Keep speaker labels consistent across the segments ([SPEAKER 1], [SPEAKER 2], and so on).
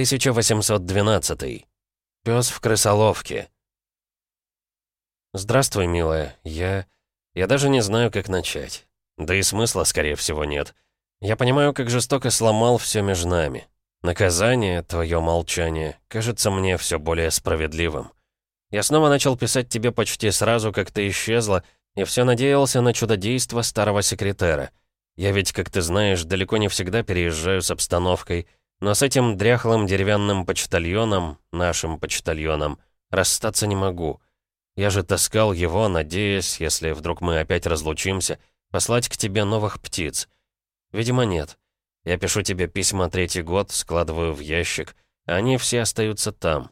[SPEAKER 1] 1812. Пёс в крысоловке. Здравствуй, милая. Я... Я даже не знаю, как начать. Да и смысла, скорее всего, нет. Я понимаю, как жестоко сломал все между нами. Наказание, твое молчание, кажется мне все более справедливым. Я снова начал писать тебе почти сразу, как ты исчезла, и все надеялся на чудодейство старого секретера. Я ведь, как ты знаешь, далеко не всегда переезжаю с обстановкой, но с этим дряхлым деревянным почтальоном, нашим почтальоном, расстаться не могу. Я же таскал его, надеясь, если вдруг мы опять разлучимся, послать к тебе новых птиц. Видимо, нет. Я пишу тебе письма третий год, складываю в ящик, а они все остаются там.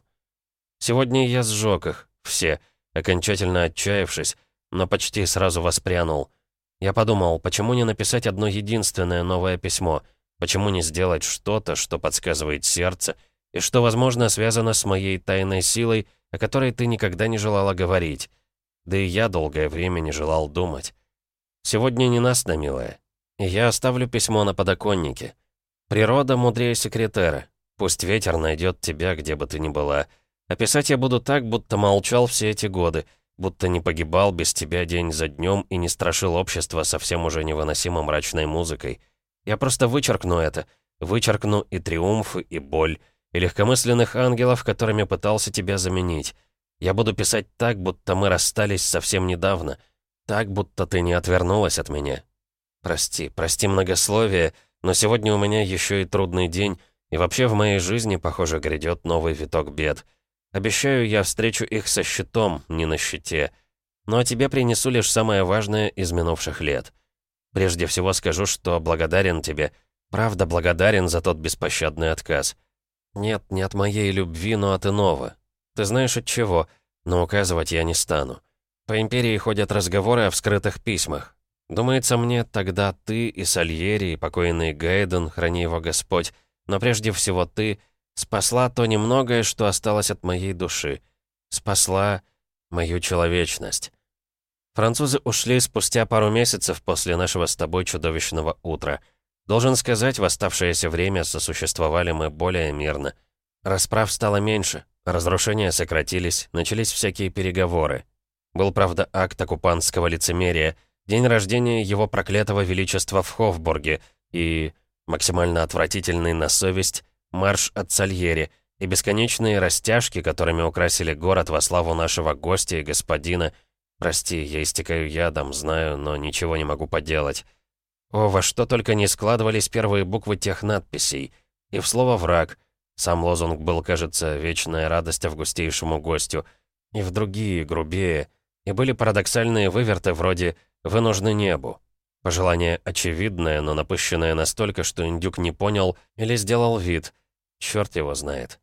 [SPEAKER 1] Сегодня я сжег их, все, окончательно отчаявшись, но почти сразу воспрянул. Я подумал, почему не написать одно единственное новое письмо? Почему не сделать что-то, что подсказывает сердце, и что, возможно, связано с моей тайной силой, о которой ты никогда не желала говорить? Да и я долгое время не желал думать. Сегодня не нас, милая. Я оставлю письмо на подоконнике. Природа мудрее секретера. Пусть ветер найдет тебя, где бы ты ни была. Описать я буду так, будто молчал все эти годы, будто не погибал без тебя день за днем и не страшил общество совсем уже невыносимо мрачной музыкой. Я просто вычеркну это, вычеркну и триумфы, и боль, и легкомысленных ангелов, которыми пытался тебя заменить. Я буду писать так, будто мы расстались совсем недавно, так, будто ты не отвернулась от меня. Прости, прости многословие, но сегодня у меня еще и трудный день, и вообще в моей жизни, похоже, грядет новый виток бед — Обещаю, я встречу их со щитом, не на щите. Ну, а тебе принесу лишь самое важное из минувших лет. Прежде всего скажу, что благодарен тебе, правда благодарен за тот беспощадный отказ. Нет, не от моей любви, но от иного. Ты знаешь от чего, но указывать я не стану. По Империи ходят разговоры о вскрытых письмах. Думается мне, тогда ты и Сальери, и покойный Гайден, храни его Господь, но прежде всего ты — Спасла то немногое, что осталось от моей души. Спасла мою человечность. Французы ушли спустя пару месяцев после нашего с тобой чудовищного утра. Должен сказать, в оставшееся время сосуществовали мы более мирно. Расправ стало меньше, разрушения сократились, начались всякие переговоры. Был, правда, акт оккупантского лицемерия, день рождения его проклятого величества в Хофбурге и, максимально отвратительный на совесть, марш от Сальери и бесконечные растяжки, которыми украсили город во славу нашего гостя и господина. Прости, я истекаю ядом, знаю, но ничего не могу поделать. О, во что только не складывались первые буквы тех надписей. И в слово «враг». Сам лозунг был, кажется, «Вечная радость августейшему гостю». И в другие, грубее. И были парадоксальные выверты вроде «Вы нужны небу». Пожелание очевидное, но напыщенное настолько, что индюк не понял или сделал вид. Черт его знает.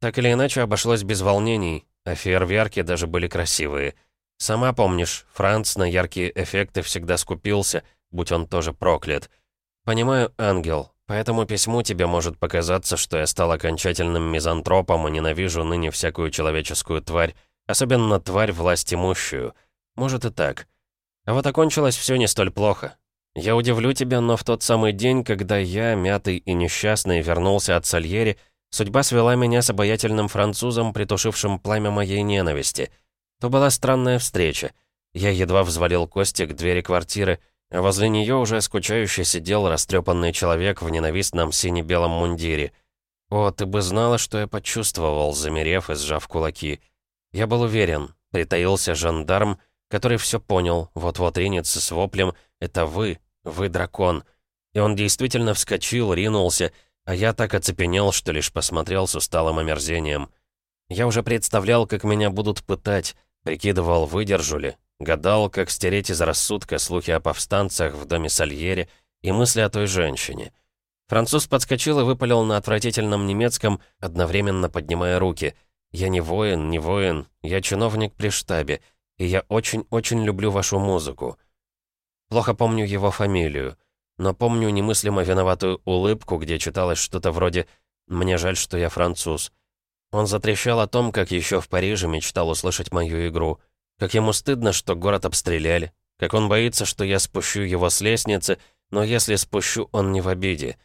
[SPEAKER 1] Так или иначе, обошлось без волнений, а фейерверки даже были красивые. Сама помнишь, Франц на яркие эффекты всегда скупился, будь он тоже проклят. Понимаю, ангел, поэтому письму тебе может показаться, что я стал окончательным мизантропом и ненавижу ныне всякую человеческую тварь, особенно тварь власть имущую. Может и так. А вот окончилось все не столь плохо. Я удивлю тебя, но в тот самый день, когда я, мятый и несчастный, вернулся от Сальери, судьба свела меня с обаятельным французом, притушившим пламя моей ненависти. То была странная встреча. Я едва взвалил кости к двери квартиры, а возле нее уже скучающе сидел растрепанный человек в ненавистном сине-белом мундире. О, ты бы знала, что я почувствовал, замерев и сжав кулаки. Я был уверен, притаился жандарм, который все понял, вот-вот ринется с воплем «Это вы, вы дракон». И он действительно вскочил, ринулся, а я так оцепенел, что лишь посмотрел с усталым омерзением. Я уже представлял, как меня будут пытать, прикидывал, выдержу ли, гадал, как стереть из рассудка слухи о повстанцах в доме Сальери и мысли о той женщине. Француз подскочил и выпалил на отвратительном немецком, одновременно поднимая руки. «Я не воин, не воин, я чиновник при штабе и я очень-очень люблю вашу музыку». Плохо помню его фамилию, но помню немыслимо виноватую улыбку, где читалось что-то вроде «Мне жаль, что я француз». Он затрещал о том, как еще в Париже мечтал услышать мою игру, как ему стыдно, что город обстреляли, как он боится, что я спущу его с лестницы, но если спущу, он не в обиде.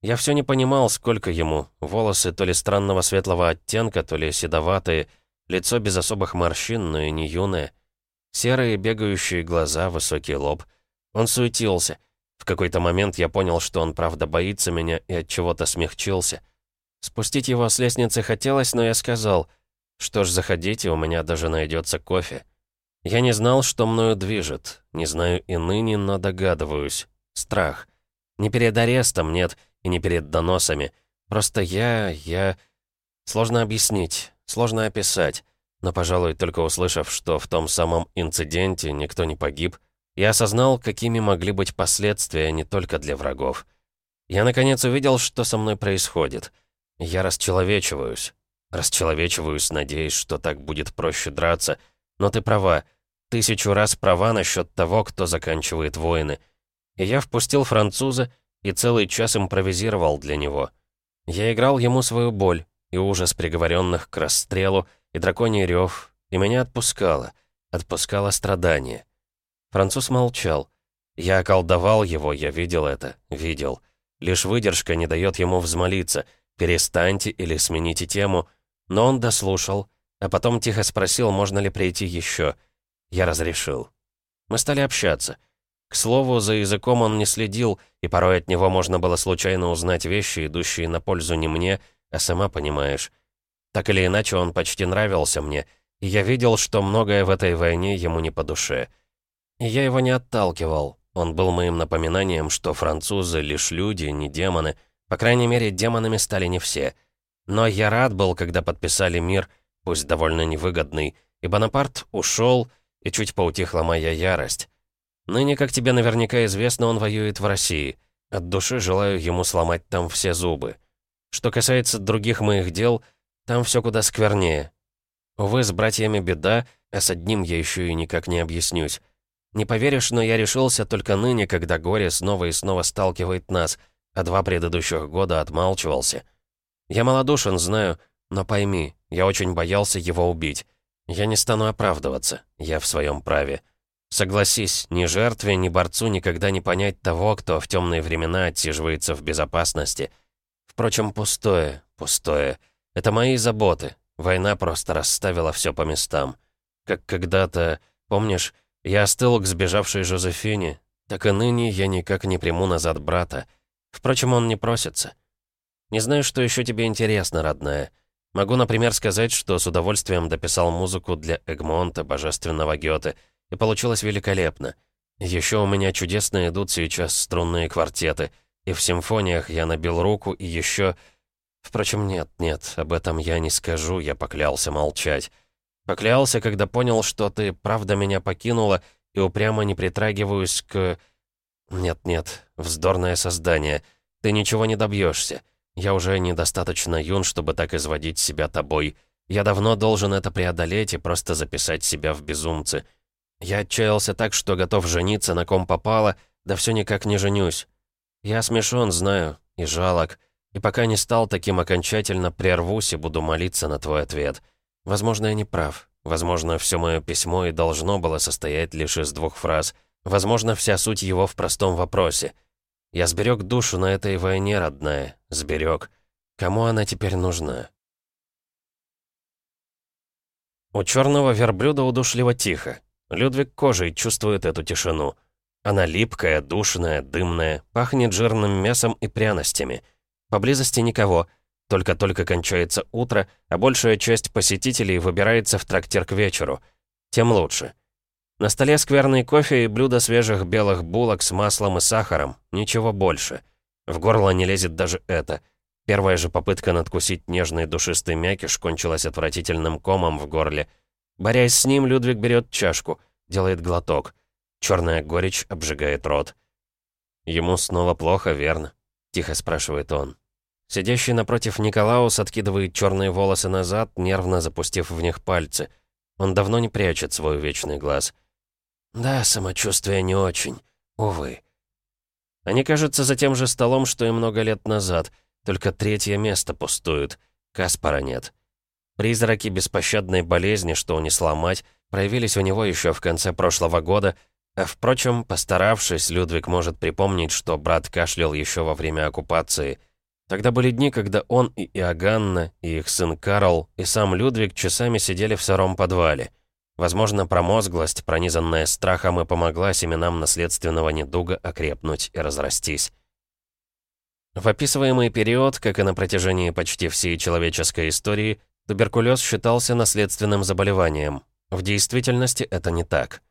[SPEAKER 1] Я все не понимал, сколько ему. Волосы то ли странного светлого оттенка, то ли седоватые. Лицо без особых морщин, но и не юное. Серые бегающие глаза, высокий лоб. Он суетился. В какой-то момент я понял, что он правда боится меня и от чего-то смягчился. Спустить его с лестницы хотелось, но я сказал, что ж, заходите, у меня даже найдется кофе. Я не знал, что мною движет. Не знаю и ныне, но догадываюсь. Страх. Не перед арестом, нет, и не перед доносами. Просто я... я... Сложно объяснить, сложно описать. Но, пожалуй, только услышав, что в том самом инциденте никто не погиб, я осознал, какими могли быть последствия не только для врагов. Я, наконец, увидел, что со мной происходит. Я расчеловечиваюсь. Расчеловечиваюсь, надеясь, что так будет проще драться. Но ты права. Тысячу раз права насчет того, кто заканчивает войны. И я впустил француза и целый час импровизировал для него. Я играл ему свою боль и ужас приговоренных к расстрелу, и драконий рев, и меня отпускало, отпускало страдание. Француз молчал. Я околдовал его, я видел это, видел. Лишь выдержка не дает ему взмолиться, перестаньте или смените тему, но он дослушал, а потом тихо спросил, можно ли прийти еще. Я разрешил. Мы стали общаться. К слову, за языком он не следил, и порой от него можно было случайно узнать вещи, идущие на пользу не мне, а сама понимаешь. Так или иначе, он почти нравился мне, и я видел, что многое в этой войне ему не по душе. И я его не отталкивал. Он был моим напоминанием, что французы лишь люди, не демоны. По крайней мере, демонами стали не все. Но я рад был, когда подписали мир, пусть довольно невыгодный, и Бонапарт ушел, и чуть поутихла моя ярость. Ныне, как тебе наверняка известно, он воюет в России. От души желаю ему сломать там все зубы. Что касается других моих дел, там все куда сквернее. Увы, с братьями беда, а с одним я еще и никак не объяснюсь. Не поверишь, но я решился только ныне, когда горе снова и снова сталкивает нас, а два предыдущих года отмалчивался. Я малодушен, знаю, но пойми, я очень боялся его убить. Я не стану оправдываться, я в своем праве. Согласись, ни жертве, ни борцу никогда не понять того, кто в темные времена отсиживается в безопасности. Впрочем, пустое, пустое. Это мои заботы. Война просто расставила все по местам. Как когда-то, помнишь, я остыл к сбежавшей Жозефине, так и ныне я никак не приму назад брата. Впрочем, он не просится. Не знаю, что еще тебе интересно, родная. Могу, например, сказать, что с удовольствием дописал музыку для Эгмонта, божественного Гёте, и получилось великолепно. Еще у меня чудесно идут сейчас струнные квартеты, и в симфониях я набил руку, и еще... Впрочем, нет, нет, об этом я не скажу, я поклялся молчать. Поклялся, когда понял, что ты правда меня покинула, и упрямо не притрагиваюсь к... Нет-нет, вздорное создание. Ты ничего не добьешься. Я уже недостаточно юн, чтобы так изводить себя тобой. Я давно должен это преодолеть и просто записать себя в безумцы. Я отчаялся так, что готов жениться, на ком попало, да все никак не женюсь. Я смешон, знаю, и жалок, и пока не стал таким окончательно, прервусь и буду молиться на твой ответ. Возможно, я не прав. Возможно, все мое письмо и должно было состоять лишь из двух фраз. Возможно, вся суть его в простом вопросе. Я сберег душу на этой войне, родная. Сберег. Кому она теперь нужна? У черного верблюда удушливо тихо. Людвиг кожей чувствует эту тишину. Она липкая, душная, дымная, пахнет жирным мясом и пряностями. Поблизости никого, только-только кончается утро, а большая часть посетителей выбирается в трактир к вечеру. Тем лучше. На столе скверный кофе и блюдо свежих белых булок с маслом и сахаром. Ничего больше. В горло не лезет даже это. Первая же попытка надкусить нежный душистый мякиш кончилась отвратительным комом в горле — Борясь с ним, Людвиг берет чашку, делает глоток. Черная горечь обжигает рот. «Ему снова плохо, верно?» — тихо спрашивает он. Сидящий напротив Николаус откидывает черные волосы назад, нервно запустив в них пальцы. Он давно не прячет свой вечный глаз. «Да, самочувствие не очень. Увы». Они, кажется, за тем же столом, что и много лет назад, только третье место пустует. Каспара нет. Призраки беспощадной болезни, что унесла мать, проявились у него еще в конце прошлого года, а впрочем, постаравшись, Людвиг может припомнить, что брат кашлял еще во время оккупации. Тогда были дни, когда он и Иоганна, и их сын Карл, и сам Людвиг часами сидели в сыром подвале. Возможно, промозглость, пронизанная страхом, и помогла семенам наследственного недуга окрепнуть и разрастись. В описываемый период, как и на протяжении почти всей человеческой истории, туберкулез считался наследственным заболеванием. В действительности это не так.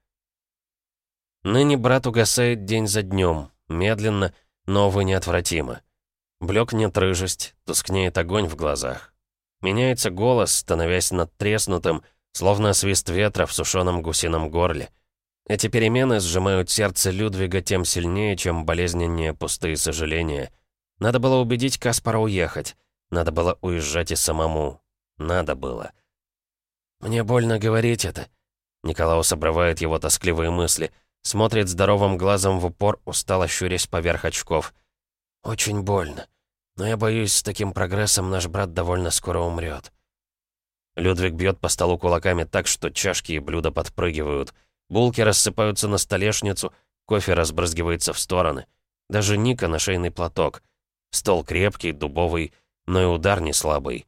[SPEAKER 1] Ныне брат угасает день за днем, медленно, но, увы, неотвратимо. Блекнет рыжесть, тускнеет огонь в глазах. Меняется голос, становясь надтреснутым, словно свист ветра в сушеном гусином горле. Эти перемены сжимают сердце Людвига тем сильнее, чем болезненнее пустые сожаления. Надо было убедить Каспара уехать. Надо было уезжать и самому. Надо было. «Мне больно говорить это». Николаус обрывает его тоскливые мысли. Смотрит здоровым глазом в упор, устало щурясь поверх очков. «Очень больно. Но я боюсь, с таким прогрессом наш брат довольно скоро умрет. Людвиг бьет по столу кулаками так, что чашки и блюда подпрыгивают. Булки рассыпаются на столешницу, кофе разбрызгивается в стороны. Даже Ника на шейный платок. Стол крепкий, дубовый, но и удар не слабый.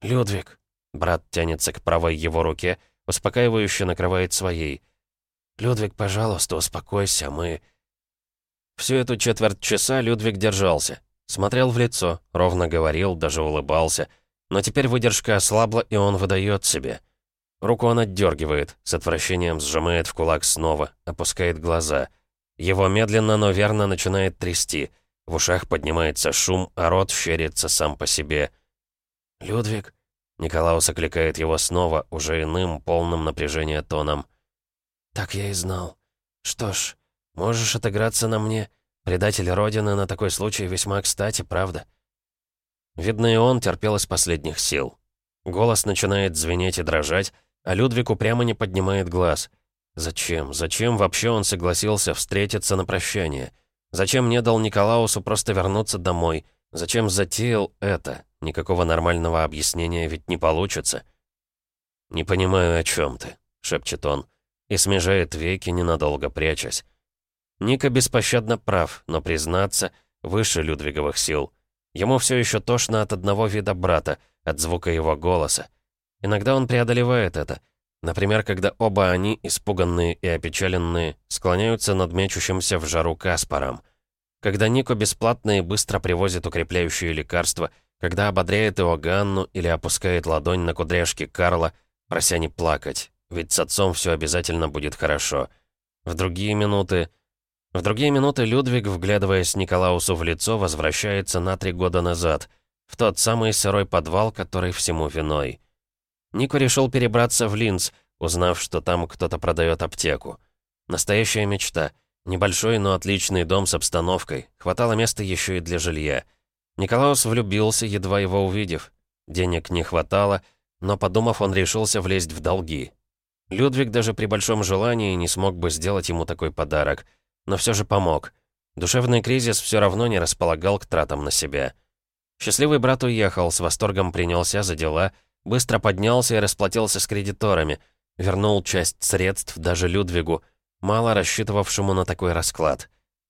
[SPEAKER 1] «Людвиг», — брат тянется к правой его руке, успокаивающе накрывает своей. «Людвиг, пожалуйста, успокойся, мы...» Всю эту четверть часа Людвиг держался. Смотрел в лицо, ровно говорил, даже улыбался — но теперь выдержка ослабла, и он выдает себе. Руку он отдергивает, с отвращением сжимает в кулак снова, опускает глаза. Его медленно, но верно начинает трясти. В ушах поднимается шум, а рот щерится сам по себе. «Людвиг?» Николаус окликает его снова, уже иным, полным напряжения тоном. «Так я и знал. Что ж, можешь отыграться на мне. Предатель Родины на такой случай весьма кстати, правда?» Видно, и он терпел из последних сил. Голос начинает звенеть и дрожать, а Людвиг упрямо не поднимает глаз. Зачем? Зачем вообще он согласился встретиться на прощание? Зачем не дал Николаусу просто вернуться домой? Зачем затеял это? Никакого нормального объяснения ведь не получится. «Не понимаю, о чем ты», — шепчет он, и смежает веки, ненадолго прячась. Ника беспощадно прав, но признаться, выше Людвиговых сил — Ему все еще тошно от одного вида брата, от звука его голоса. Иногда он преодолевает это. Например, когда оба они, испуганные и опечаленные, склоняются над мечущимся в жару Каспаром. Когда Нико бесплатно и быстро привозит укрепляющие лекарства, когда ободряет его Ганну или опускает ладонь на кудряшки Карла, прося не плакать, ведь с отцом все обязательно будет хорошо. В другие минуты в другие минуты Людвиг, вглядываясь Николаусу в лицо, возвращается на три года назад, в тот самый сырой подвал, который всему виной. Нико решил перебраться в Линц, узнав, что там кто-то продает аптеку. Настоящая мечта. Небольшой, но отличный дом с обстановкой. Хватало места еще и для жилья. Николаус влюбился, едва его увидев. Денег не хватало, но, подумав, он решился влезть в долги. Людвиг даже при большом желании не смог бы сделать ему такой подарок — но все же помог. Душевный кризис все равно не располагал к тратам на себя. Счастливый брат уехал, с восторгом принялся за дела, быстро поднялся и расплатился с кредиторами, вернул часть средств даже Людвигу, мало рассчитывавшему на такой расклад.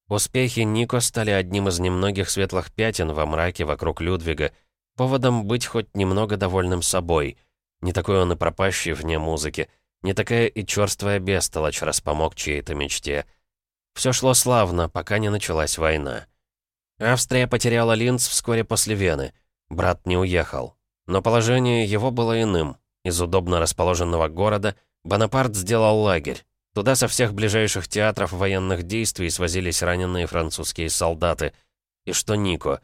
[SPEAKER 1] Успехи Нико стали одним из немногих светлых пятен во мраке вокруг Людвига, поводом быть хоть немного довольным собой. Не такой он и пропащий вне музыки, не такая и черствая бестолочь, раз помог чьей-то мечте — все шло славно, пока не началась война. Австрия потеряла Линц вскоре после Вены. Брат не уехал. Но положение его было иным. Из удобно расположенного города Бонапарт сделал лагерь. Туда со всех ближайших театров военных действий свозились раненые французские солдаты. И что Нико?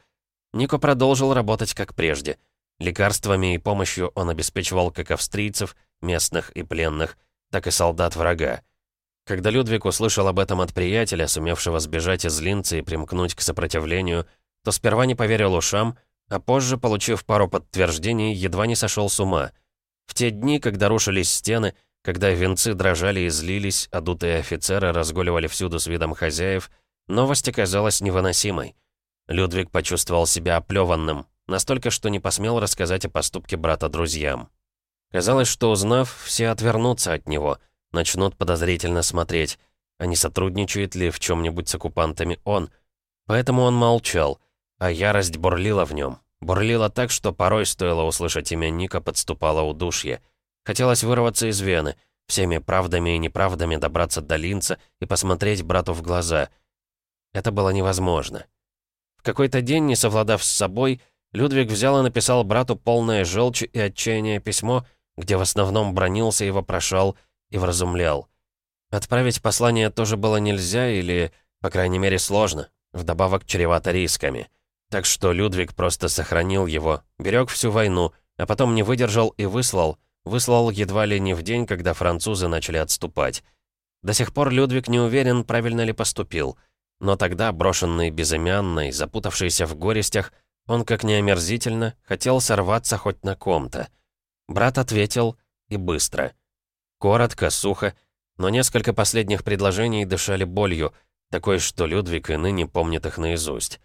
[SPEAKER 1] Нико продолжил работать как прежде. Лекарствами и помощью он обеспечивал как австрийцев, местных и пленных, так и солдат врага. Когда Людвиг услышал об этом от приятеля, сумевшего сбежать из Линца и примкнуть к сопротивлению, то сперва не поверил ушам, а позже, получив пару подтверждений, едва не сошел с ума. В те дни, когда рушились стены, когда венцы дрожали и злились, а дутые офицеры разгуливали всюду с видом хозяев, новость оказалась невыносимой. Людвиг почувствовал себя оплеванным, настолько, что не посмел рассказать о поступке брата друзьям. Казалось, что узнав, все отвернутся от него — начнут подозрительно смотреть, а не сотрудничает ли в чем-нибудь с оккупантами он. Поэтому он молчал. а ярость бурлила в нем. Бурлила так, что порой стоило услышать имя Ника, подступало удушье. Хотелось вырваться из вены, всеми правдами и неправдами добраться до Линца и посмотреть брату в глаза. Это было невозможно. В какой-то день, не совладав с собой, Людвиг взял и написал брату полное желчи и отчаяния письмо, где в основном бронился и вопрошал, и вразумлял. Отправить послание тоже было нельзя или, по крайней мере, сложно, вдобавок чревато рисками. Так что Людвиг просто сохранил его, берег всю войну, а потом не выдержал и выслал, выслал едва ли не в день, когда французы начали отступать. До сих пор Людвиг не уверен, правильно ли поступил. Но тогда, брошенный безымянной, запутавшийся в горестях, он, как не омерзительно, хотел сорваться хоть на ком-то. Брат ответил, и быстро. Коротко, сухо, но несколько последних предложений дышали болью, такой, что Людвиг и ныне помнит их наизусть.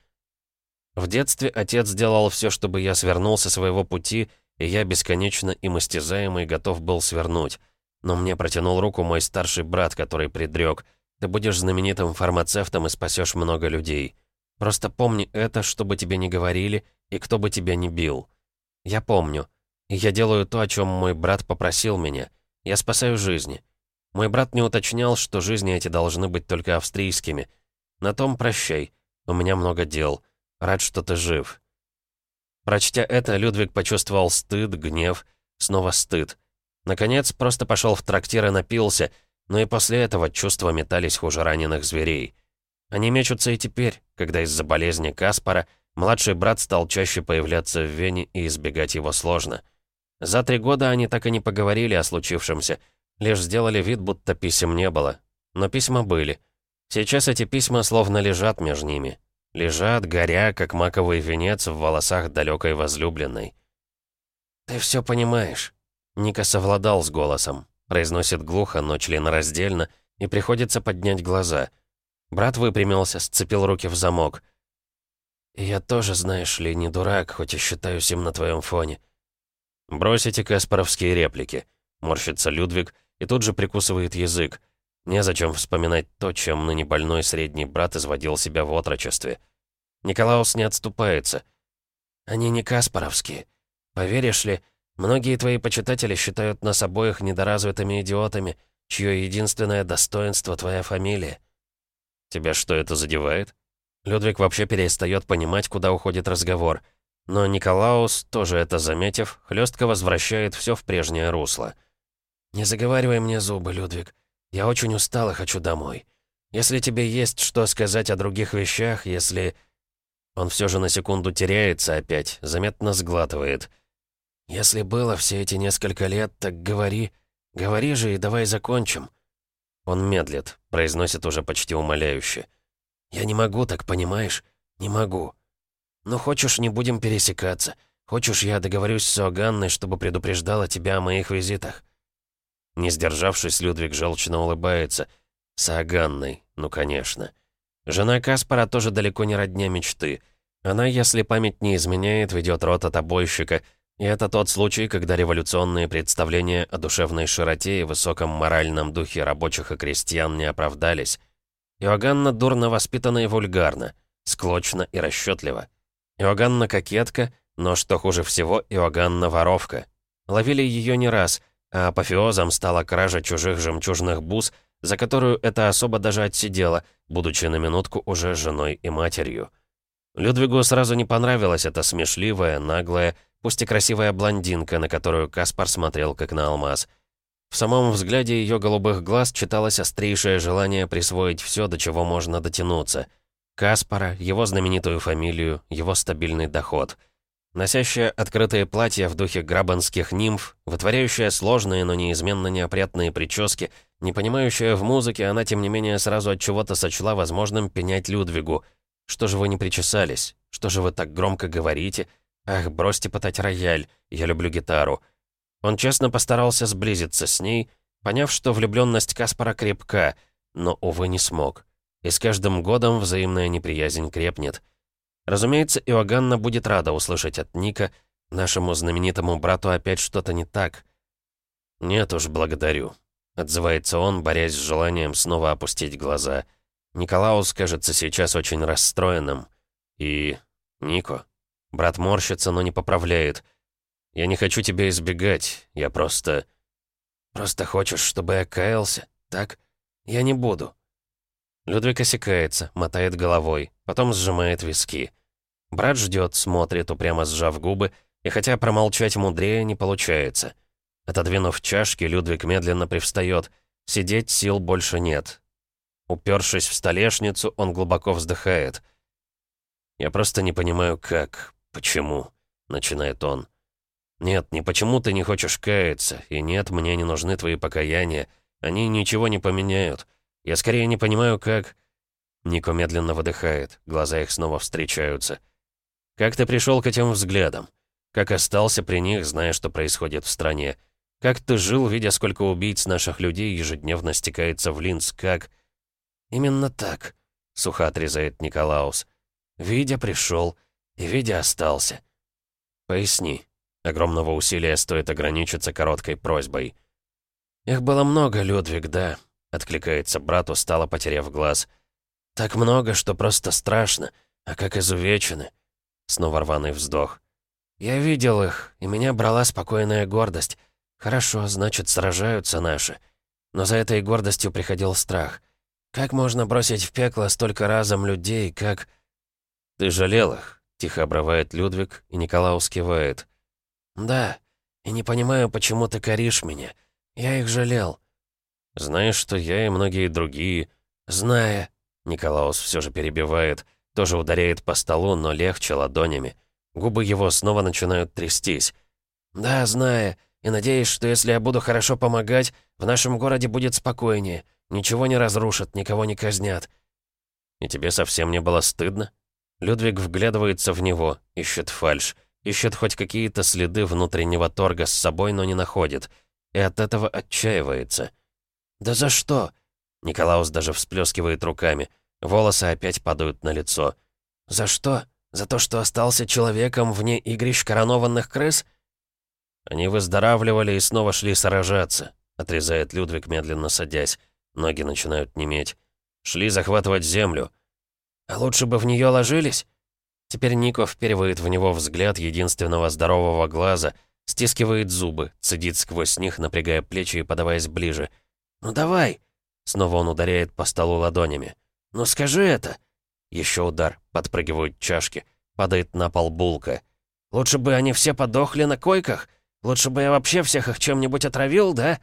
[SPEAKER 1] В детстве отец сделал все, чтобы я свернул со своего пути, и я бесконечно им истязаемый готов был свернуть. Но мне протянул руку мой старший брат, который предрек. «Ты будешь знаменитым фармацевтом и спасешь много людей. Просто помни это, что бы тебе ни говорили, и кто бы тебя ни бил. Я помню. И я делаю то, о чем мой брат попросил меня. Я спасаю жизни. Мой брат не уточнял, что жизни эти должны быть только австрийскими. На том прощай. У меня много дел». Рад, что ты жив». Прочтя это, Людвиг почувствовал стыд, гнев, снова стыд. Наконец, просто пошел в трактир и напился, но и после этого чувства метались хуже раненых зверей. Они мечутся и теперь, когда из-за болезни Каспара младший брат стал чаще появляться в Вене и избегать его сложно. За три года они так и не поговорили о случившемся, лишь сделали вид, будто писем не было. Но письма были. Сейчас эти письма словно лежат между ними, Лежат, горя, как маковый венец в волосах далекой возлюбленной. «Ты все понимаешь». Ника совладал с голосом. Произносит глухо, но членораздельно, и приходится поднять глаза. Брат выпрямился, сцепил руки в замок. «Я тоже, знаешь ли, не дурак, хоть и считаюсь им на твоем фоне». «Бросите каспаровские реплики», — морщится Людвиг и тут же прикусывает язык. Незачем вспоминать то, чем ныне больной средний брат изводил себя в отрочестве. Николаус не отступается. Они не Каспаровские. Поверишь ли, многие твои почитатели считают нас обоих недоразвитыми идиотами, чье единственное достоинство твоя фамилия. Тебя что, это задевает? Людвиг вообще перестает понимать, куда уходит разговор. Но Николаус, тоже это заметив, хлестко возвращает все в прежнее русло. «Не заговаривай мне зубы, Людвиг. Я очень устал и хочу домой. Если тебе есть что сказать о других вещах, если...» Он все же на секунду теряется опять, заметно сглатывает. «Если было все эти несколько лет, так говори. Говори же и давай закончим». Он медлит, произносит уже почти умоляюще. «Я не могу так, понимаешь? Не могу. Ну, хочешь, не будем пересекаться. Хочешь, я договорюсь с Оганной, чтобы предупреждала тебя о моих визитах. Не сдержавшись, Людвиг желчно улыбается. Сааганной, ну конечно. Жена Каспара тоже далеко не родня мечты. Она, если память не изменяет, ведет рот от обойщика, и это тот случай, когда революционные представления о душевной широте и высоком моральном духе рабочих и крестьян не оправдались. Иоганна дурно воспитана и вульгарна, склочна и расчетлива. Иоганна кокетка, но, что хуже всего, Иоганна воровка. Ловили ее не раз — а апофеозом стала кража чужих жемчужных бус, за которую эта особа даже отсидела, будучи на минутку уже женой и матерью. Людвигу сразу не понравилась эта смешливая, наглая, пусть и красивая блондинка, на которую Каспар смотрел как на алмаз. В самом взгляде ее голубых глаз читалось острейшее желание присвоить все, до чего можно дотянуться. Каспара, его знаменитую фамилию, его стабильный доход — Носящая открытые платья в духе грабанских нимф, вытворяющая сложные, но неизменно неопрятные прически, не понимающая в музыке, она, тем не менее, сразу от чего-то сочла возможным пенять Людвигу. «Что же вы не причесались? Что же вы так громко говорите? Ах, бросьте пытать рояль, я люблю гитару». Он честно постарался сблизиться с ней, поняв, что влюбленность Каспара крепка, но, увы, не смог. И с каждым годом взаимная неприязнь крепнет. Разумеется, Иоганна будет рада услышать от Ника, нашему знаменитому брату опять что-то не так. «Нет уж, благодарю», — отзывается он, борясь с желанием снова опустить глаза. Николаус кажется сейчас очень расстроенным. И «Нико». Брат морщится, но не поправляет. «Я не хочу тебя избегать, я просто...» «Просто хочешь, чтобы я каялся, так? Я не буду». Людвиг осекается, мотает головой, потом сжимает виски. Брат ждет, смотрит, упрямо сжав губы, и хотя промолчать мудрее не получается. Отодвинув чашки, Людвиг медленно привстает. Сидеть сил больше нет. Упершись в столешницу, он глубоко вздыхает. «Я просто не понимаю, как, почему», — начинает он. «Нет, не почему ты не хочешь каяться, и нет, мне не нужны твои покаяния. Они ничего не поменяют. Я скорее не понимаю, как...» Нико медленно выдыхает, глаза их снова встречаются. «Как ты пришел к этим взглядам? Как остался при них, зная, что происходит в стране? Как ты жил, видя, сколько убийц наших людей ежедневно стекается в Линз? Как...» «Именно так», — сухо отрезает Николаус. «Видя пришел, и видя остался». «Поясни». Огромного усилия стоит ограничиться короткой просьбой. «Их было много, Людвиг, да», — откликается брат, устало потеряв глаз. «Так много, что просто страшно, а как изувечены». Снова рваный вздох. «Я видел их, и меня брала спокойная гордость. Хорошо, значит, сражаются наши. Но за этой гордостью приходил страх. Как можно бросить в пекло столько разом людей, как...» «Ты жалел их?» — тихо обрывает Людвиг, и Николаус кивает. «Да, и не понимаю, почему ты коришь меня. Я их жалел». «Знаешь, что я и многие другие...» «Зная...» — Николаус все же перебивает, тоже ударяет по столу, но легче ладонями. Губы его снова начинают трястись. «Да, зная, и надеюсь, что если я буду хорошо помогать, в нашем городе будет спокойнее, ничего не разрушат, никого не казнят». «И тебе совсем не было стыдно?» Людвиг вглядывается в него, ищет фальшь, ищет хоть какие-то следы внутреннего торга с собой, но не находит, и от этого отчаивается. «Да за что?» Николаус даже всплескивает руками, волосы опять падают на лицо. «За что?» За то, что остался человеком вне игрищ коронованных крыс? Они выздоравливали и снова шли сражаться, отрезает Людвиг, медленно садясь. Ноги начинают неметь. Шли захватывать землю. А лучше бы в нее ложились? Теперь Нико впервые в него взгляд единственного здорового глаза, стискивает зубы, цедит сквозь них, напрягая плечи и подаваясь ближе. «Ну давай!» Снова он ударяет по столу ладонями. «Ну скажи это!» Еще удар, подпрыгивают чашки, падает на пол булка. «Лучше бы они все подохли на койках? Лучше бы я вообще всех их чем-нибудь отравил, да?»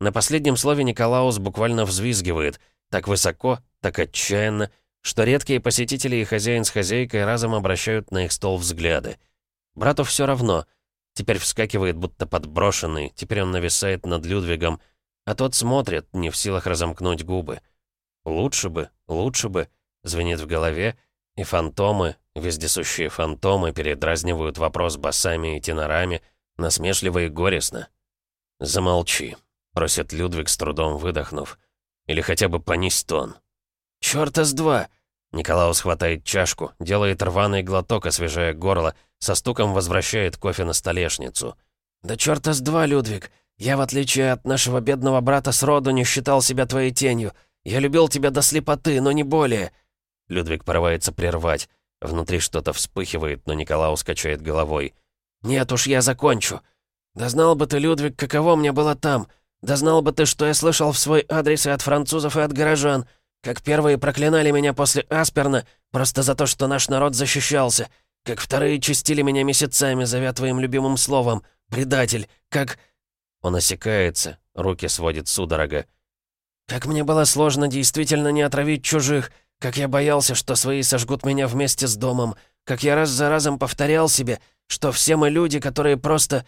[SPEAKER 1] На последнем слове Николаус буквально взвизгивает, так высоко, так отчаянно, что редкие посетители и хозяин с хозяйкой разом обращают на их стол взгляды. Брату все равно. Теперь вскакивает, будто подброшенный, теперь он нависает над Людвигом, а тот смотрит, не в силах разомкнуть губы. Лучше бы, лучше бы звенит в голове, и фантомы, вездесущие фантомы, передразнивают вопрос басами и тенорами, насмешливо и горестно. «Замолчи», — просит Людвиг с трудом выдохнув. «Или хотя бы понизь тон». «Чёрта с два!» Николаус хватает чашку, делает рваный глоток, освежая горло, со стуком возвращает кофе на столешницу. «Да чёрта с два, Людвиг! Я, в отличие от нашего бедного брата сроду, не считал себя твоей тенью. Я любил тебя до слепоты, но не более. Людвиг порывается прервать. Внутри что-то вспыхивает, но Николаус качает головой. «Нет уж, я закончу. Да знал бы ты, Людвиг, каково мне было там. Да знал бы ты, что я слышал в свой адрес и от французов, и от горожан. Как первые проклинали меня после Асперна, просто за то, что наш народ защищался. Как вторые чистили меня месяцами, зовя твоим любимым словом. Предатель. Как...» Он осекается, руки сводит судорога. «Как мне было сложно действительно не отравить чужих, как я боялся, что свои сожгут меня вместе с домом. Как я раз за разом повторял себе, что все мы люди, которые просто...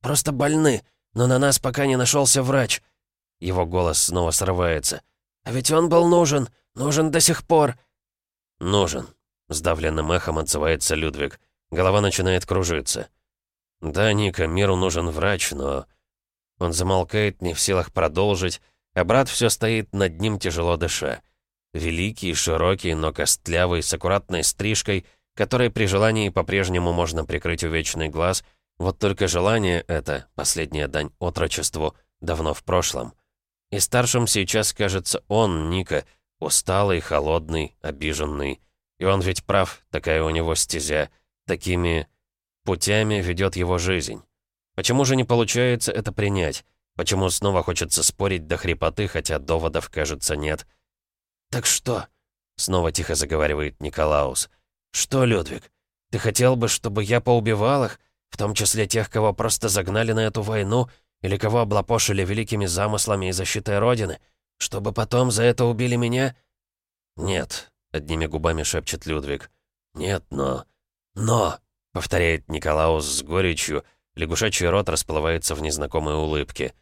[SPEAKER 1] просто больны. Но на нас пока не нашелся врач. Его голос снова срывается. А ведь он был нужен. Нужен до сих пор. Нужен. Сдавленным эхом отзывается Людвиг. Голова начинает кружиться. Да, Ника, миру нужен врач, но... Он замолкает, не в силах продолжить, а брат все стоит над ним, тяжело дыша. Великий, широкий, но костлявый, с аккуратной стрижкой, которой при желании по-прежнему можно прикрыть увечный глаз, вот только желание это, последняя дань отрочеству, давно в прошлом. И старшим сейчас кажется он, Ника, усталый, холодный, обиженный. И он ведь прав, такая у него стезя. Такими путями ведет его жизнь. Почему же не получается это принять? Почему снова хочется спорить до хрипоты, хотя доводов, кажется, нет? «Так что?» — снова тихо заговаривает Николаус. «Что, Людвиг, ты хотел бы, чтобы я поубивал их, в том числе тех, кого просто загнали на эту войну, или кого облапошили великими замыслами и защитой Родины, чтобы потом за это убили меня?» «Нет», — одними губами шепчет Людвиг. «Нет, но...» «Но!» — повторяет Николаус с горечью, лягушачий рот расплывается в незнакомой улыбке.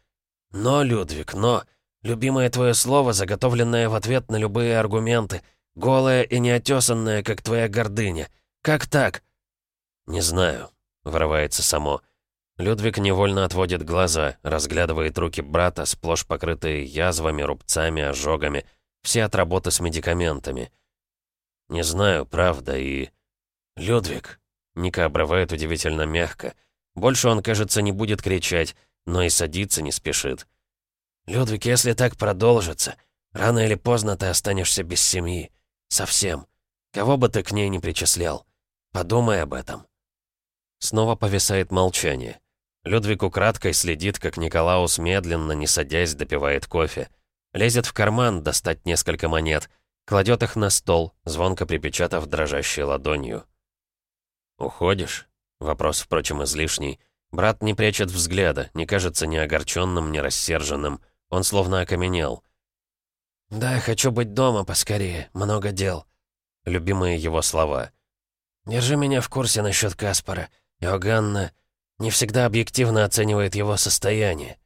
[SPEAKER 1] «Но, Людвиг, но...» Любимое твое слово, заготовленное в ответ на любые аргументы. Голое и неотесанное, как твоя гордыня. Как так?» «Не знаю», — вырывается само. Людвиг невольно отводит глаза, разглядывает руки брата, сплошь покрытые язвами, рубцами, ожогами. Все от работы с медикаментами. «Не знаю, правда, и...» «Людвиг!» Ника обрывает удивительно мягко. Больше он, кажется, не будет кричать, но и садиться не спешит. «Людвиг, если так продолжится, рано или поздно ты останешься без семьи. Совсем. Кого бы ты к ней не причислял. Подумай об этом». Снова повисает молчание. Людвиг украдкой следит, как Николаус медленно, не садясь, допивает кофе. Лезет в карман достать несколько монет, кладет их на стол, звонко припечатав дрожащей ладонью. «Уходишь?» Вопрос, впрочем, излишний. Брат не прячет взгляда, не кажется ни огорченным, ни рассерженным. Он словно окаменел. «Да, хочу быть дома поскорее, много дел». Любимые его слова. «Держи меня в курсе насчет Каспара. Иоганна не всегда объективно оценивает его состояние».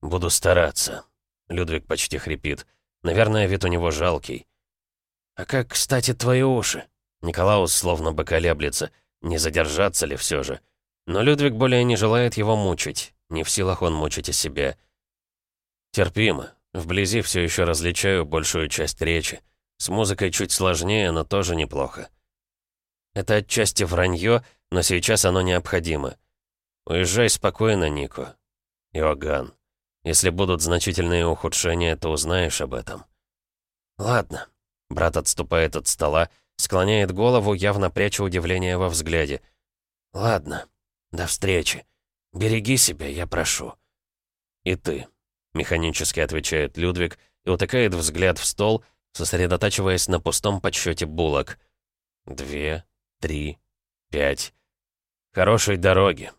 [SPEAKER 1] «Буду стараться». Людвиг почти хрипит. Наверное, вид у него жалкий. «А как, кстати, твои уши?» Николаус словно бы колеблется. Не задержаться ли все же? Но Людвиг более не желает его мучить. Не в силах он мучить и себя. Терпимо. Вблизи все еще различаю большую часть речи. С музыкой чуть сложнее, но тоже неплохо. Это отчасти вранье, но сейчас оно необходимо. Уезжай спокойно, Нико. Иоганн. Если будут значительные ухудшения, то узнаешь об этом. Ладно. Брат отступает от стола, склоняет голову, явно пряча удивление во взгляде. Ладно. До встречи. Береги себя, я прошу. И ты. Механически отвечает Людвиг и утыкает взгляд в стол, сосредотачиваясь на пустом подсчете булок. Две, три, пять. Хорошей дороги.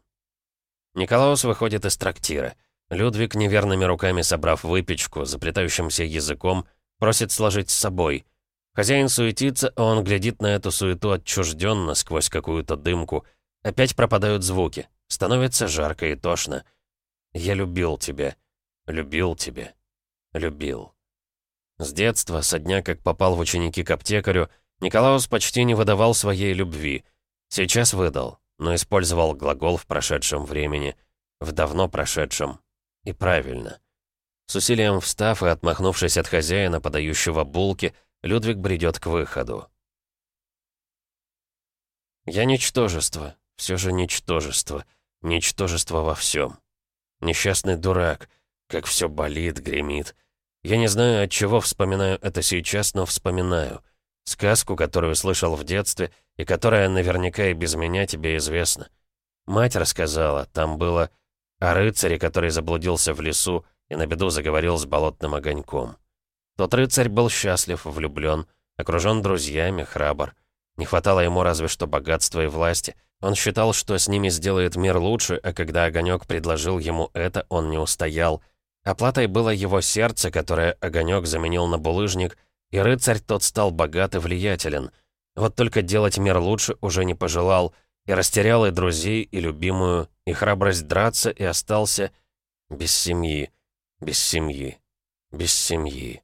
[SPEAKER 1] Николаус выходит из трактира. Людвиг, неверными руками собрав выпечку, заплетающимся языком, просит сложить с собой. Хозяин суетится, а он глядит на эту суету отчужденно, сквозь какую-то дымку. Опять пропадают звуки. Становится жарко и тошно. «Я любил тебя», Любил тебя. Любил. С детства, со дня, как попал в ученики к аптекарю, Николаус почти не выдавал своей любви. Сейчас выдал, но использовал глагол в прошедшем времени, в давно прошедшем. И правильно. С усилием встав и отмахнувшись от хозяина, подающего булки, Людвиг бредет к выходу. Я ничтожество, все же ничтожество, ничтожество во всем. Несчастный дурак — как все болит, гремит. Я не знаю, от чего вспоминаю это сейчас, но вспоминаю. Сказку, которую слышал в детстве, и которая наверняка и без меня тебе известна. Мать рассказала, там было о рыцаре, который заблудился в лесу и на беду заговорил с болотным огоньком. Тот рыцарь был счастлив, влюблен, окружен друзьями, храбр. Не хватало ему разве что богатства и власти. Он считал, что с ними сделает мир лучше, а когда огонек предложил ему это, он не устоял — Оплатой было его сердце, которое огонек заменил на булыжник, и рыцарь тот стал богат и влиятелен. Вот только делать мир лучше уже не пожелал, и растерял и друзей, и любимую, и храбрость драться, и остался без семьи, без семьи, без семьи.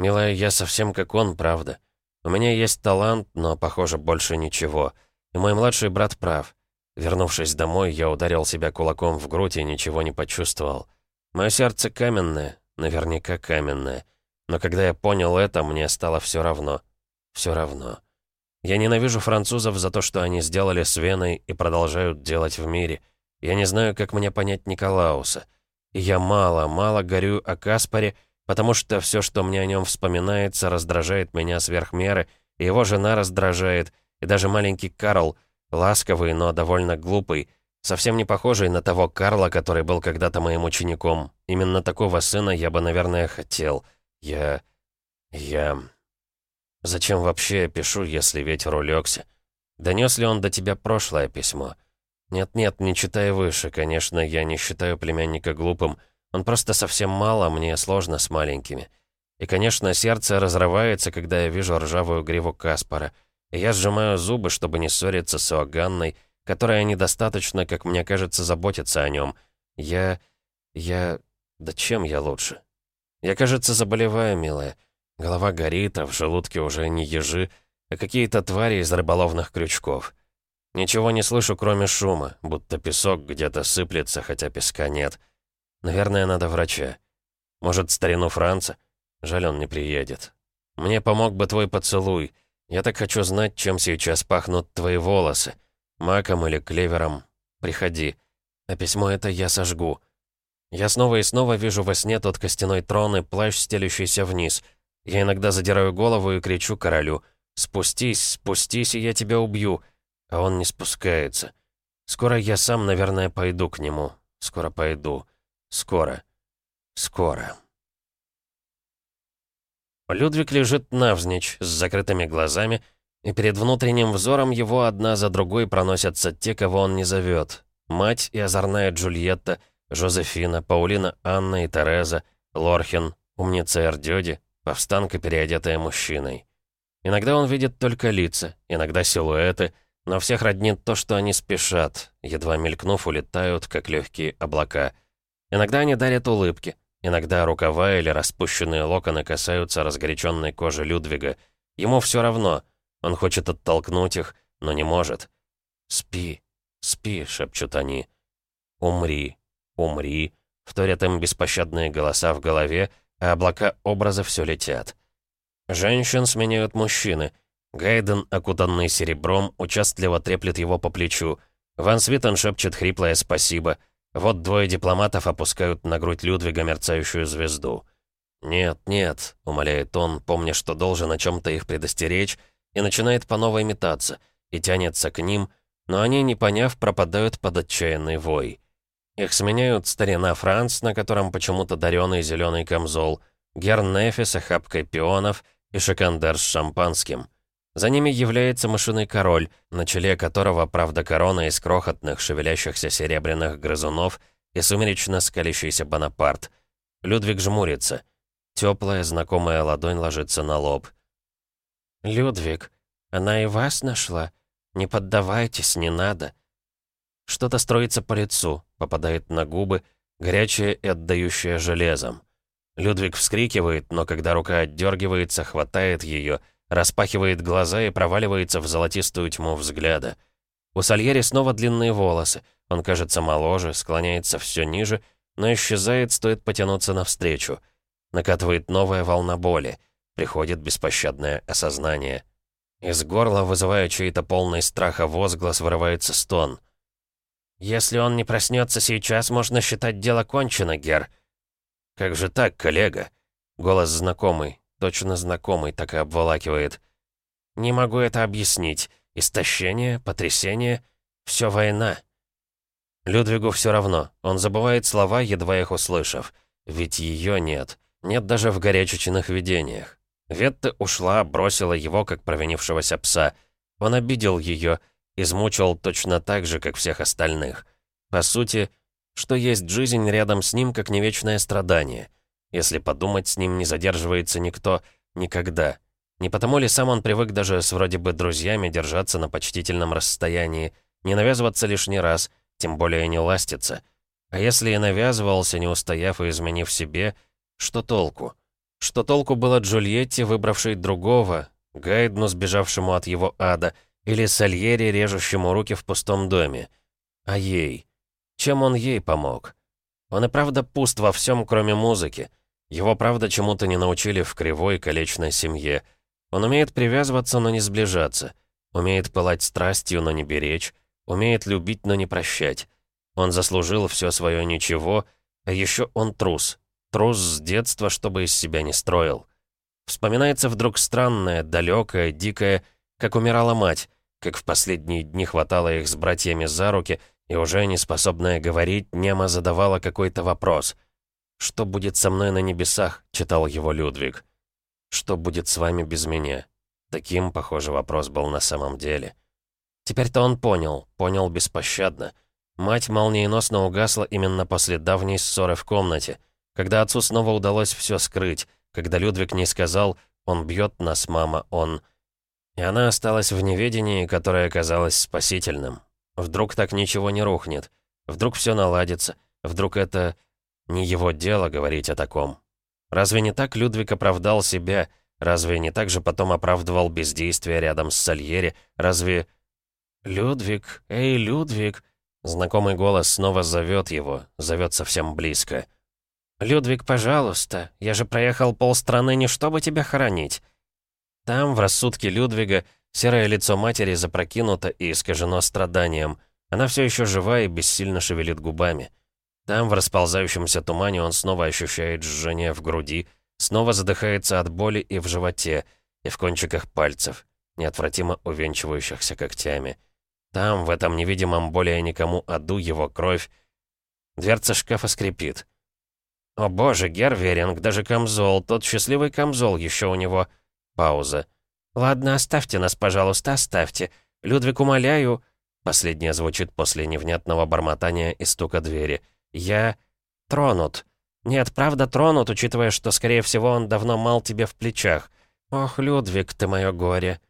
[SPEAKER 1] Милая, я совсем как он, правда. У меня есть талант, но, похоже, больше ничего. И мой младший брат прав. Вернувшись домой, я ударил себя кулаком в грудь и ничего не почувствовал. Мое сердце каменное, наверняка каменное. Но когда я понял это, мне стало все равно. Все равно. Я ненавижу французов за то, что они сделали с Веной и продолжают делать в мире. Я не знаю, как мне понять Николауса. И я мало, мало горю о Каспаре, потому что все, что мне о нем вспоминается, раздражает меня сверх меры и его жена раздражает, и даже маленький Карл, ласковый, но довольно глупый, совсем не похожий на того Карла, который был когда-то моим учеником. Именно такого сына я бы, наверное, хотел. Я... я... Зачем вообще пишу, если ветер улегся? Донес ли он до тебя прошлое письмо? Нет-нет, не читай выше, конечно, я не считаю племянника глупым. Он просто совсем мало, мне сложно с маленькими. И, конечно, сердце разрывается, когда я вижу ржавую гриву Каспара. И я сжимаю зубы, чтобы не ссориться с Иоганной, которая недостаточно, как мне кажется, заботится о нем. Я... я... Да чем я лучше? Я, кажется, заболеваю, милая. Голова горит, а в желудке уже не ежи, а какие-то твари из рыболовных крючков. Ничего не слышу, кроме шума, будто песок где-то сыплется, хотя песка нет. Наверное, надо врача. Может, старину Франца? Жаль, он не приедет. Мне помог бы твой поцелуй. Я так хочу знать, чем сейчас пахнут твои волосы. Маком или клевером. Приходи. А письмо это я сожгу. Я снова и снова вижу во сне тот костяной трон и плащ, стелющийся вниз. Я иногда задираю голову и кричу королю. «Спустись, спустись, и я тебя убью!» А он не спускается. Скоро я сам, наверное, пойду к нему. Скоро пойду. Скоро. Скоро. Людвиг лежит навзничь, с закрытыми глазами, и перед внутренним взором его одна за другой проносятся те, кого он не зовет. Мать и озорная Джульетта, Жозефина, Паулина Анна и Тереза, Лорхин, умница Эрдёди, повстанка, переодетая мужчиной. Иногда он видит только лица, иногда силуэты, но всех роднит то, что они спешат, едва мелькнув, улетают, как легкие облака. Иногда они дарят улыбки, иногда рукава или распущенные локоны касаются разгоряченной кожи Людвига. Ему все равно, он хочет оттолкнуть их, но не может. «Спи, спи», — шепчут они. «Умри, умри», — вторят им беспощадные голоса в голове, а облака образа все летят. Женщин сменяют мужчины — Гайден, окутанный серебром, участливо треплет его по плечу. Ван Свитен шепчет хриплое «спасибо». Вот двое дипломатов опускают на грудь Людвига мерцающую звезду. «Нет, нет», — умоляет он, помня, что должен о чем-то их предостеречь, и начинает по новой метаться, и тянется к ним, но они, не поняв, пропадают под отчаянный вой. Их сменяют старина Франц, на котором почему-то дарёный зеленый камзол, Герн Нефи с охапкой пионов и Шакандер с шампанским — за ними является мышиный король, на челе которого, правда, корона из крохотных, шевелящихся серебряных грызунов и сумеречно скалящийся Бонапарт. Людвиг жмурится. Теплая, знакомая ладонь ложится на лоб. «Людвиг, она и вас нашла? Не поддавайтесь, не надо». Что-то строится по лицу, попадает на губы, горячее и отдающее железом. Людвиг вскрикивает, но когда рука отдергивается, хватает ее — распахивает глаза и проваливается в золотистую тьму взгляда. У Сальери снова длинные волосы, он кажется моложе, склоняется все ниже, но исчезает, стоит потянуться навстречу. Накатывает новая волна боли, приходит беспощадное осознание. Из горла, вызывая чей-то полный страха возглас, вырывается стон. «Если он не проснется сейчас, можно считать дело кончено, Гер». «Как же так, коллега?» Голос знакомый, Точно знакомый, так и обволакивает. Не могу это объяснить. Истощение, потрясение. Все война. Людвигу все равно. Он забывает слова, едва их услышав. Ведь ее нет. Нет даже в горячечных видениях. Ветта ушла, бросила его, как провинившегося пса. Он обидел ее, измучил точно так же, как всех остальных. По сути, что есть жизнь рядом с ним, как не вечное страдание — если подумать, с ним не задерживается никто никогда. Не потому ли сам он привык даже с вроде бы друзьями держаться на почтительном расстоянии, не навязываться лишний раз, тем более не ластиться. А если и навязывался, не устояв и изменив себе, что толку? Что толку было Джульетте, выбравшей другого, Гайдну, сбежавшему от его ада, или Сальери, режущему руки в пустом доме? А ей? Чем он ей помог? Он и правда пуст во всем, кроме музыки. Его, правда, чему-то не научили в кривой колечной семье. Он умеет привязываться, но не сближаться. Умеет пылать страстью, но не беречь. Умеет любить, но не прощать. Он заслужил все свое ничего, а еще он трус. Трус с детства, чтобы из себя не строил. Вспоминается вдруг странное, далекое, дикое, как умирала мать, как в последние дни хватала их с братьями за руки, и уже не способная говорить, Нема задавала какой-то вопрос. «Что будет со мной на небесах?» — читал его Людвиг. «Что будет с вами без меня?» Таким, похоже, вопрос был на самом деле. Теперь-то он понял, понял беспощадно. Мать молниеносно угасла именно после давней ссоры в комнате, когда отцу снова удалось все скрыть, когда Людвиг не сказал «он бьет нас, мама, он...» И она осталась в неведении, которое казалось спасительным. Вдруг так ничего не рухнет, вдруг все наладится, вдруг это не его дело говорить о таком. Разве не так Людвиг оправдал себя, разве не так же потом оправдывал бездействие рядом с Сальери, разве... «Людвиг, эй, Людвиг!» Знакомый голос снова зовет его, зовет совсем близко. «Людвиг, пожалуйста, я же проехал полстраны не чтобы тебя хоронить». Там, в рассудке Людвига, серое лицо матери запрокинуто и искажено страданием. Она все еще жива и бессильно шевелит губами. Там, в расползающемся тумане, он снова ощущает жжение в груди, снова задыхается от боли и в животе, и в кончиках пальцев, неотвратимо увенчивающихся когтями. Там, в этом невидимом более никому аду, его кровь. Дверца шкафа скрипит. «О боже, Герверинг, даже камзол, тот счастливый камзол еще у него...» Пауза. «Ладно, оставьте нас, пожалуйста, оставьте. Людвиг, умоляю...» Последнее звучит после невнятного бормотания и стука двери. «Я... тронут. Нет, правда тронут, учитывая, что, скорее всего, он давно мал тебе в плечах. Ох, Людвиг, ты мое горе».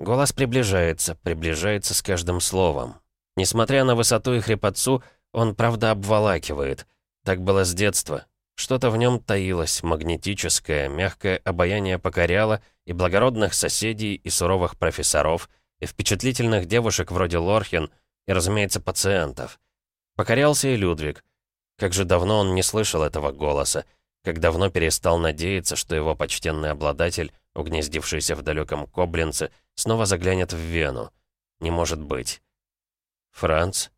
[SPEAKER 1] Голос приближается, приближается с каждым словом. Несмотря на высоту и хрипотцу, он, правда, обволакивает. Так было с детства. Что-то в нем таилось, магнетическое, мягкое обаяние покоряло и благородных соседей, и суровых профессоров, и впечатлительных девушек вроде Лорхин, и, разумеется, пациентов. Покорялся и Людвиг. Как же давно он не слышал этого голоса, как давно перестал надеяться, что его почтенный обладатель, угнездившийся в далеком Коблинце, снова заглянет в Вену. Не может быть. Франц?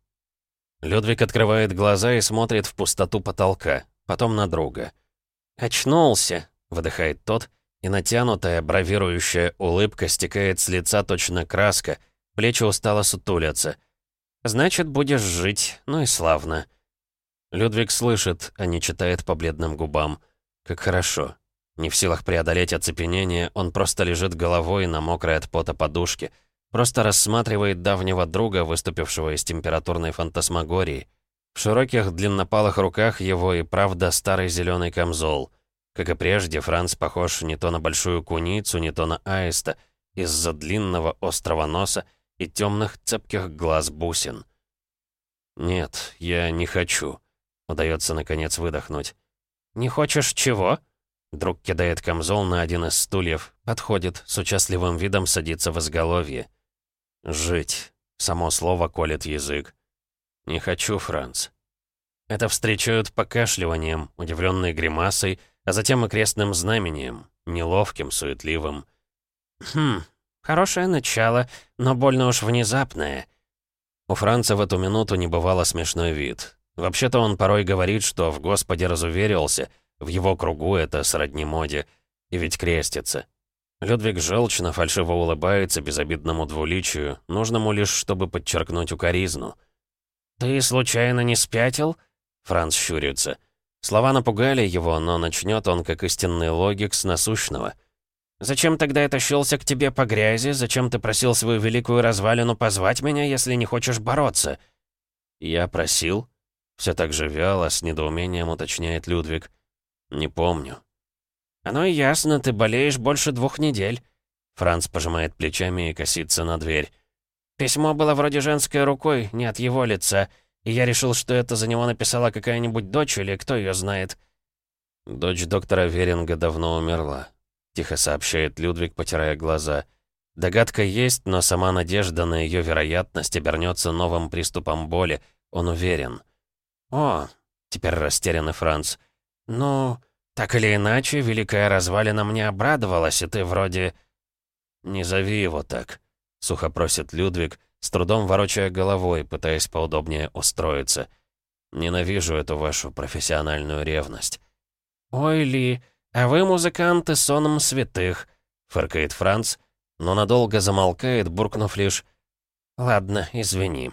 [SPEAKER 1] Людвиг открывает глаза и смотрит в пустоту потолка потом на друга. «Очнулся!» — выдыхает тот, и натянутая, бравирующая улыбка стекает с лица точно краска, плечи устало сутулятся. «Значит, будешь жить, ну и славно». Людвиг слышит, а не читает по бледным губам. Как хорошо. Не в силах преодолеть оцепенение, он просто лежит головой на мокрой от пота подушке, просто рассматривает давнего друга, выступившего из температурной фантасмагории — в широких длиннопалых руках его и правда старый зеленый камзол. Как и прежде, Франц похож не то на большую куницу, не то на аиста, из-за длинного острого носа и темных цепких глаз бусин. «Нет, я не хочу», — удается наконец выдохнуть. «Не хочешь чего?» Друг кидает камзол на один из стульев, подходит, с участливым видом садится в изголовье. «Жить», — само слово колет язык. «Не хочу, Франц». Это встречают покашливанием, удивленной гримасой, а затем и крестным знамением, неловким, суетливым. «Хм, хорошее начало, но больно уж внезапное». У Франца в эту минуту не бывало смешной вид. Вообще-то он порой говорит, что в Господе разуверился, в его кругу это сродни моде, и ведь крестится. Людвиг желчно фальшиво улыбается безобидному двуличию, нужному лишь, чтобы подчеркнуть укоризну — «Ты случайно не спятил?» Франц щурится. Слова напугали его, но начнет он, как истинный логик, с насущного. «Зачем тогда я тащился к тебе по грязи? Зачем ты просил свою великую развалину позвать меня, если не хочешь бороться?» «Я просил?» Все так же вяло, с недоумением уточняет Людвиг. «Не помню». «Оно и ясно, ты болеешь больше двух недель». Франц пожимает плечами и косится на дверь. Письмо было вроде женской рукой, не от его лица, и я решил, что это за него написала какая-нибудь дочь или кто ее знает. «Дочь доктора Веринга давно умерла», — тихо сообщает Людвиг, потирая глаза. Догадка есть, но сама надежда на ее вероятность обернется новым приступом боли, он уверен. «О!» — теперь растерянный Франц. «Ну, так или иначе, великая развалина мне обрадовалась, и ты вроде...» «Не зови его так», — сухо просит Людвиг, с трудом ворочая головой, пытаясь поудобнее устроиться. «Ненавижу эту вашу профессиональную ревность». «Ой, Ли, «А вы, музыканты, соном святых», — фыркает Франц, но надолго замолкает, буркнув лишь «Ладно, извини».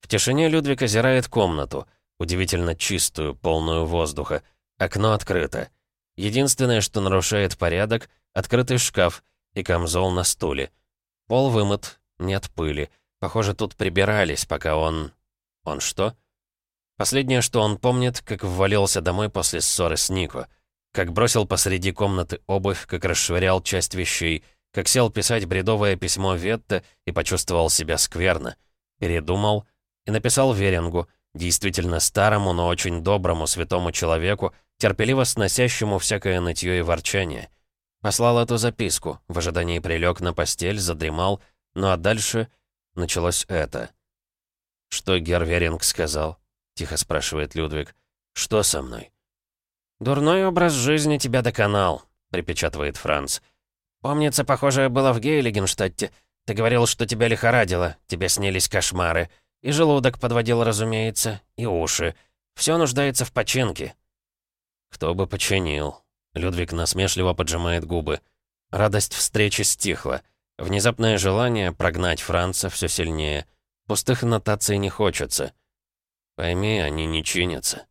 [SPEAKER 1] В тишине Людвиг озирает комнату, удивительно чистую, полную воздуха. Окно открыто. Единственное, что нарушает порядок — открытый шкаф и камзол на стуле. Пол вымыт, нет пыли. Похоже, тут прибирались, пока он... Он что? Последнее, что он помнит, как ввалился домой после ссоры с Нико. Как бросил посреди комнаты обувь, как расшвырял часть вещей, как сел писать бредовое письмо Ветте и почувствовал себя скверно. Передумал и написал Верингу, действительно старому, но очень доброму святому человеку, терпеливо сносящему всякое нытье и ворчание. Послал эту записку, в ожидании прилег на постель, задремал, ну а дальше началось это. «Что Герверинг сказал?» — тихо спрашивает Людвиг. «Что со мной?» «Дурной образ жизни тебя доконал», — припечатывает Франц. «Помнится, похожее было в Гейлигенштадте. Ты говорил, что тебя лихорадило, тебе снились кошмары. И желудок подводил, разумеется, и уши. Все нуждается в починке». «Кто бы починил?» Людвиг насмешливо поджимает губы. Радость встречи стихла. Внезапное желание прогнать Франца все сильнее. Пустых нотаций не хочется. Пойми, они не чинятся.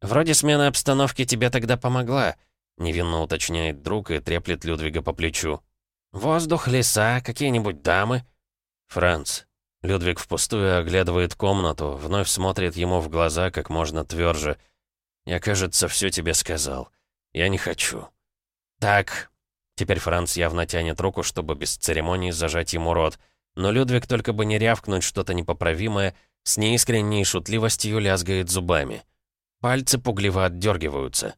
[SPEAKER 1] «Вроде смена обстановки тебе тогда помогла», — невинно уточняет друг и треплет Людвига по плечу. «Воздух, леса, какие-нибудь дамы?» «Франц». Людвиг впустую оглядывает комнату, вновь смотрит ему в глаза как можно тверже. «Я, кажется, все тебе сказал. Я не хочу». «Так, Теперь Франц явно тянет руку, чтобы без церемоний зажать ему рот. Но Людвиг только бы не рявкнуть что-то непоправимое, с неискренней шутливостью лязгает зубами. Пальцы пугливо отдергиваются.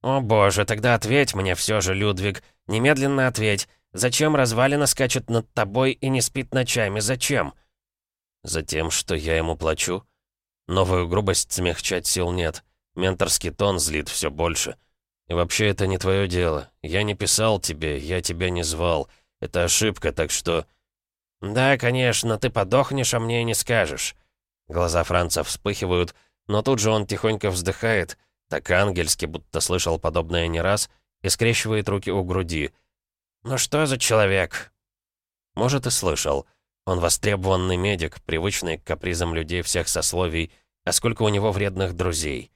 [SPEAKER 1] «О боже, тогда ответь мне все же, Людвиг. Немедленно ответь. Зачем развалина скачет над тобой и не спит ночами? Зачем?» «Затем, что я ему плачу?» Новую грубость смягчать сил нет. Менторский тон злит все больше. И вообще это не твое дело. Я не писал тебе, я тебя не звал. Это ошибка, так что...» «Да, конечно, ты подохнешь, а мне не скажешь». Глаза Франца вспыхивают, но тут же он тихонько вздыхает, так ангельски, будто слышал подобное не раз, и скрещивает руки у груди. «Ну что за человек?» Может, и слышал. Он востребованный медик, привычный к капризам людей всех сословий, а сколько у него вредных друзей.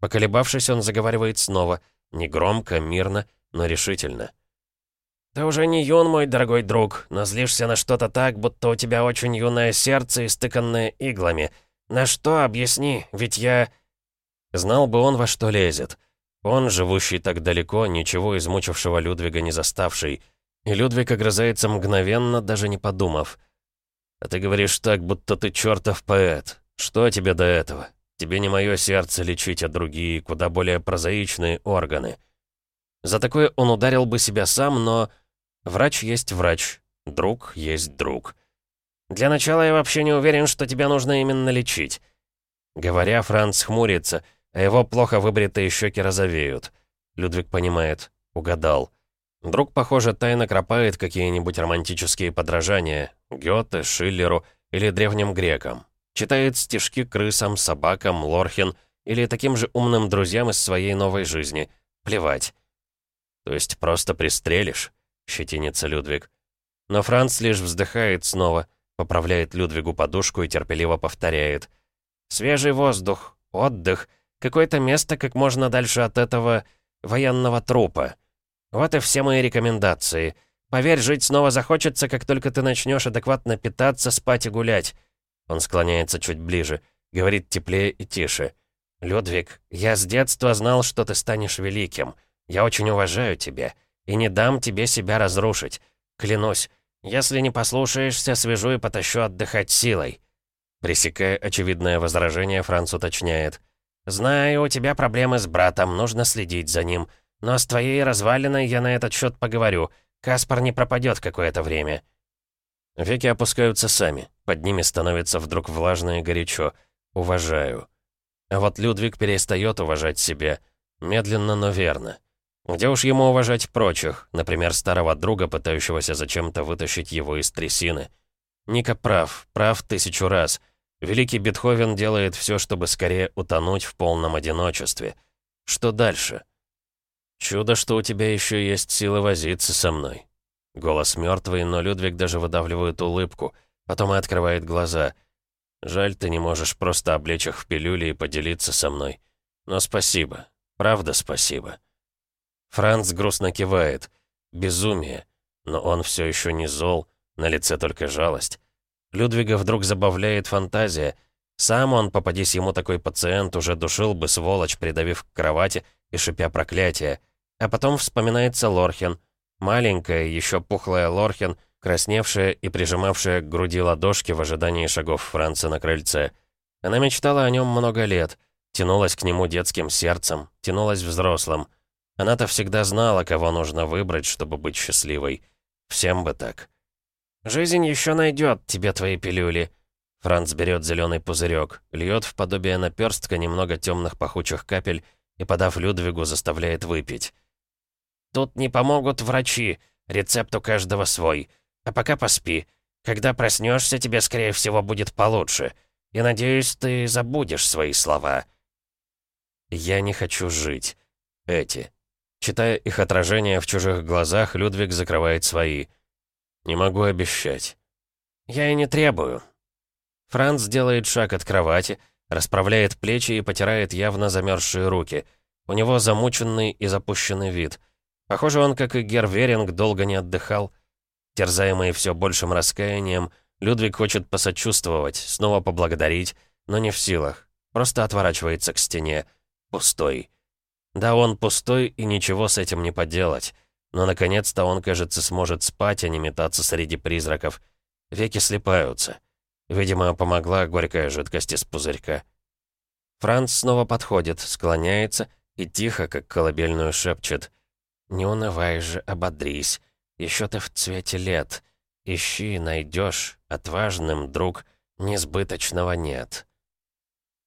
[SPEAKER 1] Поколебавшись, он заговаривает снова — Негромко, мирно, но решительно. «Ты уже не юн, мой дорогой друг, но злишься на что-то так, будто у тебя очень юное сердце, истыканное иглами. На что, объясни, ведь я...» Знал бы он, во что лезет. Он, живущий так далеко, ничего измучившего Людвига не заставший. И Людвиг огрызается мгновенно, даже не подумав. «А ты говоришь так, будто ты чертов поэт. Что тебе до этого? Тебе не мое сердце лечить, а другие, куда более прозаичные органы. За такое он ударил бы себя сам, но... Врач есть врач, друг есть друг. Для начала я вообще не уверен, что тебя нужно именно лечить. Говоря, Франц хмурится, а его плохо выбритые щеки розовеют. Людвиг понимает, угадал. Друг, похоже, тайно кропает какие-нибудь романтические подражания Гёте, Шиллеру или древним грекам. Читает стишки крысам, собакам, лорхин или таким же умным друзьям из своей новой жизни. Плевать. То есть просто пристрелишь? Щетинится Людвиг. Но Франц лишь вздыхает снова, поправляет Людвигу подушку и терпеливо повторяет. «Свежий воздух, отдых, какое-то место как можно дальше от этого военного трупа. Вот и все мои рекомендации. Поверь, жить снова захочется, как только ты начнешь адекватно питаться, спать и гулять. Он склоняется чуть ближе, говорит теплее и тише. «Людвиг, я с детства знал, что ты станешь великим. Я очень уважаю тебя и не дам тебе себя разрушить. Клянусь, если не послушаешься, свяжу и потащу отдыхать силой». Пресекая очевидное возражение, Франц уточняет. «Знаю, у тебя проблемы с братом, нужно следить за ним. Но с твоей развалиной я на этот счет поговорю. Каспар не пропадет какое-то время». Веки опускаются сами. Под ними становится вдруг влажно и горячо. Уважаю. А вот Людвиг перестает уважать себя. Медленно, но верно. Где уж ему уважать прочих, например, старого друга, пытающегося зачем-то вытащить его из трясины. Ника прав, прав тысячу раз. Великий Бетховен делает все, чтобы скорее утонуть в полном одиночестве. Что дальше? «Чудо, что у тебя еще есть силы возиться со мной». Голос мертвый, но Людвиг даже выдавливает улыбку, потом и открывает глаза. «Жаль, ты не можешь просто облечь их в пилюли и поделиться со мной. Но спасибо. Правда спасибо». Франц грустно кивает. Безумие. Но он все еще не зол, на лице только жалость. Людвига вдруг забавляет фантазия. Сам он, попадись ему такой пациент, уже душил бы сволочь, придавив к кровати и шипя проклятие. А потом вспоминается Лорхен. Маленькая, еще пухлая Лорхен, красневшая и прижимавшая к груди ладошки в ожидании шагов Франца на крыльце. Она мечтала о нем много лет, тянулась к нему детским сердцем, тянулась взрослым. Она-то всегда знала, кого нужно выбрать, чтобы быть счастливой. Всем бы так. «Жизнь еще найдет тебе твои пилюли». Франц берет зеленый пузырек, льет в подобие наперстка немного темных пахучих капель и, подав Людвигу, заставляет выпить. «Тут не помогут врачи, рецепт у каждого свой. А пока поспи. Когда проснешься, тебе, скорее всего, будет получше. Я надеюсь, ты забудешь свои слова». «Я не хочу жить. Эти». Читая их отражение в чужих глазах, Людвиг закрывает свои – «Не могу обещать». «Я и не требую». Франц делает шаг от кровати, расправляет плечи и потирает явно замерзшие руки. У него замученный и запущенный вид. Похоже, он, как и Герверинг, долго не отдыхал. Терзаемый все большим раскаянием, Людвиг хочет посочувствовать, снова поблагодарить, но не в силах. Просто отворачивается к стене. Пустой. Да, он пустой, и ничего с этим не поделать. Но наконец-то он, кажется, сможет спать, а не метаться среди призраков. Веки слепаются. Видимо, помогла горькая жидкость из пузырька. Франц снова подходит, склоняется и тихо, как колыбельную, шепчет. «Не унывай же, ободрись. Еще ты в цвете лет. Ищи, найдешь. Отважным, друг, несбыточного нет».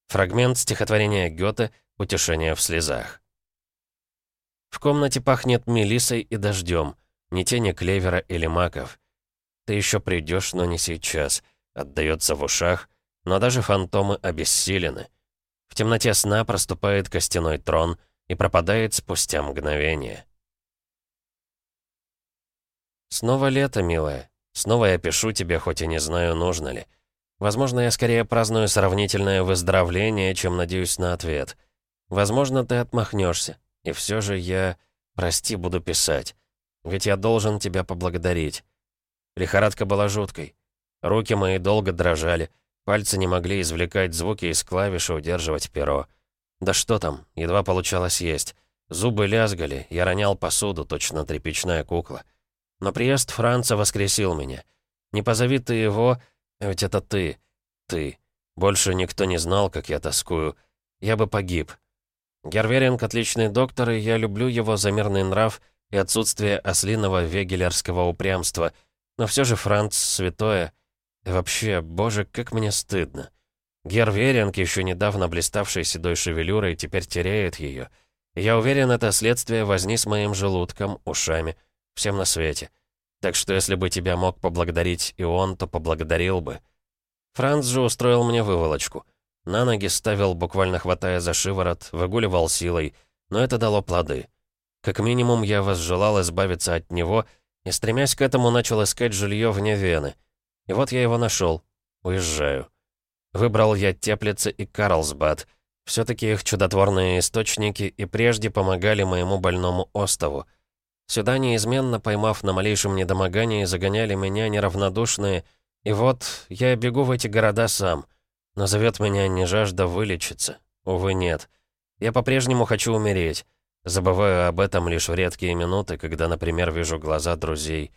[SPEAKER 1] Фрагмент стихотворения Гёте «Утешение в слезах». В комнате пахнет мелисой и дождем, не тени клевера или маков. Ты еще придешь, но не сейчас. Отдается в ушах, но даже фантомы обессилены. В темноте сна проступает костяной трон и пропадает спустя мгновение. Снова лето, милая. Снова я пишу тебе, хоть и не знаю, нужно ли. Возможно, я скорее праздную сравнительное выздоровление, чем надеюсь на ответ. Возможно, ты отмахнешься. И все же я... Прости, буду писать. Ведь я должен тебя поблагодарить. Лихорадка была жуткой. Руки мои долго дрожали. Пальцы не могли извлекать звуки из клавиш и удерживать перо. Да что там, едва получалось есть. Зубы лязгали, я ронял посуду, точно тряпичная кукла. Но приезд Франца воскресил меня. Не позови ты его, ведь это ты. Ты. Больше никто не знал, как я тоскую. Я бы погиб, Герверинг — отличный доктор, и я люблю его за мирный нрав и отсутствие ослиного вегелерского упрямства. Но все же Франц — святое. И вообще, боже, как мне стыдно. Герверинг, еще недавно блиставший седой шевелюрой, теперь теряет ее. я уверен, это следствие возни с моим желудком, ушами, всем на свете. Так что если бы тебя мог поблагодарить и он, то поблагодарил бы. Франц же устроил мне выволочку — на ноги ставил, буквально хватая за шиворот, выгуливал силой, но это дало плоды. Как минимум, я возжелал избавиться от него и, стремясь к этому, начал искать жилье вне Вены. И вот я его нашел. Уезжаю. Выбрал я Теплицы и Карлсбад. Все-таки их чудотворные источники и прежде помогали моему больному остову. Сюда, неизменно поймав на малейшем недомогании, загоняли меня неравнодушные, и вот я бегу в эти города сам — но зовет меня не жажда вылечиться. Увы, нет. Я по-прежнему хочу умереть. Забываю об этом лишь в редкие минуты, когда, например, вижу глаза друзей.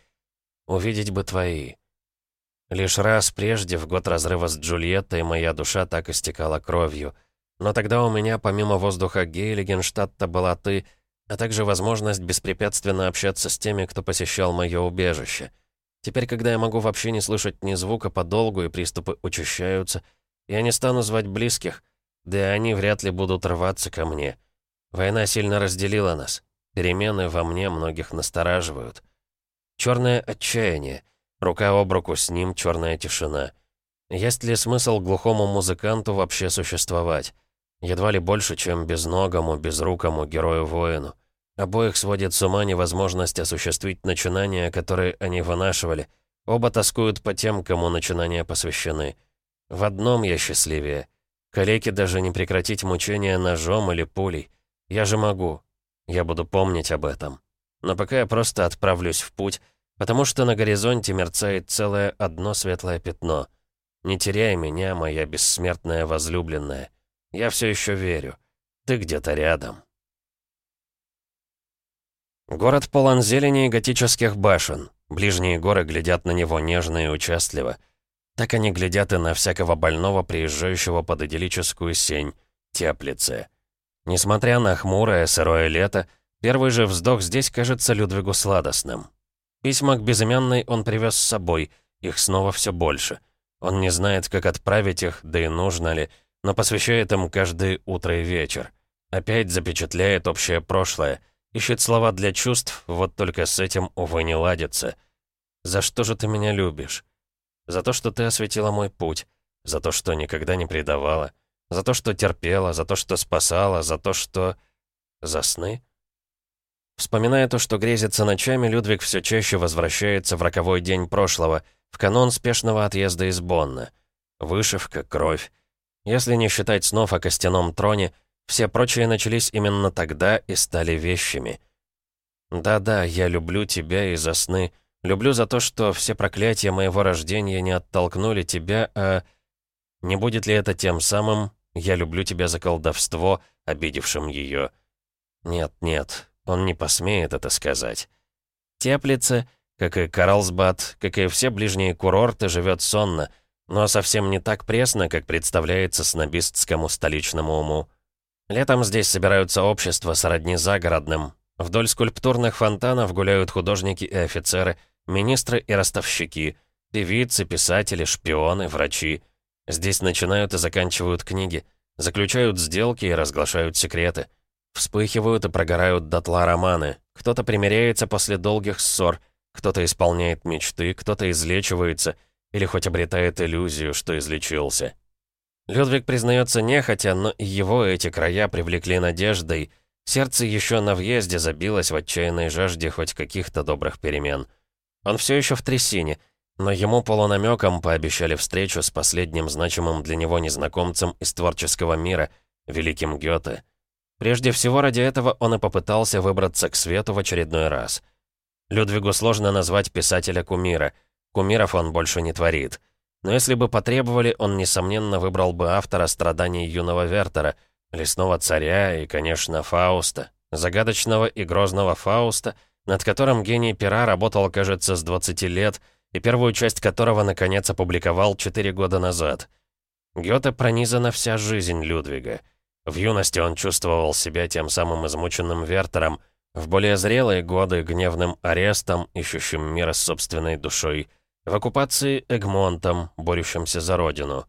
[SPEAKER 1] Увидеть бы твои. Лишь раз прежде, в год разрыва с Джульеттой, моя душа так истекала кровью. Но тогда у меня, помимо воздуха Гейлигенштадта, была ты, а также возможность беспрепятственно общаться с теми, кто посещал мое убежище. Теперь, когда я могу вообще не слышать ни звука подолгу и приступы учащаются, я не стану звать близких, да и они вряд ли будут рваться ко мне. Война сильно разделила нас. Перемены во мне многих настораживают. Черное отчаяние. Рука об руку с ним, черная тишина. Есть ли смысл глухому музыканту вообще существовать? Едва ли больше, чем безногому, безрукому герою-воину. Обоих сводит с ума невозможность осуществить начинания, которые они вынашивали. Оба тоскуют по тем, кому начинания посвящены. В одном я счастливее. Калеке даже не прекратить мучения ножом или пулей. Я же могу. Я буду помнить об этом. Но пока я просто отправлюсь в путь, потому что на горизонте мерцает целое одно светлое пятно. Не теряй меня, моя бессмертная возлюбленная. Я все еще верю. Ты где-то рядом. Город полон зелени и готических башен. Ближние горы глядят на него нежно и участливо. Так они глядят и на всякого больного, приезжающего под идиллическую сень, теплице. Несмотря на хмурое, сырое лето, первый же вздох здесь кажется Людвигу сладостным. Письма к безымянной он привез с собой, их снова все больше. Он не знает, как отправить их, да и нужно ли, но посвящает им каждое утро и вечер. Опять запечатляет общее прошлое, ищет слова для чувств, вот только с этим, увы, не ладится. «За что же ты меня любишь?» «За то, что ты осветила мой путь, за то, что никогда не предавала, за то, что терпела, за то, что спасала, за то, что...» «За сны?» Вспоминая то, что грезится ночами, Людвиг все чаще возвращается в роковой день прошлого, в канон спешного отъезда из Бонна. Вышивка, кровь. Если не считать снов о костяном троне, все прочие начались именно тогда и стали вещами. Да-да, я люблю тебя и за сны. Люблю за то, что все проклятия моего рождения не оттолкнули тебя, а... Не будет ли это тем самым «я люблю тебя за колдовство», обидевшим ее? Нет, нет, он не посмеет это сказать. Теплица, как и Карлсбад, как и все ближние курорты, живет сонно, но совсем не так пресно, как представляется снобистскому столичному уму. Летом здесь собираются общества сродни загородным. Вдоль скульптурных фонтанов гуляют художники и офицеры, министры и ростовщики, певицы, писатели, шпионы, врачи. Здесь начинают и заканчивают книги, заключают сделки и разглашают секреты. Вспыхивают и прогорают дотла романы. Кто-то примиряется после долгих ссор, кто-то исполняет мечты, кто-то излечивается или хоть обретает иллюзию, что излечился. Людвиг признается нехотя, но его эти края привлекли надеждой. Сердце еще на въезде забилось в отчаянной жажде хоть каких-то добрых перемен. Он все еще в трясине, но ему полунамеком пообещали встречу с последним значимым для него незнакомцем из творческого мира, великим Гёте. Прежде всего ради этого он и попытался выбраться к свету в очередной раз. Людвигу сложно назвать писателя кумира. Кумиров он больше не творит. Но если бы потребовали, он, несомненно, выбрал бы автора страданий юного Вертера, лесного царя и, конечно, Фауста, загадочного и грозного Фауста, над которым гений пера работал, кажется, с 20 лет, и первую часть которого, наконец, опубликовал 4 года назад. Гёте пронизана вся жизнь Людвига. В юности он чувствовал себя тем самым измученным Вертером, в более зрелые годы — гневным арестом, ищущим мира с собственной душой — в оккупации Эгмонтом, борющимся за родину.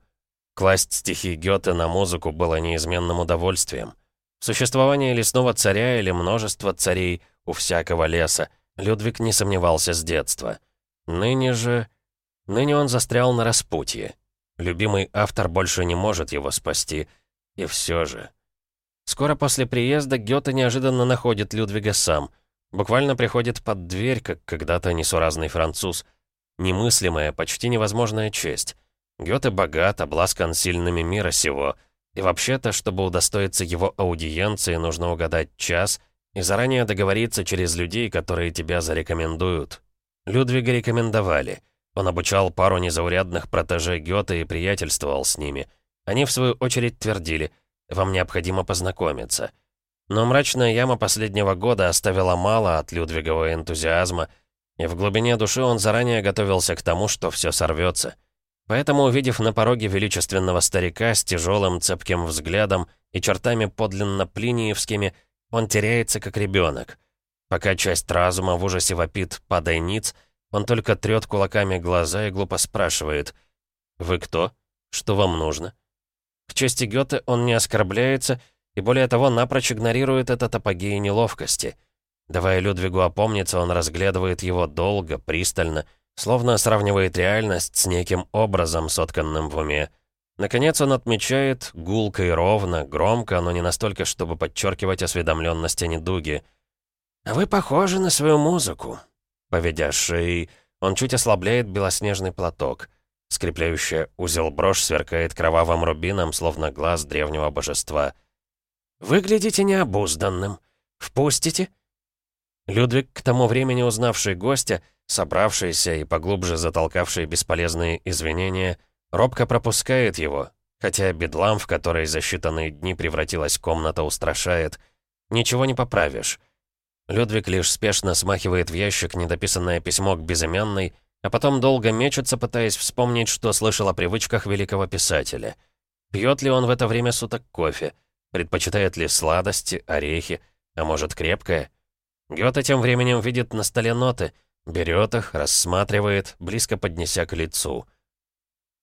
[SPEAKER 1] Класть стихи Гёте на музыку было неизменным удовольствием. Существование лесного царя или множество царей у всякого леса Людвиг не сомневался с детства. Ныне же... Ныне он застрял на распутье. Любимый автор больше не может его спасти. И все же... Скоро после приезда Гёте неожиданно находит Людвига сам. Буквально приходит под дверь, как когда-то несуразный француз — Немыслимая, почти невозможная честь. Гёте богат, обласкан сильными мира сего. И вообще-то, чтобы удостоиться его аудиенции, нужно угадать час и заранее договориться через людей, которые тебя зарекомендуют. Людвига рекомендовали. Он обучал пару незаурядных протеже Гёте и приятельствовал с ними. Они, в свою очередь, твердили, «Вам необходимо познакомиться». Но мрачная яма последнего года оставила мало от Людвигового энтузиазма, и в глубине души он заранее готовился к тому, что все сорвется. Поэтому, увидев на пороге величественного старика с тяжелым цепким взглядом и чертами подлинно плиниевскими, он теряется как ребенок. Пока часть разума в ужасе вопит «падай ниц», он только трет кулаками глаза и глупо спрашивает «Вы кто? Что вам нужно?» К чести Гёте он не оскорбляется и, более того, напрочь игнорирует этот апогей неловкости — Давая Людвигу опомниться, он разглядывает его долго, пристально, словно сравнивает реальность с неким образом, сотканным в уме. Наконец он отмечает, гулко и ровно, громко, но не настолько, чтобы подчеркивать осведомленность о недуге. «Вы похожи на свою музыку». Поведя шеей, он чуть ослабляет белоснежный платок. Скрепляющая узел брошь сверкает кровавым рубином, словно глаз древнего божества. «Выглядите необузданным. Впустите?» Людвиг, к тому времени узнавший гостя, собравшийся и поглубже затолкавший бесполезные извинения, робко пропускает его, хотя бедлам, в который за считанные дни превратилась комната, устрашает. Ничего не поправишь. Людвиг лишь спешно смахивает в ящик недописанное письмо к безымянной, а потом долго мечется, пытаясь вспомнить, что слышал о привычках великого писателя. Пьет ли он в это время суток кофе? Предпочитает ли сладости, орехи, а может крепкое? Гёте тем временем видит на столе ноты, берет их, рассматривает, близко поднеся к лицу.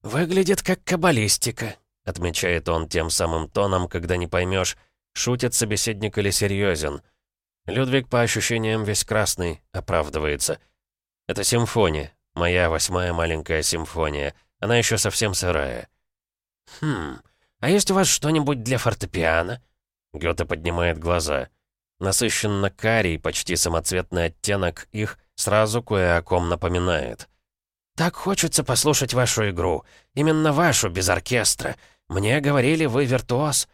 [SPEAKER 1] «Выглядит как каббалистика», — отмечает он тем самым тоном, когда не поймешь, шутит собеседник или серьезен — Людвиг, по ощущениям, весь красный, оправдывается. Это симфония, моя восьмая маленькая симфония. Она еще совсем сырая. «Хм, а есть у вас что-нибудь для фортепиано?» Гёте поднимает глаза. Насыщенно карий, почти самоцветный оттенок их сразу кое о ком напоминает. «Так хочется послушать вашу игру. Именно вашу, без оркестра. Мне говорили, вы виртуоз».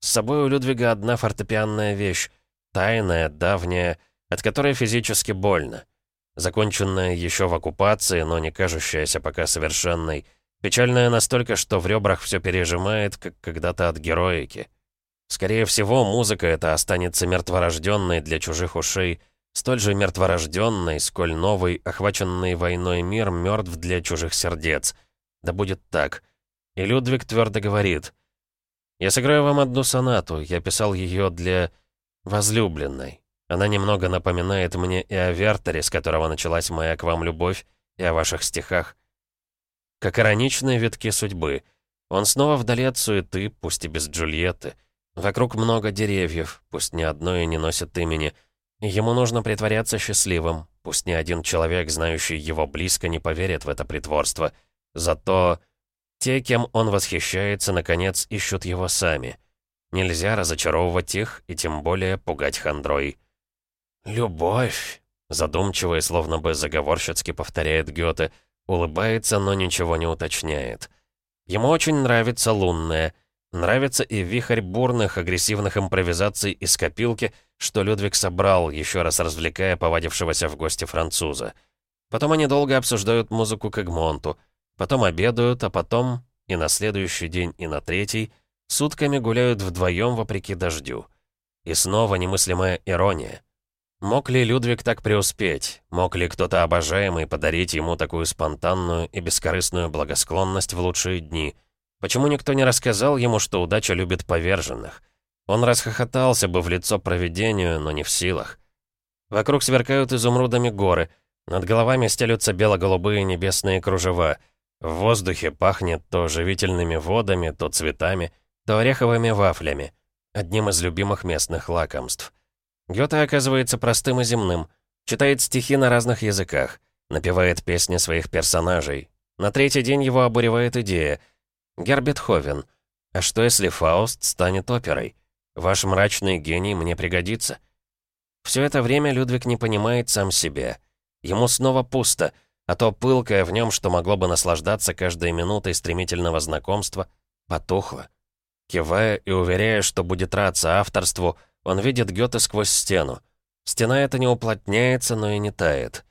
[SPEAKER 1] С собой у Людвига одна фортепианная вещь тайная, давняя, от которой физически больно. Законченная еще в оккупации, но не кажущаяся пока совершенной. Печальная настолько, что в ребрах все пережимает, как когда-то от героики. Скорее всего, музыка эта останется мертворожденной для чужих ушей, столь же мертворожденной, сколь новый, охваченный войной мир мертв для чужих сердец. Да будет так. И Людвиг твердо говорит. «Я сыграю вам одну сонату. Я писал ее для возлюбленной. Она немного напоминает мне и о Вертере, с которого началась моя к вам любовь, и о ваших стихах. Как ироничные витки судьбы. Он снова вдали от суеты, пусть и без Джульетты. Вокруг много деревьев, пусть ни одно и не носит имени. Ему нужно притворяться счастливым, пусть ни один человек, знающий его близко, не поверит в это притворство. Зато те, кем он восхищается, наконец ищут его сами — Нельзя разочаровывать их и тем более пугать хандрой. «Любовь!» — задумчиво и словно бы заговорщицки повторяет Гёте, улыбается, но ничего не уточняет. Ему очень нравится лунная, нравится и вихрь бурных, агрессивных импровизаций из копилки, что Людвиг собрал, еще раз развлекая повадившегося в гости француза. Потом они долго обсуждают музыку к Эгмонту, потом обедают, а потом, и на следующий день, и на третий — Сутками гуляют вдвоем вопреки дождю. И снова немыслимая ирония. Мог ли Людвиг так преуспеть? Мог ли кто-то обожаемый подарить ему такую спонтанную и бескорыстную благосклонность в лучшие дни? Почему никто не рассказал ему, что удача любит поверженных? Он расхохотался бы в лицо провидению, но не в силах. Вокруг сверкают изумрудами горы, над головами стелются бело-голубые небесные кружева. В воздухе пахнет то живительными водами, то цветами — то ореховыми вафлями, одним из любимых местных лакомств. Гёте оказывается простым и земным, читает стихи на разных языках, напевает песни своих персонажей. На третий день его обуревает идея. Гербетховен. А что если Фауст станет оперой? Ваш мрачный гений мне пригодится. Все это время Людвиг не понимает сам себя. Ему снова пусто, а то пылкое в нем, что могло бы наслаждаться каждой минутой стремительного знакомства, потухло. Кивая и уверяя, что будет раться авторству, он видит Гёте сквозь стену. Стена эта не уплотняется, но и не тает.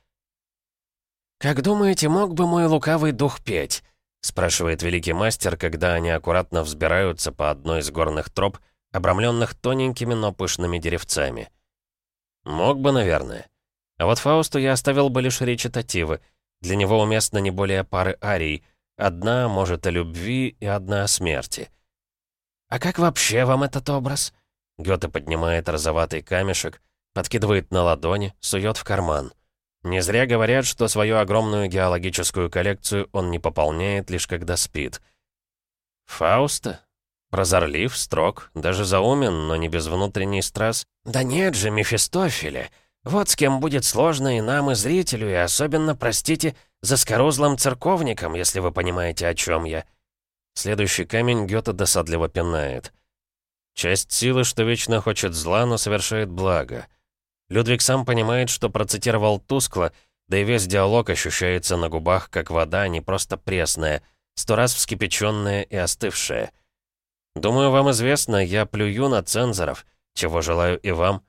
[SPEAKER 1] «Как думаете, мог бы мой лукавый дух петь?» Спрашивает великий мастер, когда они аккуратно взбираются по одной из горных троп, обрамленных тоненькими, но пышными деревцами. «Мог бы, наверное. А вот Фаусту я оставил бы лишь речитативы. Для него уместно не более пары арий. Одна, может, о любви и одна о смерти». «А как вообще вам этот образ?» Гёте поднимает розоватый камешек, подкидывает на ладони, сует в карман. Не зря говорят, что свою огромную геологическую коллекцию он не пополняет, лишь когда спит. Фауста? Прозорлив, строг, даже заумен, но не без внутренней страз. «Да нет же, Мефистофеля! Вот с кем будет сложно и нам, и зрителю, и особенно, простите, за скорузлым церковником, если вы понимаете, о чем я». Следующий камень Гёте досадливо пинает. Часть силы, что вечно хочет зла, но совершает благо. Людвиг сам понимает, что процитировал тускло, да и весь диалог ощущается на губах, как вода, не просто пресная, сто раз вскипяченная и остывшая. «Думаю, вам известно, я плюю на цензоров, чего желаю и вам».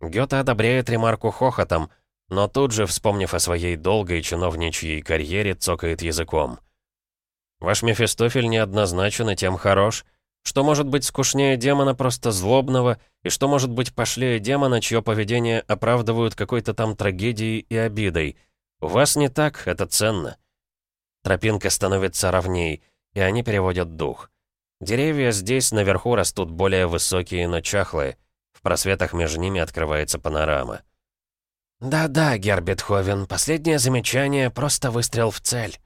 [SPEAKER 1] Гёте одобряет ремарку хохотом, но тут же, вспомнив о своей долгой чиновничьей карьере, цокает языком. «Ваш Мефистофель неоднозначен и тем хорош. Что может быть скучнее демона просто злобного, и что может быть пошлее демона, чье поведение оправдывают какой-то там трагедией и обидой? У вас не так, это ценно». Тропинка становится ровней, и они переводят дух. Деревья здесь наверху растут более высокие, но чахлые. В просветах между ними открывается панорама. «Да-да, Гербетховен, последнее замечание — просто выстрел в цель».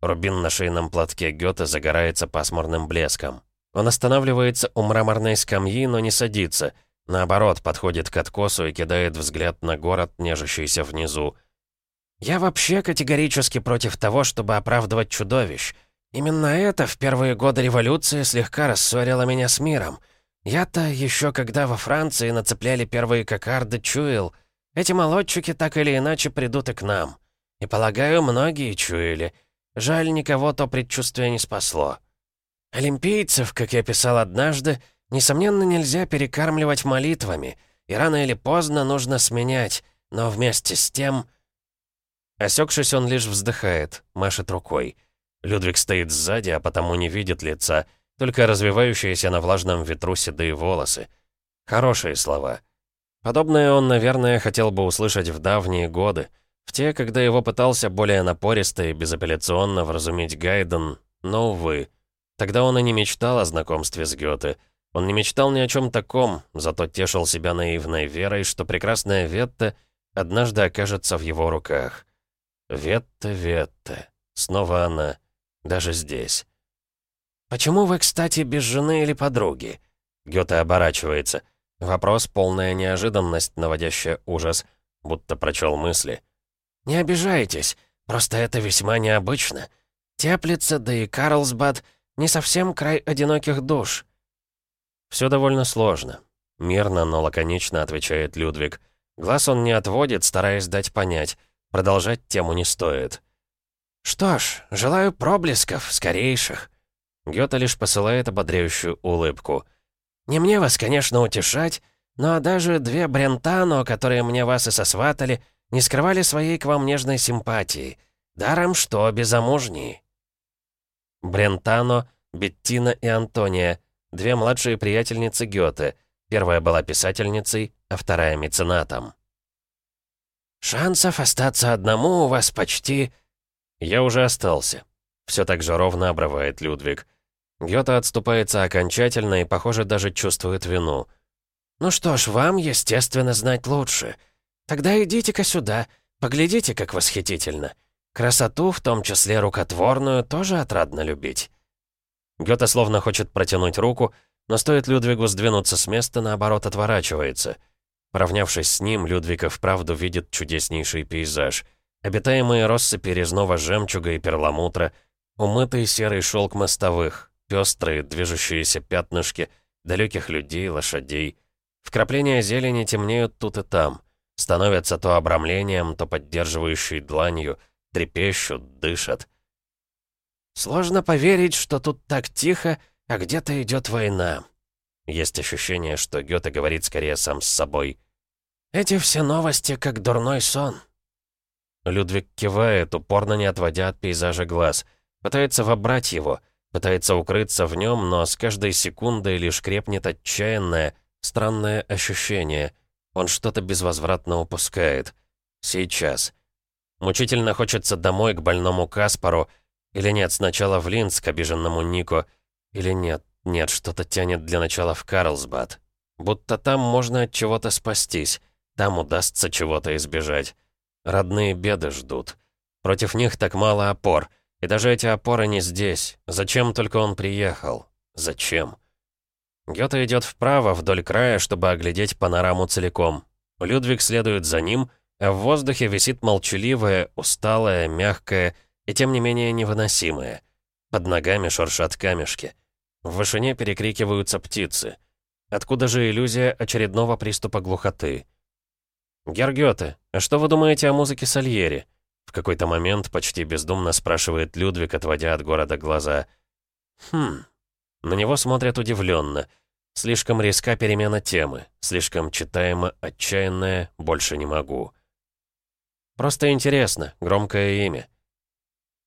[SPEAKER 1] Рубин на шейном платке Гёте загорается пасмурным блеском. Он останавливается у мраморной скамьи, но не садится. Наоборот, подходит к откосу и кидает взгляд на город, нежащийся внизу. «Я вообще категорически против того, чтобы оправдывать чудовищ. Именно это в первые годы революции слегка рассорило меня с миром. Я-то еще когда во Франции нацепляли первые кокарды, чуял — эти молодчики так или иначе придут и к нам. И, полагаю, многие чуяли. Жаль, никого то предчувствие не спасло. Олимпийцев, как я писал однажды, несомненно, нельзя перекармливать молитвами, и рано или поздно нужно сменять, но вместе с тем... Осекшись, он лишь вздыхает, машет рукой. Людвиг стоит сзади, а потому не видит лица, только развивающиеся на влажном ветру седые волосы. Хорошие слова. Подобное он, наверное, хотел бы услышать в давние годы, в те, когда его пытался более напористо и безапелляционно вразумить Гайден, но, увы. Тогда он и не мечтал о знакомстве с Гёте. Он не мечтал ни о чем таком, зато тешил себя наивной верой, что прекрасная Ветта однажды окажется в его руках. Ветта, Ветта. Снова она. Даже здесь. «Почему вы, кстати, без жены или подруги?» Гёте оборачивается — Вопрос — полная неожиданность, наводящая ужас, будто прочел мысли. «Не обижайтесь, просто это весьма необычно. Теплица, да и Карлсбад — не совсем край одиноких душ». Все довольно сложно. Мирно, но лаконично отвечает Людвиг. Глаз он не отводит, стараясь дать понять. Продолжать тему не стоит. «Что ж, желаю проблесков, скорейших». Гёта лишь посылает ободряющую улыбку. Не мне вас, конечно, утешать, но даже две Брентано, которые мне вас и сосватали, не скрывали своей к вам нежной симпатии. Даром что, безамужние. Брентано, Беттина и Антония, две младшие приятельницы Гёте. Первая была писательницей, а вторая меценатом. «Шансов остаться одному у вас почти...» «Я уже остался», — все так же ровно обрывает Людвиг. Гёта отступается окончательно и, похоже, даже чувствует вину. «Ну что ж, вам, естественно, знать лучше. Тогда идите-ка сюда, поглядите, как восхитительно. Красоту, в том числе рукотворную, тоже отрадно любить». Гёта словно хочет протянуть руку, но стоит Людвигу сдвинуться с места, наоборот, отворачивается. Поравнявшись с ним, Людвиг и вправду видит чудеснейший пейзаж. Обитаемые россыпи резного жемчуга и перламутра, умытый серый шелк мостовых, пестрые, движущиеся пятнышки, далеких людей, лошадей. Вкрапления зелени темнеют тут и там, становятся то обрамлением, то поддерживающей дланью, трепещут, дышат. «Сложно поверить, что тут так тихо, а где-то идет война». Есть ощущение, что Гёте говорит скорее сам с собой. «Эти все новости, как дурной сон». Людвиг кивает, упорно не отводя от пейзажа глаз. Пытается вобрать его — Пытается укрыться в нем, но с каждой секундой лишь крепнет отчаянное, странное ощущение. Он что-то безвозвратно упускает. Сейчас. Мучительно хочется домой к больному Каспару. Или нет, сначала в Линц к обиженному Нику. Или нет, нет, что-то тянет для начала в Карлсбад. Будто там можно от чего-то спастись. Там удастся чего-то избежать. Родные беды ждут. Против них так мало опор — и даже эти опоры не здесь. Зачем только он приехал? Зачем? Гёте идет вправо, вдоль края, чтобы оглядеть панораму целиком. Людвиг следует за ним, в воздухе висит молчаливое, усталое, мягкое и тем не менее невыносимое. Под ногами шуршат камешки. В вышине перекрикиваются птицы. Откуда же иллюзия очередного приступа глухоты? Гергёте, а что вы думаете о музыке Сальери?» В какой-то момент почти бездумно спрашивает Людвиг, отводя от города глаза. «Хм...» На него смотрят удивленно. Слишком резка перемена темы, слишком читаемо отчаянная «больше не могу». «Просто интересно, громкое имя».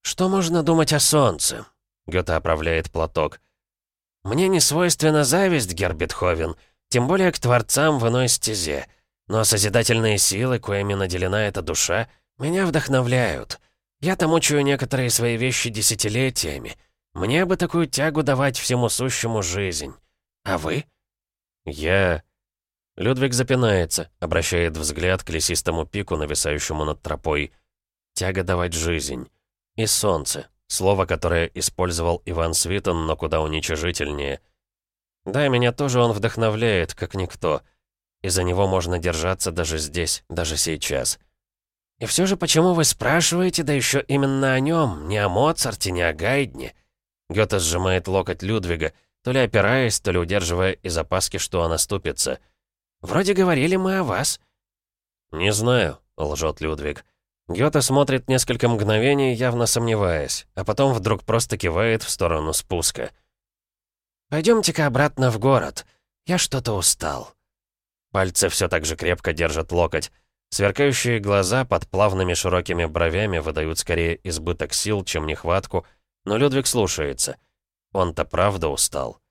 [SPEAKER 1] «Что можно думать о солнце?» Гёте оправляет платок. «Мне не свойственна зависть, Гербетховен, тем более к творцам в иной стезе. Но созидательные силы, коими наделена эта душа, меня вдохновляют. Я-то мучаю некоторые свои вещи десятилетиями. Мне бы такую тягу давать всему сущему жизнь. А вы?» «Я...» Людвиг запинается, обращает взгляд к лесистому пику, нависающему над тропой. «Тяга давать жизнь. И солнце. Слово, которое использовал Иван Свитон, но куда уничижительнее. Да, меня тоже он вдохновляет, как никто. И за него можно держаться даже здесь, даже сейчас.
[SPEAKER 2] И все же почему вы спрашиваете, да еще именно о нем, не о Моцарте, не о Гайдне?
[SPEAKER 1] Гёте сжимает локоть Людвига, то ли опираясь, то ли удерживая из опаски, что она ступится.
[SPEAKER 2] «Вроде говорили мы о вас».
[SPEAKER 1] «Не знаю», — лжет Людвиг. Гёте смотрит несколько мгновений, явно сомневаясь, а потом вдруг просто кивает в сторону спуска.
[SPEAKER 2] «Пойдемте-ка обратно в город. Я что-то устал».
[SPEAKER 1] Пальцы все так же крепко держат локоть. Сверкающие глаза под плавными широкими бровями выдают скорее избыток сил, чем нехватку, но Людвиг слушается. Он-то правда устал.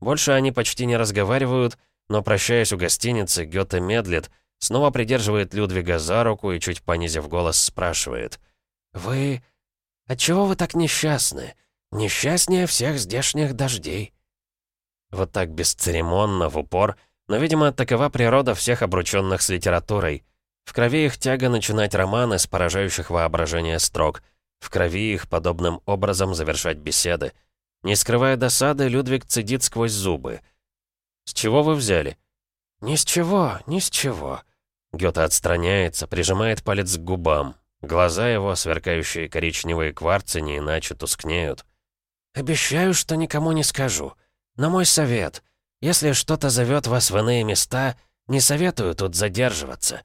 [SPEAKER 1] Больше они почти не разговаривают, но, прощаясь у гостиницы, Гёте медлит, снова придерживает Людвига за руку и, чуть понизив голос, спрашивает.
[SPEAKER 2] «Вы... Отчего вы так несчастны? Несчастнее всех здешних дождей».
[SPEAKER 1] Вот так бесцеремонно, в упор, но, видимо, такова природа всех обрученных с литературой. В крови их тяга начинать романы с поражающих воображения строк. В крови их подобным образом завершать беседы. Не скрывая досады, Людвиг цедит сквозь зубы. «С чего вы взяли?»
[SPEAKER 2] «Ни с чего, ни с чего».
[SPEAKER 1] Гёта отстраняется, прижимает палец к губам. Глаза его, сверкающие коричневые кварцы, не иначе тускнеют.
[SPEAKER 2] «Обещаю, что никому не скажу. Но мой совет. Если что-то зовет вас в иные места, не советую тут задерживаться.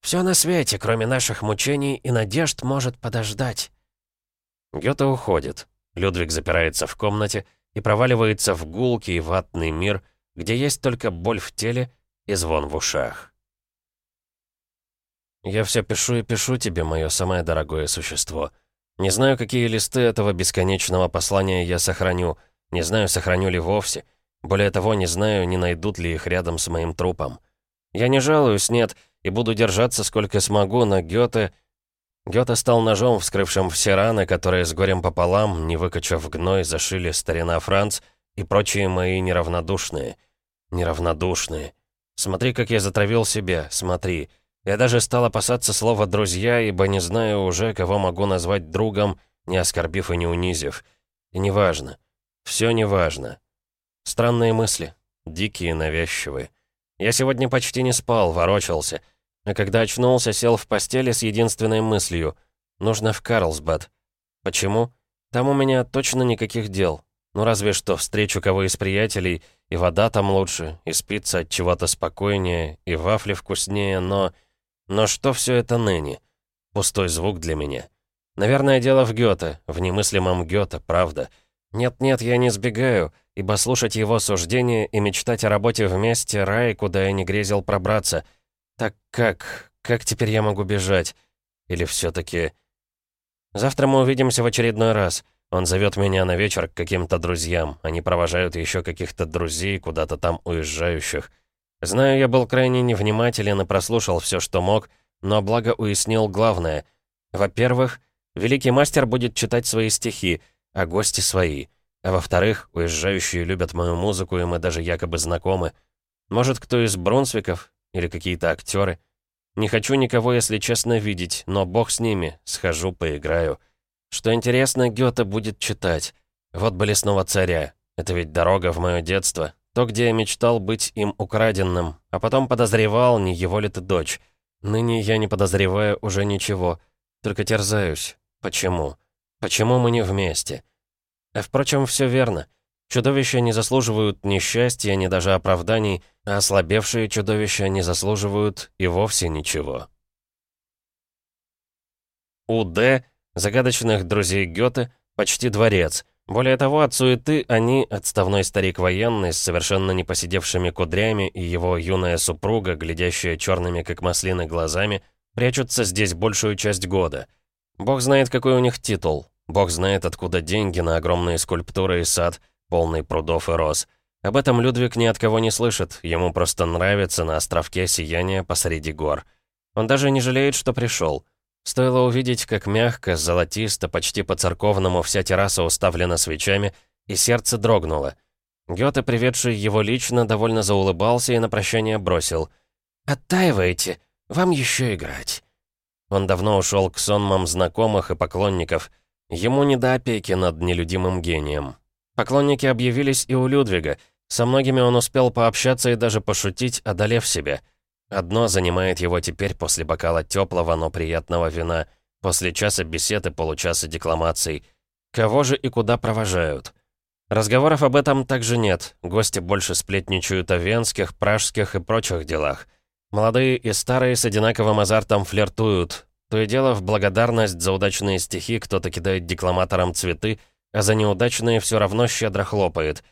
[SPEAKER 2] Все на свете, кроме наших мучений и надежд, может подождать».
[SPEAKER 1] Гёта уходит. Людвиг запирается в комнате и проваливается в гулкий ватный мир, где есть только боль в теле и звон в ушах. Я все пишу и пишу тебе, мое самое дорогое существо. Не знаю, какие листы этого бесконечного послания я сохраню, не знаю, сохраню ли вовсе. Более того, не знаю, не найдут ли их рядом с моим трупом. Я не жалуюсь, нет, и буду держаться сколько смогу, но Гёте... Гёте стал ножом, вскрывшим все раны, которые с горем пополам, не выкачав гной, зашили старина Франц и прочие мои неравнодушные. Неравнодушные. Смотри, как я затравил себя, смотри. Я даже стал опасаться слова «друзья», ибо не знаю уже, кого могу назвать другом, не оскорбив и не унизив. И неважно. Все неважно. Странные мысли. Дикие, навязчивые. Я сегодня почти не спал, ворочался. А когда очнулся, сел в постели с единственной мыслью. Нужно в Карлсбад. Почему? Там у меня точно никаких дел. Ну разве что встречу кого из приятелей, и вода там лучше, и спится от чего-то спокойнее, и вафли вкуснее, но... Но что все это ныне? Пустой звук для меня. Наверное, дело в Гёте, в немыслимом Гёте, правда. Нет-нет, я не сбегаю, ибо слушать его суждения и мечтать о работе вместе — рай, куда я не грезил пробраться. Так как? Как теперь я могу бежать? Или все таки Завтра мы увидимся в очередной раз. Он зовет меня на вечер к каким-то друзьям. Они провожают еще каких-то друзей, куда-то там уезжающих. Знаю, я был крайне невнимателен и прослушал все, что мог, но благо уяснил главное. Во-первых, великий мастер будет читать свои стихи, а гости свои — а во-вторых, уезжающие любят мою музыку, и мы даже якобы знакомы. Может, кто из Брунсвиков? Или какие-то актеры? Не хочу никого, если честно, видеть, но бог с ними, схожу, поиграю. Что интересно, Гёте будет читать. Вот бы лесного царя. Это ведь дорога в мое детство. То, где я мечтал быть им украденным, а потом подозревал, не его ли ты дочь. Ныне я не подозреваю уже ничего. Только терзаюсь. Почему? Почему мы не вместе? А впрочем, все верно. Чудовища не заслуживают ни счастья, ни даже оправданий, а ослабевшие чудовища не заслуживают и вовсе ничего. У Д, загадочных друзей Гёте, почти дворец. Более того, от суеты они, отставной старик военный, с совершенно не посидевшими кудрями и его юная супруга, глядящая черными как маслины глазами, прячутся здесь большую часть года. Бог знает, какой у них титул. Бог знает, откуда деньги на огромные скульптуры и сад, полный прудов и роз. Об этом Людвиг ни от кого не слышит, ему просто нравится на островке сияния посреди гор. Он даже не жалеет, что пришел. Стоило увидеть, как мягко, золотисто, почти по-церковному вся терраса уставлена свечами, и сердце дрогнуло. Гёте, приведший его лично, довольно заулыбался и на прощание бросил. «Оттаиваете, вам еще играть». Он давно ушел к сонмам знакомых и поклонников. Ему не до опеки над нелюдимым гением. Поклонники объявились и у Людвига. Со многими он успел пообщаться и даже пошутить, одолев себя. Одно занимает его теперь после бокала теплого, но приятного вина, после часа бесед и получаса декламаций. Кого же и куда провожают? Разговоров об этом также нет. Гости больше сплетничают о венских, пражских и прочих делах. Молодые и старые с одинаковым азартом флиртуют. То и дело в благодарность за удачные стихи кто-то кидает декламаторам цветы, а за неудачные все равно щедро хлопает.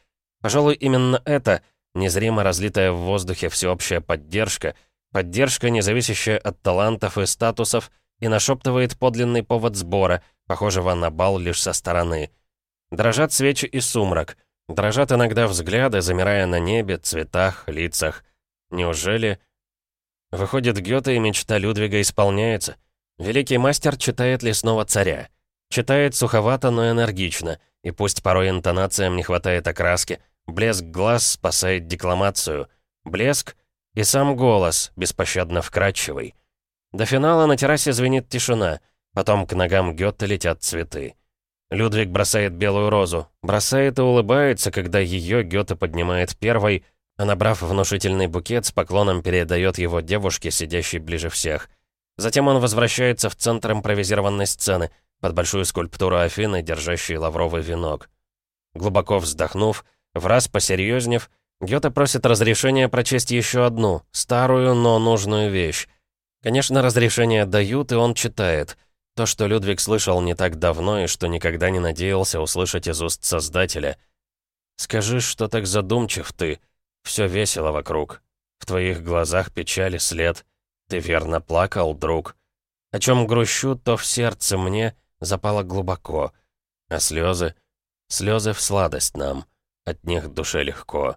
[SPEAKER 1] Пожалуй, именно это, незримо разлитая в воздухе всеобщая поддержка, поддержка, не зависящая от талантов и статусов, и нашептывает подлинный повод сбора, похожего на бал лишь со стороны. Дрожат свечи и сумрак, дрожат иногда взгляды, замирая на небе, цветах, лицах. Неужели... Выходит, Гёте и мечта Людвига исполняется. Великий мастер читает лесного царя. Читает суховато, но энергично, и пусть порой интонациям не хватает окраски, блеск глаз спасает декламацию. Блеск и сам голос, беспощадно вкрадчивый. До финала на террасе звенит тишина, потом к ногам Гёте летят цветы. Людвиг бросает белую розу, бросает и улыбается, когда ее Гёте поднимает первой, а набрав внушительный букет, с поклоном передает его девушке, сидящей ближе всех. Затем он возвращается в центр импровизированной сцены — под большую скульптуру Афины, держащей лавровый венок. Глубоко вздохнув, в раз посерьезнев, Гёте просит разрешения прочесть еще одну, старую, но нужную вещь. Конечно, разрешение дают, и он читает. То, что Людвиг слышал не так давно и что никогда не надеялся услышать из уст Создателя. «Скажи, что так задумчив ты. Все весело вокруг. В твоих глазах печали след. Ты верно плакал, друг. О чем грущу, то в сердце мне — запало глубоко. А слезы? Слезы в сладость нам. От них душе легко.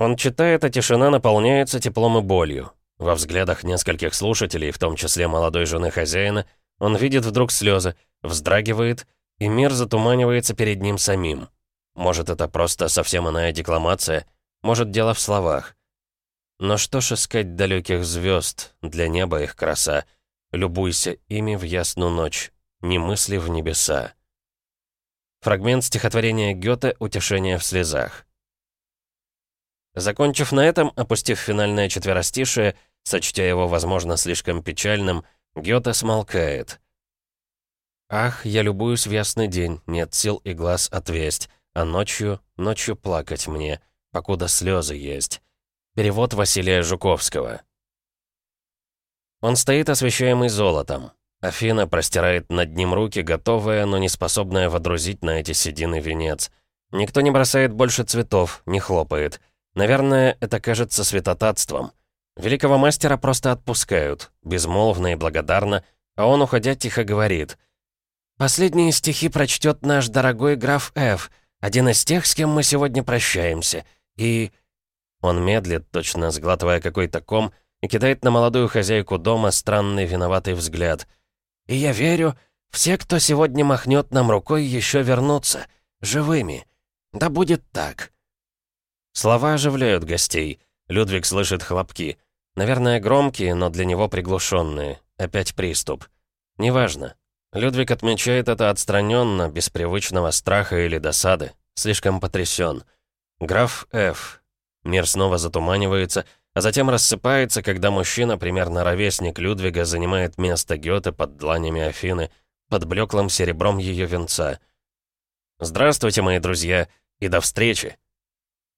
[SPEAKER 1] Он читает, а тишина наполняется теплом и болью. Во взглядах нескольких слушателей, в том числе молодой жены хозяина, он видит вдруг слезы, вздрагивает, и мир затуманивается перед ним самим. Может, это просто совсем иная декламация, может, дело в словах. Но что ж искать далеких звезд, для неба их краса — Любуйся ими в ясную ночь, не мысли в небеса. Фрагмент стихотворения Гёте «Утешение в слезах». Закончив на этом, опустив финальное четверостишее, сочтя его, возможно, слишком печальным, Гёте смолкает. «Ах, я любуюсь в ясный день, нет сил и глаз отвесть, а ночью, ночью плакать мне, покуда слезы есть». Перевод Василия Жуковского. Он стоит, освещаемый золотом. Афина простирает над ним руки, готовая, но не способная водрузить на эти седины венец. Никто не бросает больше цветов, не хлопает. Наверное, это кажется святотатством. Великого мастера просто отпускают, безмолвно и благодарно, а он, уходя, тихо говорит. «Последние стихи прочтет наш дорогой граф Ф., один из тех, с кем мы сегодня прощаемся. И...» Он медлит, точно сглатывая какой-то ком, и кидает на молодую хозяйку дома странный виноватый взгляд. «И я верю, все, кто сегодня махнет нам рукой, еще вернутся, живыми. Да будет так». Слова оживляют гостей. Людвиг слышит хлопки. Наверное, громкие, но для него приглушенные. Опять приступ. Неважно. Людвиг отмечает это отстраненно, без привычного страха или досады. Слишком потрясен. Граф Ф. Мир снова затуманивается, а затем рассыпается, когда мужчина, примерно ровесник Людвига, занимает место Гёте под дланями Афины, под блеклым серебром ее венца. «Здравствуйте, мои друзья! и до встречи.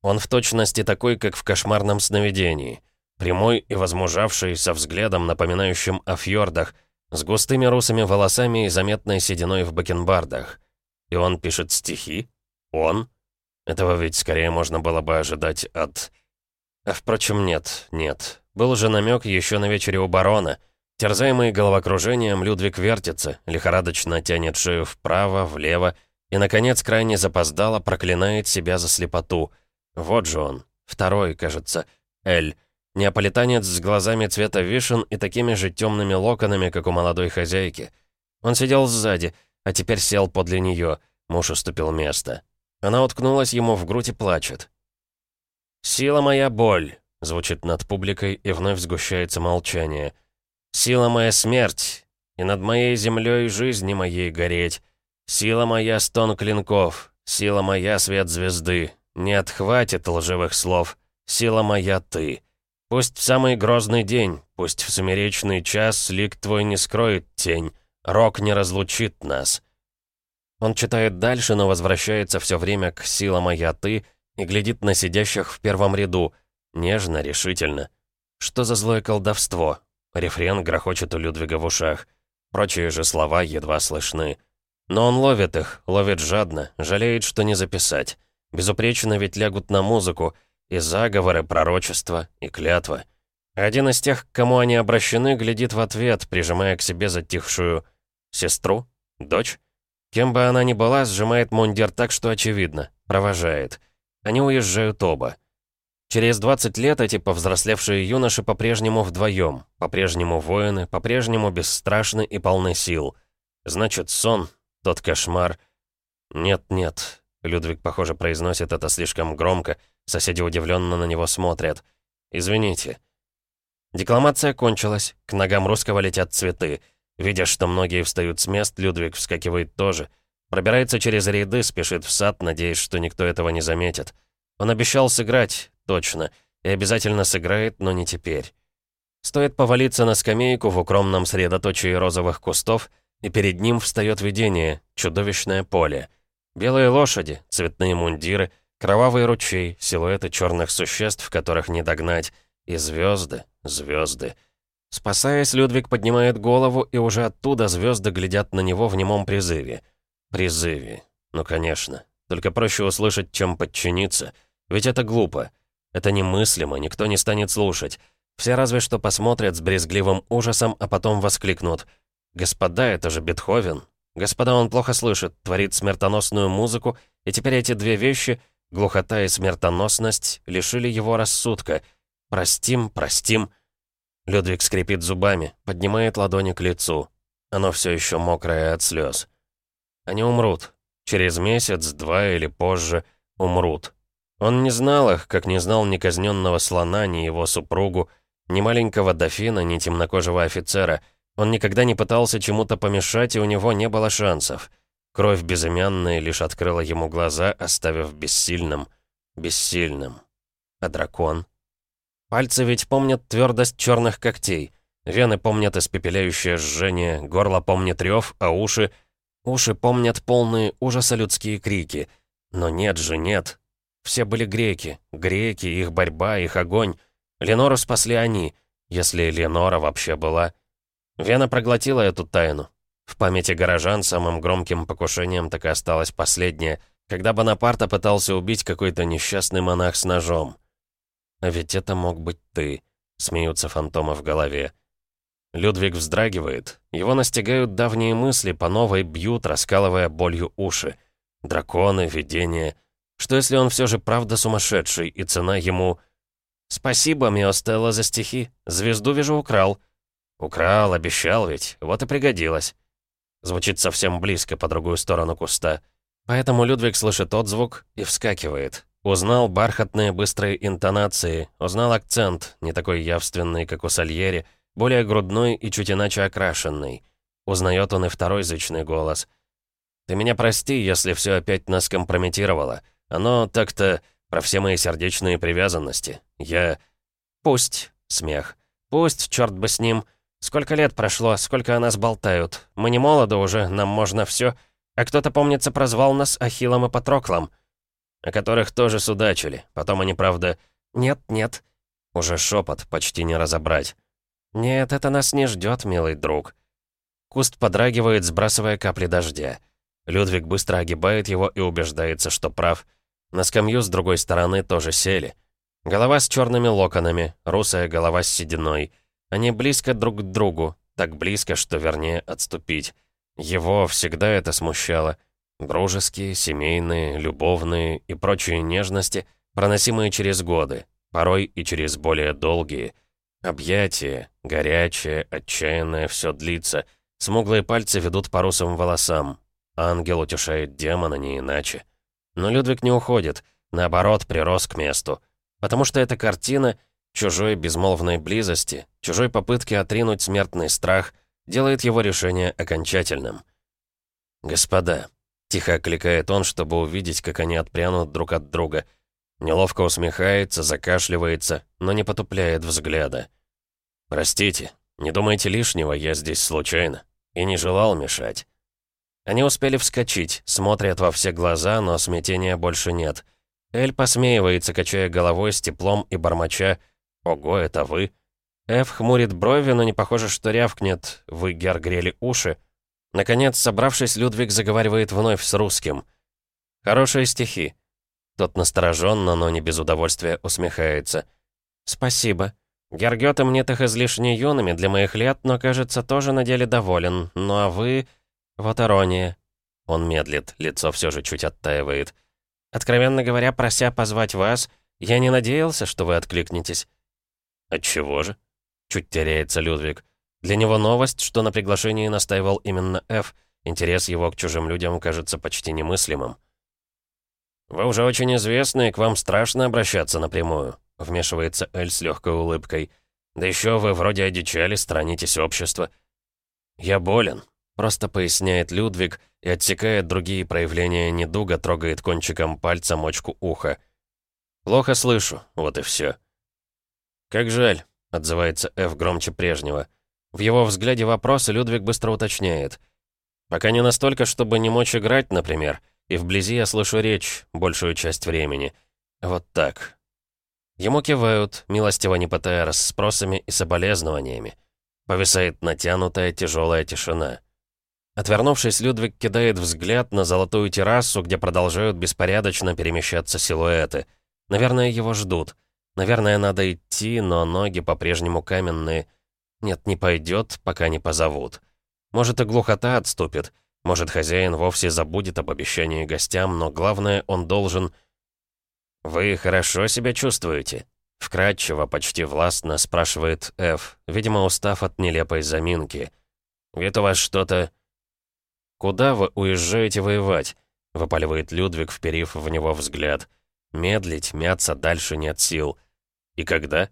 [SPEAKER 1] Он в точности такой, как в кошмарном сновидении. Прямой и возмужавший, со взглядом, напоминающим о фьордах, с густыми русыми волосами и заметной сединой в бакенбардах. И он пишет стихи? Он? Этого ведь скорее можно было бы ожидать от... А впрочем, нет, нет. Был же намек еще на вечере у барона. Терзаемый головокружением, Людвиг вертится, лихорадочно тянет шею вправо, влево, и, наконец, крайне запоздало проклинает себя за слепоту. Вот же он, второй, кажется, Эль. Неаполитанец с глазами цвета вишен и такими же темными локонами, как у молодой хозяйки. Он сидел сзади, а теперь сел подле нее. Муж уступил место. Она уткнулась ему в грудь и плачет. «Сила моя боль», — звучит над публикой, и вновь сгущается молчание. «Сила моя смерть, и над моей землей жизни моей гореть. Сила моя стон клинков, сила моя свет звезды. Не отхватит лживых слов, сила моя ты». Пусть в самый грозный день, пусть в сумеречный час лик твой не скроет тень, рок не разлучит нас. Он читает дальше, но возвращается все время к «Сила моя ты» и глядит на сидящих в первом ряду, нежно, решительно. Что за злое колдовство? Рефрен грохочет у Людвига в ушах. Прочие же слова едва слышны. Но он ловит их, ловит жадно, жалеет, что не записать. Безупречно ведь лягут на музыку — и заговоры, пророчества, и клятва. Один из тех, к кому они обращены, глядит в ответ, прижимая к себе затихшую сестру, дочь. Кем бы она ни была, сжимает мундир так, что очевидно, провожает. Они уезжают оба. Через 20 лет эти повзрослевшие юноши по-прежнему вдвоем, по-прежнему воины, по-прежнему бесстрашны и полны сил. Значит, сон, тот кошмар. Нет-нет, Людвиг, похоже, произносит это слишком громко, Соседи удивленно на него смотрят. «Извините». Декламация кончилась, к ногам русского летят цветы. Видя, что многие встают с мест, Людвиг вскакивает тоже. Пробирается через ряды, спешит в сад, надеясь, что никто этого не заметит. Он обещал сыграть, точно, и обязательно сыграет, но не теперь. Стоит повалиться на скамейку в укромном средоточии розовых кустов, и перед ним встает видение, чудовищное поле. Белые лошади, цветные мундиры — Кровавый ручей, силуэты черных существ, которых не догнать, и звезды, звезды. Спасаясь, Людвиг поднимает голову, и уже оттуда звезды глядят на него в немом призыве. Призыве. Ну, конечно. Только проще услышать, чем подчиниться. Ведь это глупо. Это немыслимо, никто не станет слушать. Все разве что посмотрят с брезгливым ужасом, а потом воскликнут. «Господа, это же Бетховен!» «Господа, он плохо слышит, творит смертоносную музыку, и теперь эти две вещи — Глухота и смертоносность лишили его рассудка. «Простим, простим». Людвиг скрипит зубами, поднимает ладони к лицу. Оно все еще мокрое от слез. Они умрут. Через месяц, два или позже умрут. Он не знал их, как не знал ни казненного слона, ни его супругу, ни маленького дофина, ни темнокожего офицера. Он никогда не пытался чему-то помешать, и у него не было шансов. Кровь безымянная лишь открыла ему глаза, оставив бессильным. Бессильным. А дракон? Пальцы ведь помнят твердость черных когтей. Вены помнят испепеляющее жжение, горло помнит рев, а уши... Уши помнят полные ужаса людские крики. Но нет же, нет. Все были греки. Греки, их борьба, их огонь. Ленору спасли они, если Ленора вообще была. Вена проглотила эту тайну. В памяти горожан самым громким покушением так и осталось последнее, когда Бонапарта пытался убить какой-то несчастный монах с ножом. «А ведь это мог быть ты», — смеются фантомы в голове. Людвиг вздрагивает. Его настигают давние мысли, по новой бьют, раскалывая болью уши. Драконы, видения. Что если он все же правда сумасшедший, и цена ему... «Спасибо, Миостелла, за стихи. Звезду, вижу, украл». «Украл, обещал ведь. Вот и пригодилось». Звучит совсем близко, по другую сторону куста. Поэтому Людвиг слышит отзвук и вскакивает. Узнал бархатные быстрые интонации, узнал акцент, не такой явственный, как у Сальери, более грудной и чуть иначе окрашенный. Узнает он и второй зычный голос. «Ты меня прости, если все опять нас компрометировало. Оно так-то про все мои сердечные привязанности. Я...» «Пусть», — смех. «Пусть, черт бы с ним. Сколько лет прошло, сколько о нас болтают. Мы не молоды уже, нам можно все. А кто-то, помнится, прозвал нас Ахиллом и Патроклом. о которых тоже судачили. Потом они, правда...
[SPEAKER 2] Нет, нет.
[SPEAKER 1] Уже шепот, почти не разобрать.
[SPEAKER 2] Нет, это нас не ждет, милый друг.
[SPEAKER 1] Куст подрагивает, сбрасывая капли дождя. Людвиг быстро огибает его и убеждается, что прав. На скамью с другой стороны тоже сели. Голова с черными локонами, русая голова с сединой. Они близко друг к другу, так близко, что вернее отступить. Его всегда это смущало. Дружеские, семейные, любовные и прочие нежности, проносимые через годы, порой и через более долгие. Объятие, горячее, отчаянное, все длится. Смуглые пальцы ведут по русым волосам. Ангел утешает демона не иначе. Но Людвиг не уходит, наоборот, прирос к месту. Потому что эта картина чужой безмолвной близости, чужой попытки отринуть смертный страх, делает его решение окончательным. «Господа», — тихо окликает он, чтобы увидеть, как они отпрянут друг от друга. Неловко усмехается, закашливается, но не потупляет взгляда. «Простите, не думайте лишнего, я здесь случайно. И не желал мешать». Они успели вскочить, смотрят во все глаза, но смятения больше нет. Эль посмеивается, качая головой с теплом и бормоча «Ого, это вы?» Эф хмурит брови, но не похоже, что рявкнет «Вы, Гер, грели уши?» Наконец, собравшись, Людвиг заговаривает вновь с русским. «Хорошие стихи». Тот настороженно, но не без удовольствия усмехается. «Спасибо. Гергёте мне их излишне юными для моих лет, но, кажется, тоже на деле доволен. Ну а вы...» «Вот ирония». Он медлит, лицо все же чуть оттаивает. «Откровенно говоря, прося позвать вас, я не надеялся, что вы откликнетесь». «Отчего же?» Чуть теряется Людвиг. Для него новость, что на приглашении настаивал именно Ф. Интерес его к чужим людям кажется почти немыслимым. «Вы уже очень известны, и к вам страшно обращаться напрямую», вмешивается Эль с легкой улыбкой. «Да еще вы вроде одичали, странитесь общества». «Я болен», Просто поясняет Людвиг и отсекает другие проявления недуга, трогает кончиком пальца мочку уха. «Плохо слышу, вот и все. «Как жаль», — отзывается Ф громче прежнего. В его взгляде вопрос, Людвиг быстро уточняет. «Пока не настолько, чтобы не мочь играть, например, и вблизи я слышу речь большую часть времени. Вот так». Ему кивают, милостиво не пытая расспросами и соболезнованиями. Повисает натянутая тяжелая тишина. Отвернувшись, Людвиг кидает взгляд на золотую террасу, где продолжают беспорядочно перемещаться силуэты. Наверное, его ждут. Наверное, надо идти, но ноги по-прежнему каменные. Нет, не пойдет, пока не позовут. Может, и глухота отступит. Может, хозяин вовсе забудет об обещании гостям, но главное, он должен... «Вы хорошо себя чувствуете?» Вкратчиво, почти властно спрашивает Ф, видимо, устав от нелепой заминки. «Вид у вас что-то...» «Куда вы уезжаете воевать?» — выпаливает Людвиг, вперив в него взгляд. Медлить, мяться дальше нет сил. «И когда?»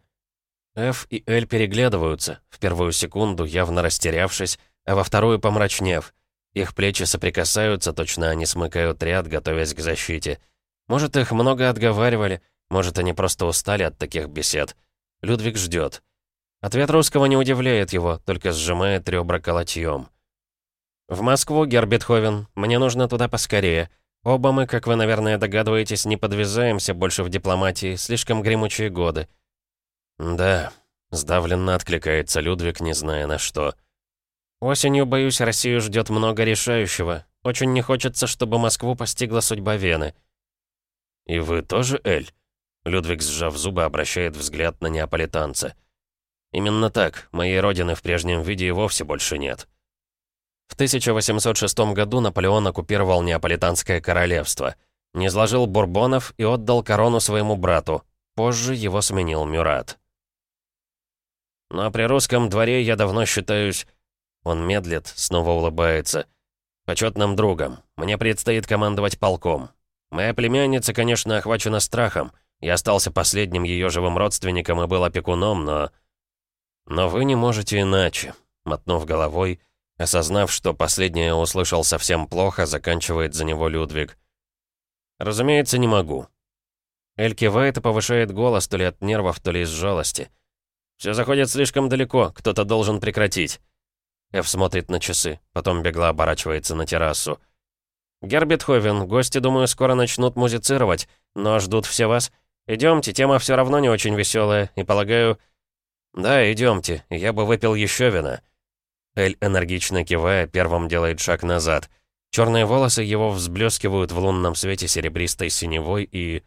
[SPEAKER 1] Ф и Эль переглядываются, в первую секунду явно растерявшись, а во вторую помрачнев. Их плечи соприкасаются, точно они смыкают ряд, готовясь к защите. Может, их много отговаривали, может, они просто устали от таких бесед. Людвиг ждет. Ответ русского не удивляет его, только сжимает ребра колотьем. «В Москву, Гербетховен. Мне нужно туда поскорее. Оба мы, как вы, наверное, догадываетесь, не подвязаемся больше в дипломатии. Слишком гремучие годы». «Да», — сдавленно откликается Людвиг, не зная на что. «Осенью, боюсь, Россию ждет много решающего. Очень не хочется, чтобы Москву постигла судьба Вены». «И вы тоже, Эль?» Людвиг, сжав зубы, обращает взгляд на неаполитанца. «Именно так. Моей родины в прежнем виде и вовсе больше нет». В 1806 году Наполеон оккупировал Неаполитанское королевство, низложил бурбонов и отдал корону своему брату. Позже его сменил Мюрат. «Ну а при русском дворе я давно считаюсь...» Он медлит, снова улыбается. «Почетным другом. Мне предстоит командовать полком. Моя племянница, конечно, охвачена страхом. Я остался последним ее живым родственником и был опекуном, но... Но вы не можете иначе», — мотнув головой, Осознав, что последнее услышал совсем плохо, заканчивает за него Людвиг. «Разумеется, не могу». Эль кивает и повышает голос то ли от нервов, то ли из жалости. «Все заходит слишком далеко, кто-то должен прекратить». Эф смотрит на часы, потом бегло оборачивается на террасу. «Гербетховен, гости, думаю, скоро начнут музицировать. но ждут все вас. Идемте, тема все равно не очень веселая, и полагаю... Да, идемте, я бы выпил еще вина. Эль, энергично кивая, первым делает шаг назад. Черные волосы его взблескивают в лунном свете серебристой синевой и...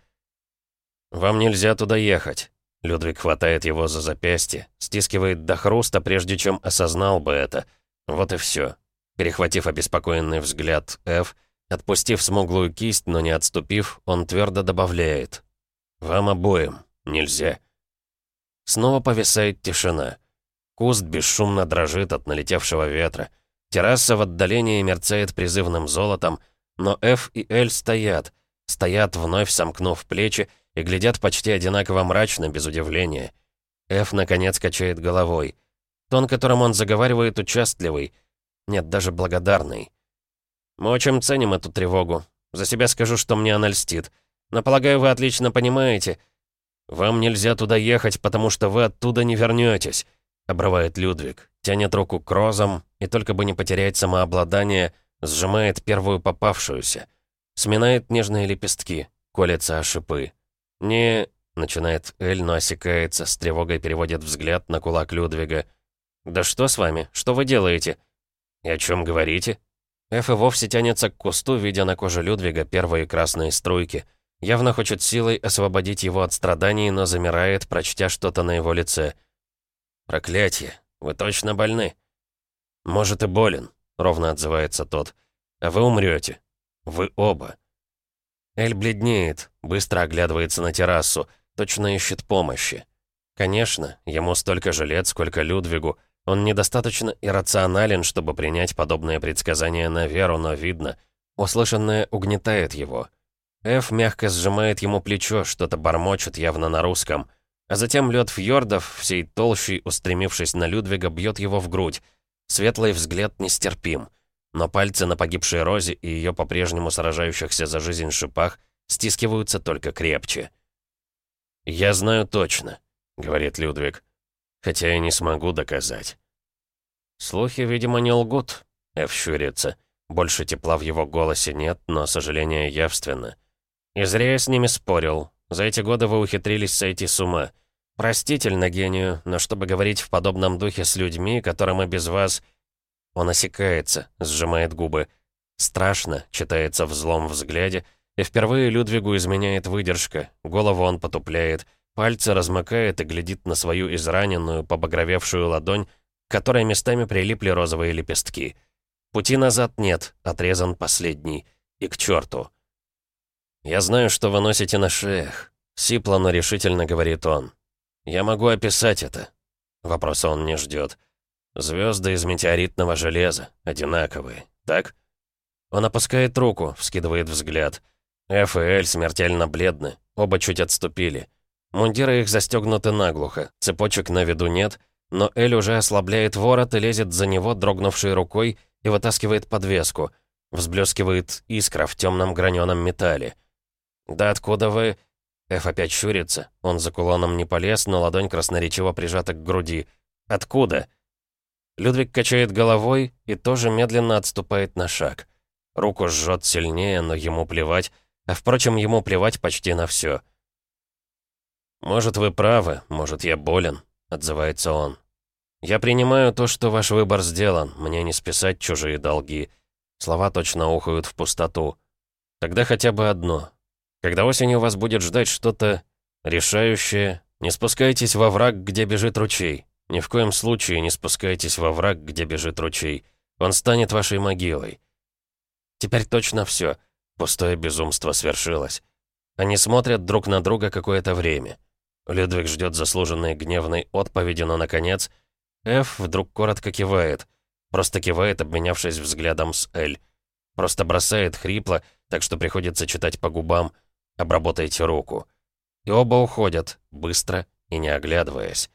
[SPEAKER 1] «Вам нельзя туда ехать». Людвиг хватает его за запястье, стискивает до хруста, прежде чем осознал бы это. Вот и все. Перехватив обеспокоенный взгляд Ф, отпустив смуглую кисть, но не отступив, он твердо добавляет. «Вам обоим нельзя». Снова повисает тишина. Куст бесшумно дрожит от налетевшего ветра. Терраса в отдалении мерцает призывным золотом, но Ф и Л стоят, стоят, вновь сомкнув плечи, и глядят почти одинаково мрачно, без удивления. Ф, наконец, качает головой. Тон, которым он заговаривает, участливый. Нет, даже благодарный. Мы очень ценим эту тревогу. За себя скажу, что мне она льстит. Но, полагаю, вы отлично понимаете. Вам нельзя туда ехать, потому что вы оттуда не вернетесь. Обрывает Людвиг, тянет руку к розам и только бы не потерять самообладание, сжимает первую попавшуюся. Сминает нежные лепестки, колется о шипы. «Не...» — начинает Эль, но осекается, с тревогой переводит взгляд на кулак Людвига. «Да что с вами? Что вы делаете?» «И о чем говорите?» Эф и вовсе тянется к кусту, видя на коже Людвига первые красные струйки. Явно хочет силой освободить его от страданий, но замирает, прочтя что-то на его лице. «Проклятие! Вы точно больны?» «Может, и болен», — ровно отзывается тот. «А вы умрете. Вы оба». Эль бледнеет, быстро оглядывается на террасу, точно ищет помощи. Конечно, ему столько же лет, сколько Людвигу. Он недостаточно иррационален, чтобы принять подобное предсказание на веру, но видно, услышанное угнетает его. Эф мягко сжимает ему плечо, что-то бормочет явно на русском. А затем лед фьордов, всей толщей устремившись на Людвига, бьет его в грудь. Светлый взгляд нестерпим но пальцы на погибшей Розе и ее по-прежнему сражающихся за жизнь шипах стискиваются только крепче. «Я знаю точно», — говорит Людвиг, «хотя я не смогу доказать». Слухи, видимо, не лгут, Эф щурится. Больше тепла в его голосе нет, но сожаление явственно. И зря я с ними спорил. За эти годы вы ухитрились сойти с ума. Простительно гению, но чтобы говорить в подобном духе с людьми, которым и без вас он осекается, сжимает губы. «Страшно», читается в злом взгляде, и впервые Людвигу изменяет выдержка, голову он потупляет, пальцы размыкает и глядит на свою израненную, побагровевшую ладонь, к которой местами прилипли розовые лепестки. Пути назад нет, отрезан последний. И к черту. «Я знаю, что вы носите на шеях», — сипло, но решительно говорит он. «Я могу описать это». Вопроса он не ждет. Звезды из метеоритного железа, одинаковые, так? Он опускает руку, вскидывает взгляд. Эф и Эль смертельно бледны, оба чуть отступили. Мундиры их застегнуты наглухо, цепочек на виду нет, но Эль уже ослабляет ворот и лезет за него, дрогнувшей рукой, и вытаскивает подвеску. Взблескивает искра в темном граненом металле. «Да откуда вы...» Эф опять щурится. Он за кулоном не полез, но ладонь красноречиво прижата к груди. «Откуда?» Людвиг качает головой и тоже медленно отступает на шаг. Руку жжет сильнее, но ему плевать, а впрочем, ему плевать почти на все. «Может, вы правы, может, я болен», — отзывается он. «Я принимаю то, что ваш выбор сделан, мне не списать чужие долги». Слова точно ухают в пустоту. Тогда хотя бы одно. Когда осенью вас будет ждать что-то решающее, не спускайтесь во враг, где бежит ручей. Ни в коем случае не спускайтесь во враг, где бежит ручей. Он станет вашей могилой. Теперь точно все. Пустое безумство свершилось. Они смотрят друг на друга какое-то время. Людвиг ждет заслуженной гневной отповеди, но, наконец, Ф вдруг коротко кивает. Просто кивает, обменявшись взглядом с Эль. Просто бросает хрипло, так что приходится читать по губам «Обработайте руку». И оба уходят, быстро и не оглядываясь.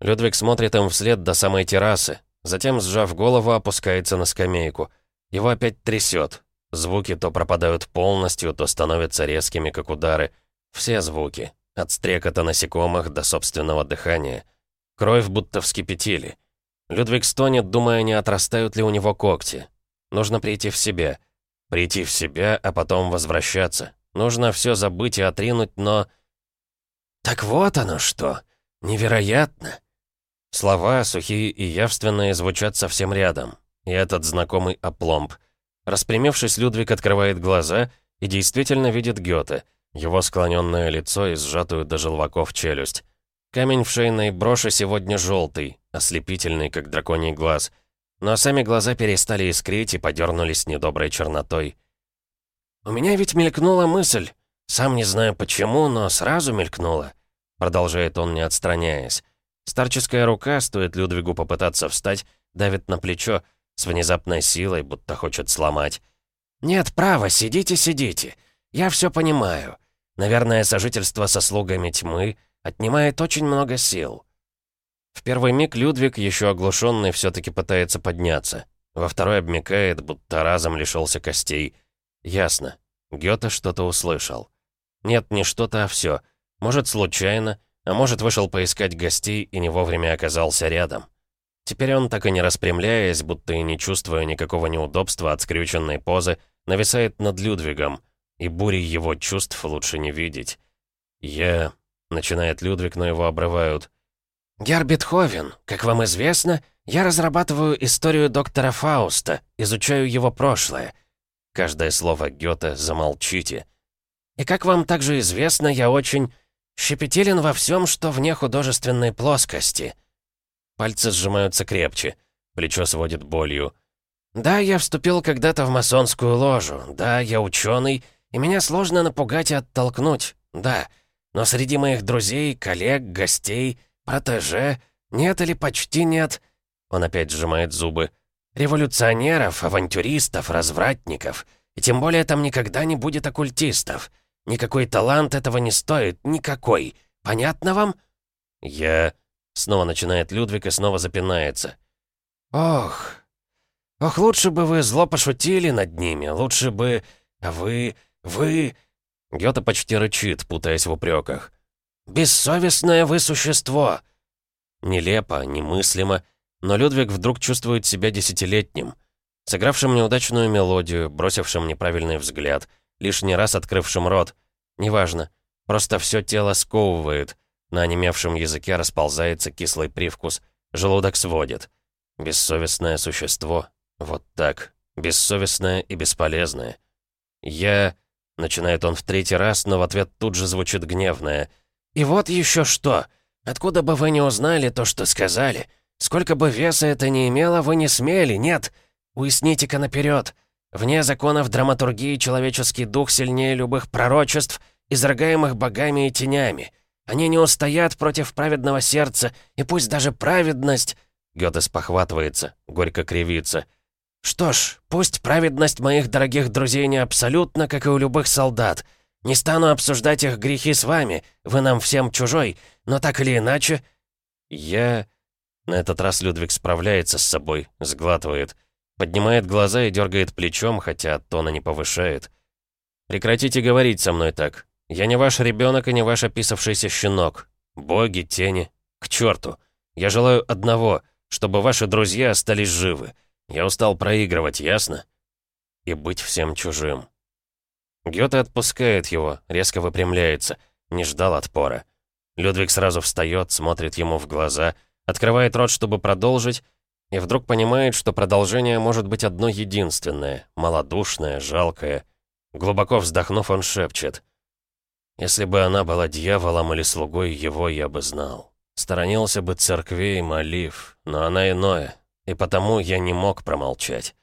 [SPEAKER 1] Людвиг смотрит им вслед до самой террасы, затем, сжав голову, опускается на скамейку. Его опять трясет. Звуки то пропадают полностью, то становятся резкими, как удары. Все звуки. От стрекота насекомых до собственного дыхания. Кровь будто вскипятили. Людвиг стонет, думая, не отрастают ли у него когти. Нужно прийти в себя. Прийти в себя, а потом возвращаться. Нужно все забыть и отринуть, но...
[SPEAKER 2] «Так вот оно что! Невероятно!»
[SPEAKER 1] Слова, сухие и явственные, звучат совсем рядом. И этот знакомый опломб. Распрямившись, Людвиг открывает глаза и действительно видит Гёте, его склоненное лицо и сжатую до желваков челюсть. Камень в шейной броши сегодня желтый, ослепительный, как драконий глаз. Но сами глаза перестали искрить и подернулись недоброй чернотой.
[SPEAKER 2] «У меня ведь мелькнула мысль. Сам не знаю почему, но сразу мелькнула», — продолжает он, не отстраняясь. Старческая рука, стоит Людвигу попытаться встать, давит на плечо, с внезапной силой, будто хочет сломать. «Нет, право, сидите, сидите. Я все понимаю. Наверное, сожительство со слугами тьмы отнимает очень много сил».
[SPEAKER 1] В первый миг Людвиг, еще оглушенный, все таки пытается подняться. Во второй обмекает, будто разом лишился костей — Ясно. Гёте что-то услышал. Нет, не что-то, а все. Может, случайно, а может, вышел поискать гостей и не вовремя оказался рядом. Теперь он, так и не распрямляясь, будто и не чувствуя никакого неудобства от скрюченной позы, нависает над Людвигом, и бури его чувств лучше не видеть. «Я...» — начинает Людвиг, но его обрывают.
[SPEAKER 2] «Гер Бетховен, как вам известно, я разрабатываю историю доктора Фауста, изучаю его прошлое.
[SPEAKER 1] Каждое слово Гёте «замолчите».
[SPEAKER 2] «И как вам также известно, я очень щепетилен во всем, что вне художественной плоскости».
[SPEAKER 1] Пальцы сжимаются крепче, плечо сводит болью.
[SPEAKER 2] «Да, я вступил когда-то в масонскую ложу, да, я ученый, и меня сложно напугать и оттолкнуть, да, но среди моих друзей, коллег, гостей, протеже нет или почти нет...» Он опять сжимает зубы. Революционеров, авантюристов, развратников. И тем более там никогда не будет оккультистов. Никакой талант этого не стоит, никакой. Понятно вам?
[SPEAKER 1] Я... Снова начинает Людвиг и снова запинается.
[SPEAKER 2] Ох... Ох, лучше бы вы зло пошутили над ними, лучше бы... Вы... вы...
[SPEAKER 1] Гёта почти рычит, путаясь в упреках.
[SPEAKER 2] «Бессовестное вы существо!»
[SPEAKER 1] Нелепо, немыслимо, но Людвиг вдруг чувствует себя десятилетним, сыгравшим неудачную мелодию, бросившим неправильный взгляд, лишний раз открывшим рот. Неважно, просто все тело сковывает, на онемевшем языке расползается кислый привкус, желудок сводит. Бессовестное существо. Вот так. Бессовестное и бесполезное. «Я...» — начинает он в третий раз, но в ответ тут же звучит гневное.
[SPEAKER 2] «И вот еще что! Откуда бы вы не узнали то, что сказали? Сколько бы веса это ни имело, вы не смели, нет. Уясните-ка наперед. Вне законов драматургии человеческий дух сильнее любых пророчеств, изрыгаемых богами и тенями. Они не устоят против праведного сердца, и пусть даже праведность...»
[SPEAKER 1] Гёте похватывается, горько кривится.
[SPEAKER 2] «Что ж, пусть праведность моих дорогих друзей не абсолютно, как и у любых солдат. Не стану обсуждать их грехи с вами, вы нам всем чужой, но так или иначе...»
[SPEAKER 1] «Я...» На этот раз Людвиг справляется с собой, сглатывает. Поднимает глаза и дергает плечом, хотя тона не повышает. «Прекратите говорить со мной так. Я не ваш ребенок и не ваш описавшийся щенок. Боги, тени. К черту. Я желаю одного, чтобы ваши друзья остались живы. Я устал проигрывать, ясно? И быть всем чужим». Гёте отпускает его, резко выпрямляется. Не ждал отпора. Людвиг сразу встает, смотрит ему в глаза — Открывает рот, чтобы продолжить, и вдруг понимает, что продолжение может быть одно единственное, малодушное, жалкое. Глубоко вздохнув, он шепчет. «Если бы она была дьяволом или слугой его, я бы знал. Сторонился бы церквей, молив, но она иное, и потому я не мог промолчать».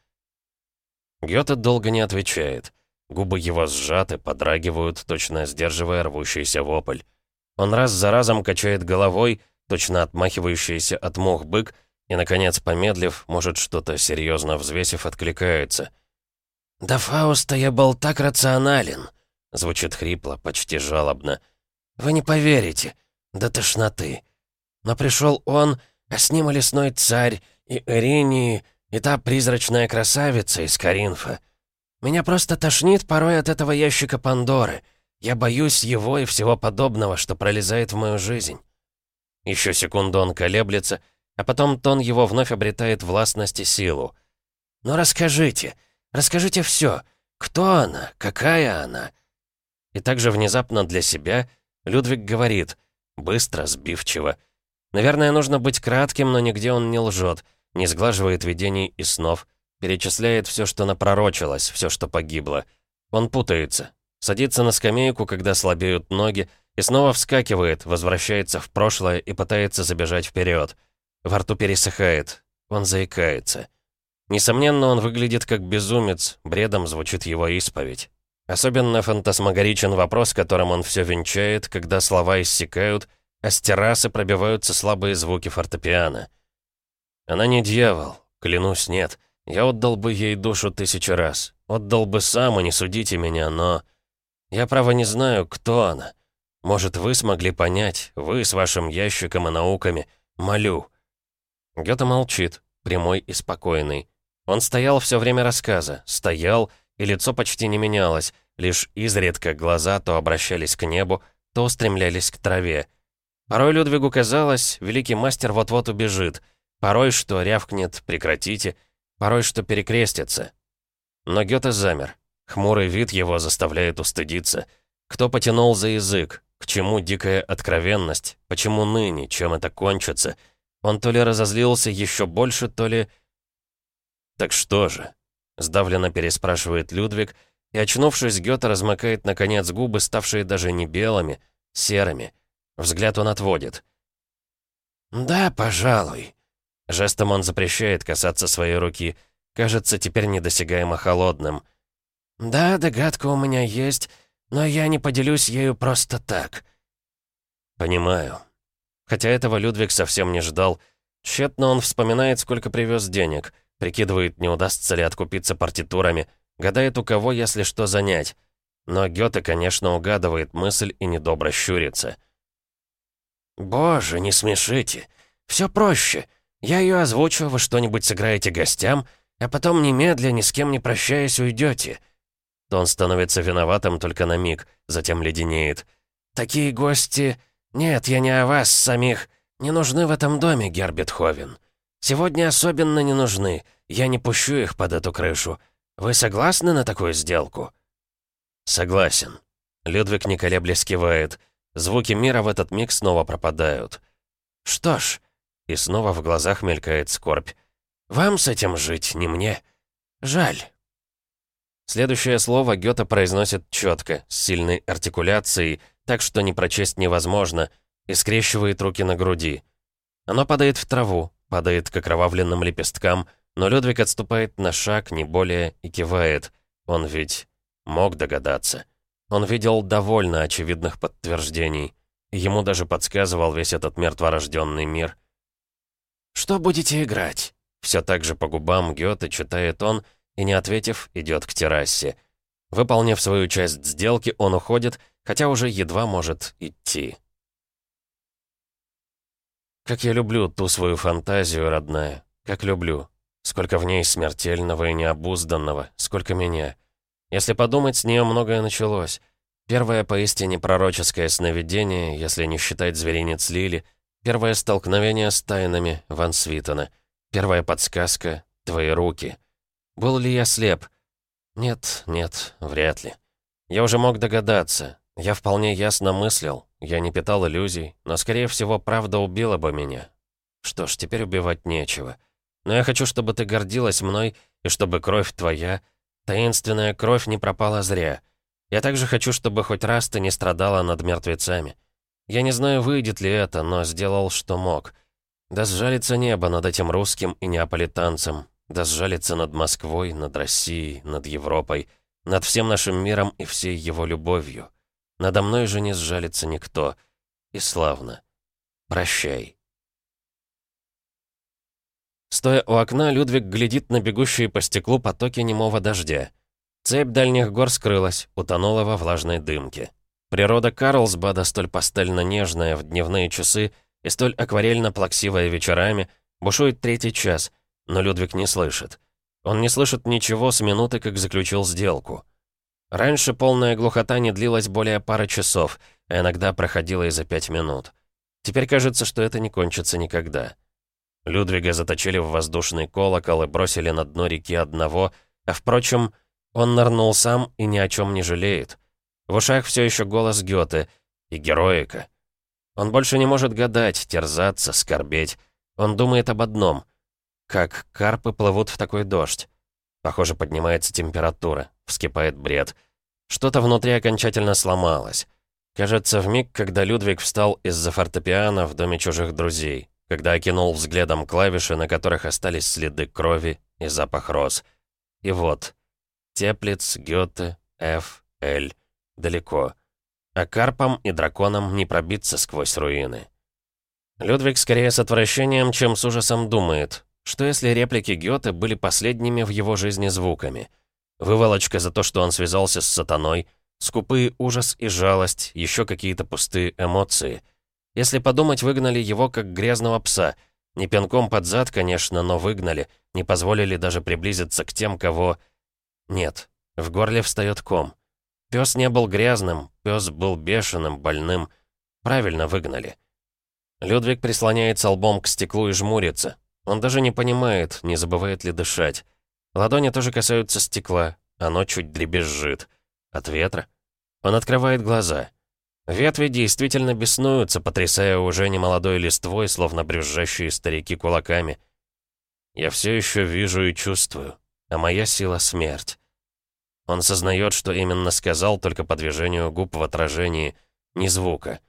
[SPEAKER 1] Гёте долго не отвечает. Губы его сжаты, подрагивают, точно сдерживая рвущийся вопль. Он раз за разом качает головой, точно отмахивающийся от мух бык, и, наконец, помедлив, может, что-то серьезно взвесив, откликается.
[SPEAKER 2] «Да Фауста я был так рационален», —
[SPEAKER 1] звучит хрипло, почти жалобно.
[SPEAKER 2] «Вы не поверите, до тошноты. Но пришел он, а с ним и лесной царь, и Иринии, и та призрачная красавица из Каринфа. Меня просто тошнит порой от этого ящика Пандоры. Я боюсь его и всего подобного, что пролезает в мою жизнь».
[SPEAKER 1] Еще секунду он колеблется, а потом тон его вновь обретает властность и силу.
[SPEAKER 2] «Ну расскажите, расскажите все. Кто она? Какая она?»
[SPEAKER 1] И также внезапно для себя Людвиг говорит, быстро, сбивчиво. Наверное, нужно быть кратким, но нигде он не лжет, не сглаживает видений и снов, перечисляет все, что напророчилось, все, что погибло. Он путается, садится на скамейку, когда слабеют ноги, и снова вскакивает, возвращается в прошлое и пытается забежать вперед. Во рту пересыхает, он заикается. Несомненно, он выглядит как безумец, бредом звучит его исповедь. Особенно фантасмагоричен вопрос, которым он все венчает, когда слова иссякают, а с террасы пробиваются слабые звуки фортепиано. Она не дьявол, клянусь, нет. Я отдал бы ей душу тысячу раз. Отдал бы сам, и не судите меня, но... Я, право, не знаю, кто она. Может, вы смогли понять, вы с вашим ящиком и науками. Молю. Гёта молчит, прямой и спокойный. Он стоял все время рассказа, стоял, и лицо почти не менялось, лишь изредка глаза то обращались к небу, то устремлялись к траве. Порой Людвигу казалось, великий мастер вот-вот убежит, порой, что рявкнет «прекратите», порой, что перекрестится. Но Гёте замер. Хмурый вид его заставляет устыдиться. Кто потянул за язык? К чему дикая откровенность? Почему ныне? Чем это кончится? Он то ли разозлился еще больше, то ли... «Так что же?» — сдавленно переспрашивает Людвиг, и, очнувшись, Гёте размыкает, наконец, губы, ставшие даже не белыми, серыми. Взгляд он отводит. «Да, пожалуй». Жестом он запрещает касаться своей руки. Кажется, теперь недосягаемо холодным. «Да, догадка у меня есть, но я не поделюсь ею просто так». «Понимаю». Хотя этого Людвиг совсем не ждал. Тщетно он вспоминает, сколько привез денег. Прикидывает, не удастся ли откупиться партитурами. Гадает, у кого, если что, занять. Но Гёте, конечно, угадывает мысль и недобро щурится. «Боже, не смешите. Все проще. Я ее озвучу, вы что-нибудь сыграете гостям, а потом немедля, ни с кем не прощаясь, уйдете». Тон становится виноватым только на миг, затем леденеет. «Такие гости... Нет, я не о вас самих. Не нужны в этом доме, Гербетховен. Сегодня особенно не нужны. Я не пущу их под эту крышу. Вы согласны на такую сделку?» «Согласен». Людвиг не колеблясь кивает. Звуки мира в этот миг снова пропадают. «Что ж...» И снова в глазах мелькает скорбь. «Вам с этим жить, не мне. Жаль». Следующее слово Гёте произносит четко, с сильной артикуляцией, так что не прочесть невозможно, и скрещивает руки на груди. Оно падает в траву, падает к окровавленным лепесткам, но Людвиг отступает на шаг, не более, и кивает. Он ведь мог догадаться. Он видел довольно очевидных подтверждений. Ему даже подсказывал весь этот мертворожденный мир. «Что будете играть?» Все так же по губам Гёте читает он, и, не ответив, идет к террасе. Выполнив свою часть сделки, он уходит, хотя уже едва может идти. Как я люблю ту свою фантазию, родная. Как люблю. Сколько в ней смертельного и необузданного, сколько меня. Если подумать, с нее многое началось. Первое поистине пророческое сновидение, если не считать зверинец Лили. Первое столкновение с тайнами Ван Свитона. Первая подсказка — твои руки. Был ли я слеп? Нет, нет, вряд ли. Я уже мог догадаться. Я вполне ясно мыслил. Я не питал иллюзий, но, скорее всего, правда убила бы меня. Что ж, теперь убивать нечего. Но я хочу, чтобы ты гордилась мной, и чтобы кровь твоя, таинственная кровь, не пропала зря. Я также хочу, чтобы хоть раз ты не страдала над мертвецами. Я не знаю, выйдет ли это, но сделал, что мог. Да сжалится небо над этим русским и неаполитанцем, да сжалится над Москвой, над Россией, над Европой, над всем нашим миром и всей его любовью. Надо мной же не сжалится никто. И славно. Прощай. Стоя у окна, Людвиг глядит на бегущие по стеклу потоки немого дождя. Цепь дальних гор скрылась, утонула во влажной дымке. Природа Карлсбада, столь пастельно-нежная в дневные часы и столь акварельно-плаксивая вечерами, бушует третий час, но Людвиг не слышит. Он не слышит ничего с минуты, как заключил сделку. Раньше полная глухота не длилась более пары часов, а иногда проходила и за пять минут. Теперь кажется, что это не кончится никогда. Людвига заточили в воздушный колокол и бросили на дно реки одного, а, впрочем, он нырнул сам и ни о чем не жалеет. В ушах все еще голос Гёте и героика. Он больше не может гадать, терзаться, скорбеть. Он думает об одном. Как карпы плывут в такой дождь. Похоже, поднимается температура, вскипает бред. Что-то внутри окончательно сломалось. Кажется, в миг, когда Людвиг встал из-за фортепиано в доме чужих друзей, когда окинул взглядом клавиши, на которых остались следы крови и запах роз. И вот. Теплиц, Гёте, Ф, Л. Далеко. А карпам и драконам не пробиться сквозь руины. Людвиг скорее с отвращением, чем с ужасом думает, что если реплики Гёте были последними в его жизни звуками. Выволочка за то, что он связался с сатаной — Скупые ужас и жалость, еще какие-то пустые эмоции. Если подумать, выгнали его как грязного пса. Не пинком под зад, конечно, но выгнали. Не позволили даже приблизиться к тем, кого... Нет, в горле встает ком. Пес не был грязным, пес был бешеным, больным. Правильно выгнали. Людвиг прислоняется лбом к стеклу и жмурится. Он даже не понимает, не забывает ли дышать. Ладони тоже касаются стекла, оно чуть дребезжит. От ветра? Он открывает глаза. Ветви действительно беснуются, потрясая уже немолодой листвой, словно брюзжащие старики кулаками. Я все еще вижу и чувствую, а моя сила — смерть. Он сознает, что именно сказал, только по движению губ в отражении, ни звука.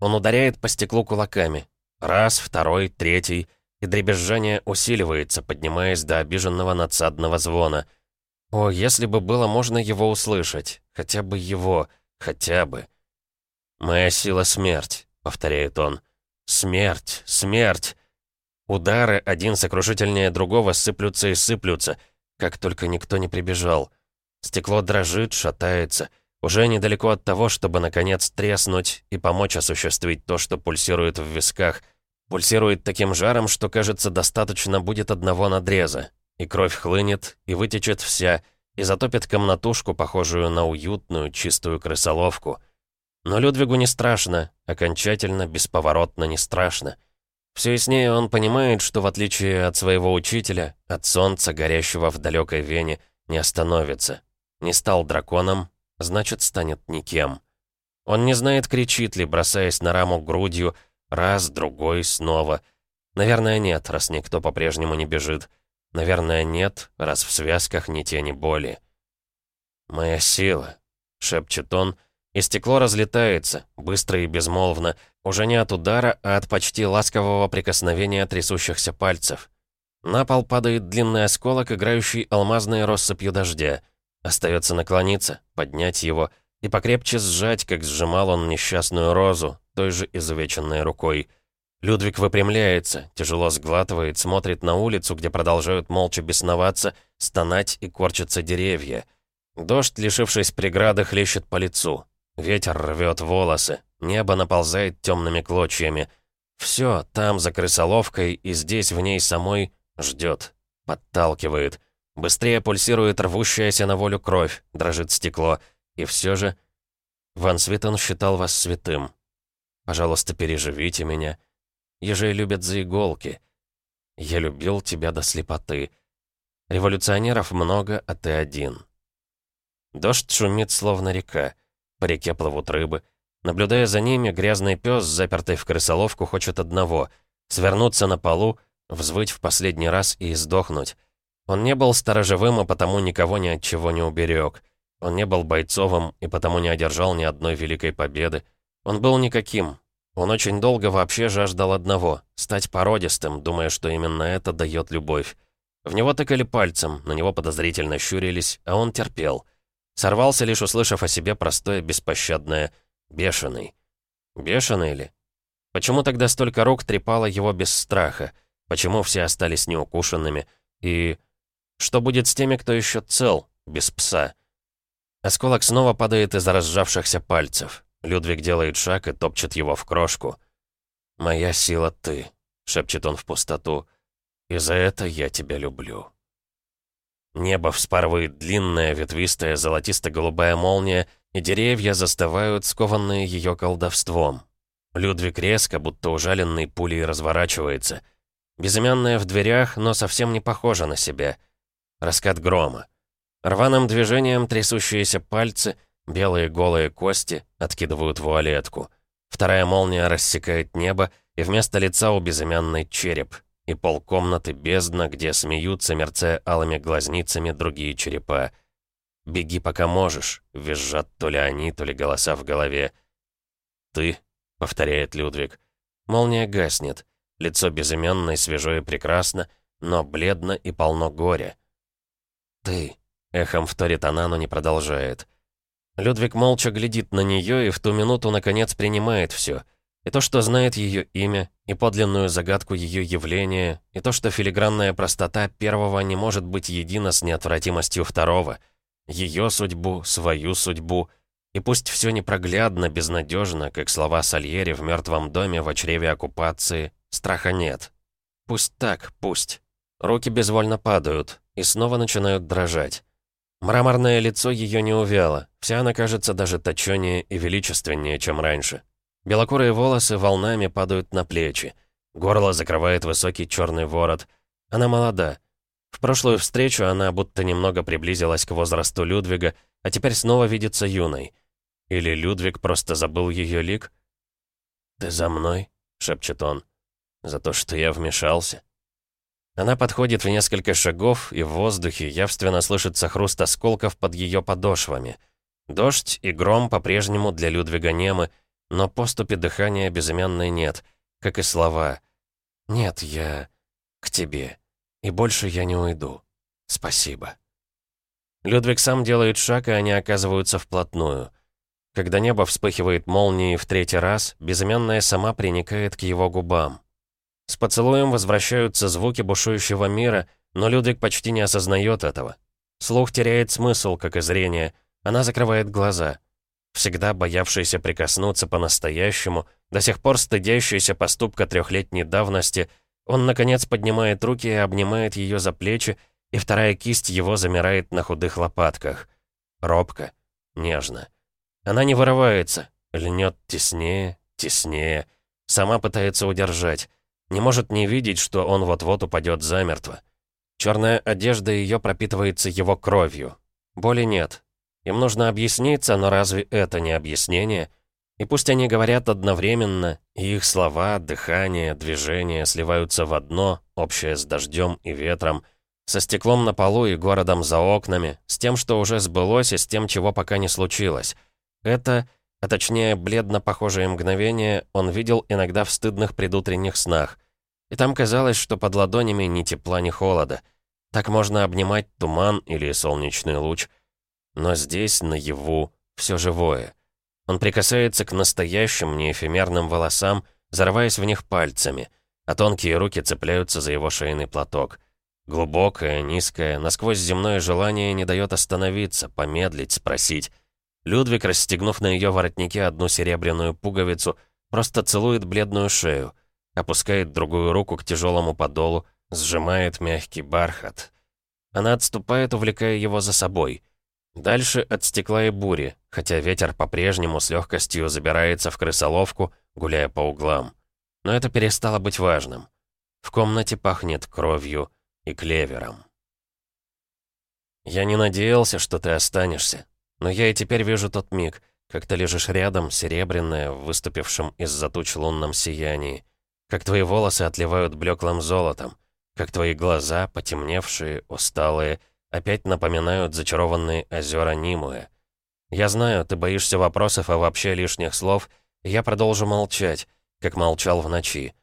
[SPEAKER 1] Он ударяет по стеклу кулаками. Раз, второй, третий, и дребезжание усиливается, поднимаясь до обиженного надсадного звона. О, если бы было можно его услышать, хотя бы его — Хотя бы. «Моя сила — смерть», — повторяет он. «Смерть! Смерть!» Удары, один сокрушительнее другого, сыплются и сыплются, как только никто не прибежал. Стекло дрожит, шатается, уже недалеко от того, чтобы, наконец, треснуть и помочь осуществить то, что пульсирует в висках. Пульсирует таким жаром, что, кажется, достаточно будет одного надреза. И кровь хлынет, и вытечет вся, и затопит комнатушку, похожую на уютную, чистую крысоловку. Но Людвигу не страшно, окончательно, бесповоротно не страшно. Все яснее он понимает, что в отличие от своего учителя, от солнца, горящего в далекой вене, не остановится. Не стал драконом, значит, станет никем. Он не знает, кричит ли, бросаясь на раму грудью, раз, другой, снова. Наверное, нет, раз никто по-прежнему не бежит. Наверное, нет, раз в связках ни тени боли. «Моя сила», — шепчет он, и стекло разлетается, быстро и безмолвно, уже не от удара, а от почти ласкового прикосновения трясущихся пальцев. На пол падает длинный осколок, играющий алмазной россыпью дождя. Остается наклониться, поднять его и покрепче сжать, как сжимал он несчастную розу, той же изувеченной рукой. Людвиг выпрямляется, тяжело сглатывает, смотрит на улицу, где продолжают молча бесноваться, стонать и корчатся деревья. Дождь, лишившись преграды, хлещет по лицу. Ветер рвет волосы, небо наползает темными клочьями. Все там, за крысоловкой, и здесь, в ней самой, ждет, подталкивает. Быстрее пульсирует рвущаяся на волю кровь, дрожит стекло. И все же... Ван Свитон считал вас святым. Пожалуйста, переживите меня. Ежей любят за иголки. Я любил тебя до слепоты. Революционеров много, а ты один. Дождь шумит, словно река. По реке плывут рыбы. Наблюдая за ними, грязный пес, запертый в крысоловку, хочет одного — свернуться на полу, взвыть в последний раз и сдохнуть. Он не был сторожевым, а потому никого ни от чего не уберег. Он не был бойцовым и потому не одержал ни одной великой победы. Он был никаким, он очень долго вообще жаждал одного — стать породистым, думая, что именно это дает любовь. В него тыкали пальцем, на него подозрительно щурились, а он терпел. Сорвался, лишь услышав о себе простое, беспощадное «бешеный». Бешеный ли? Почему тогда столько рук трепало его без страха? Почему все остались неукушенными? И что будет с теми, кто еще цел, без пса? Осколок снова падает из разжавшихся пальцев. Людвиг делает шаг и топчет его в крошку. «Моя сила ты», — шепчет он в пустоту, — «и за это я тебя люблю». Небо вспарывает длинная, ветвистая, золотисто-голубая молния, и деревья застывают, скованные ее колдовством. Людвиг резко, будто ужаленный пулей, разворачивается. Безымянная в дверях, но совсем не похожа на себя. Раскат грома. Рваным движением трясущиеся пальцы — Белые голые кости откидывают вуалетку. Вторая молния рассекает небо, и вместо лица у безымянной череп. И полкомнаты бездна, где смеются, мерцая алыми глазницами, другие черепа. «Беги, пока можешь», — визжат то ли они, то ли голоса в голове. «Ты», — повторяет Людвиг. Молния гаснет. Лицо безымянной свежо и прекрасно, но бледно и полно горя. «Ты», — эхом вторит она, но не продолжает. Людвиг молча глядит на нее и в ту минуту, наконец, принимает все. И то, что знает ее имя, и подлинную загадку ее явления, и то, что филигранная простота первого не может быть едина с неотвратимостью второго. Ее судьбу, свою судьбу. И пусть все непроглядно, безнадежно, как слова Сальери в мертвом доме в чреве оккупации, страха нет. Пусть так, пусть. Руки безвольно падают и снова начинают дрожать. Мраморное лицо ее не увяло, вся она кажется даже точёнее и величественнее, чем раньше. Белокурые волосы волнами падают на плечи. Горло закрывает высокий черный ворот. Она молода. В прошлую встречу она будто немного приблизилась к возрасту Людвига, а теперь снова видится юной. Или Людвиг просто забыл ее лик? «Ты за мной?» — шепчет он. «За то, что я вмешался?» Она подходит в несколько шагов, и в воздухе явственно слышится хруст осколков под ее подошвами. Дождь и гром по-прежнему для Людвига немы, но поступи дыхания безымянной нет, как и слова. «Нет, я к тебе, и больше я не уйду. Спасибо». Людвиг сам делает шаг, и они оказываются вплотную. Когда небо вспыхивает молнией в третий раз, безымянная сама приникает к его губам. С поцелуем возвращаются звуки бушующего мира, но Людвиг почти не осознает этого. Слух теряет смысл, как и зрение. Она закрывает глаза. Всегда боявшийся прикоснуться по-настоящему, до сих пор стыдящийся поступка трехлетней давности, он, наконец, поднимает руки и обнимает ее за плечи, и вторая кисть его замирает на худых лопатках. Робко, нежно. Она не вырывается, льнет теснее, теснее. Сама пытается удержать. Не может не видеть, что он вот-вот упадет замертво. Черная одежда ее пропитывается его кровью. Боли нет. Им нужно объясниться, но разве это не объяснение? И пусть они говорят одновременно, и их слова, дыхание, движения сливаются в одно, общее с дождем и ветром, со стеклом на полу и городом за окнами, с тем, что уже сбылось, и с тем, чего пока не случилось. Это а точнее, бледно похожие мгновения он видел иногда в стыдных предутренних снах. И там казалось, что под ладонями ни тепла, ни холода. Так можно обнимать туман или солнечный луч. Но здесь, наяву, все живое. Он прикасается к настоящим, неэфемерным волосам, зарываясь в них пальцами, а тонкие руки цепляются за его шейный платок. Глубокое, низкое, насквозь земное желание не дает остановиться, помедлить, спросить. Людвиг, расстегнув на ее воротнике одну серебряную пуговицу, просто целует бледную шею, опускает другую руку к тяжелому подолу, сжимает мягкий бархат. Она отступает, увлекая его за собой. Дальше от стекла и бури, хотя ветер по-прежнему с легкостью забирается в крысоловку, гуляя по углам. Но это перестало быть важным. В комнате пахнет кровью и клевером. «Я не надеялся, что ты останешься», но я и теперь вижу тот миг, как ты лежишь рядом, серебряная, в выступившем из-за туч лунном сиянии. Как твои волосы отливают блеклым золотом. Как твои глаза, потемневшие, усталые, опять напоминают зачарованные озера Нимуэ. Я знаю, ты боишься вопросов, а вообще лишних слов, я продолжу молчать, как молчал в ночи.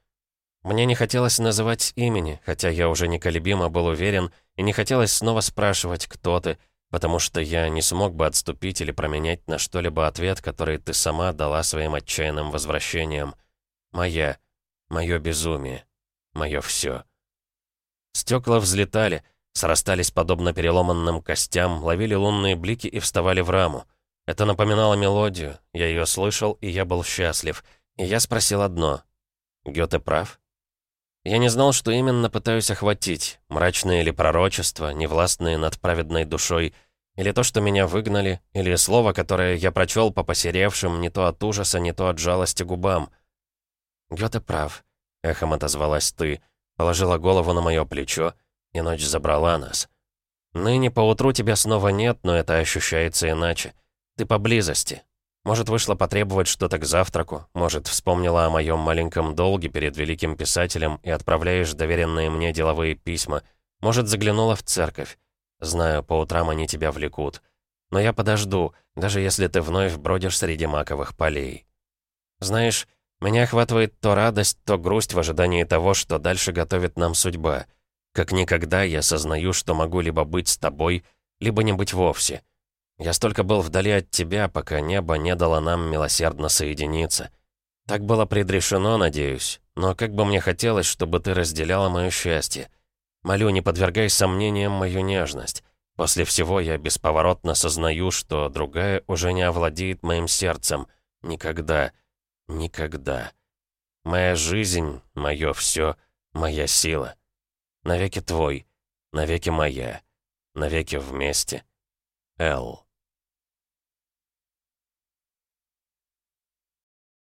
[SPEAKER 1] Мне не хотелось называть имени, хотя я уже неколебимо был уверен, и не хотелось снова спрашивать, кто ты, потому что я не смог бы отступить или променять на что-либо ответ, который ты сама дала своим отчаянным возвращением. Моя, мое безумие, мое все. Стекла взлетали, срастались подобно переломанным костям, ловили лунные блики и вставали в раму. Это напоминало мелодию, я ее слышал, и я был счастлив. И я спросил одно. Гёте прав? Я не знал, что именно пытаюсь охватить, мрачные или пророчества, невластные над праведной душой, или то, что меня выгнали, или слово, которое я прочел по посеревшим не то от ужаса, не то от жалости губам. «Гёте прав», — эхом отозвалась ты, положила голову на мое плечо, и ночь забрала нас. Ныне поутру тебя снова нет, но это ощущается иначе. Ты поблизости. Может, вышла потребовать что-то к завтраку, может, вспомнила о моем маленьком долге перед великим писателем и отправляешь доверенные мне деловые письма. Может, заглянула в церковь. Знаю, по утрам они тебя влекут. Но я подожду, даже если ты вновь бродишь среди маковых полей. Знаешь, меня охватывает то радость, то грусть в ожидании того, что дальше готовит нам судьба. Как никогда я сознаю, что могу либо быть с тобой, либо не быть вовсе. Я столько был вдали от тебя, пока небо не дало нам милосердно соединиться. Так было предрешено, надеюсь, но как бы мне хотелось, чтобы ты разделяла мое счастье. Молю, не подвергай сомнениям мою нежность. После всего я бесповоротно сознаю, что другая уже не овладеет моим сердцем. Никогда. Никогда. Моя жизнь, мое все, моя сила. Навеки твой, навеки моя, навеки вместе. Эл.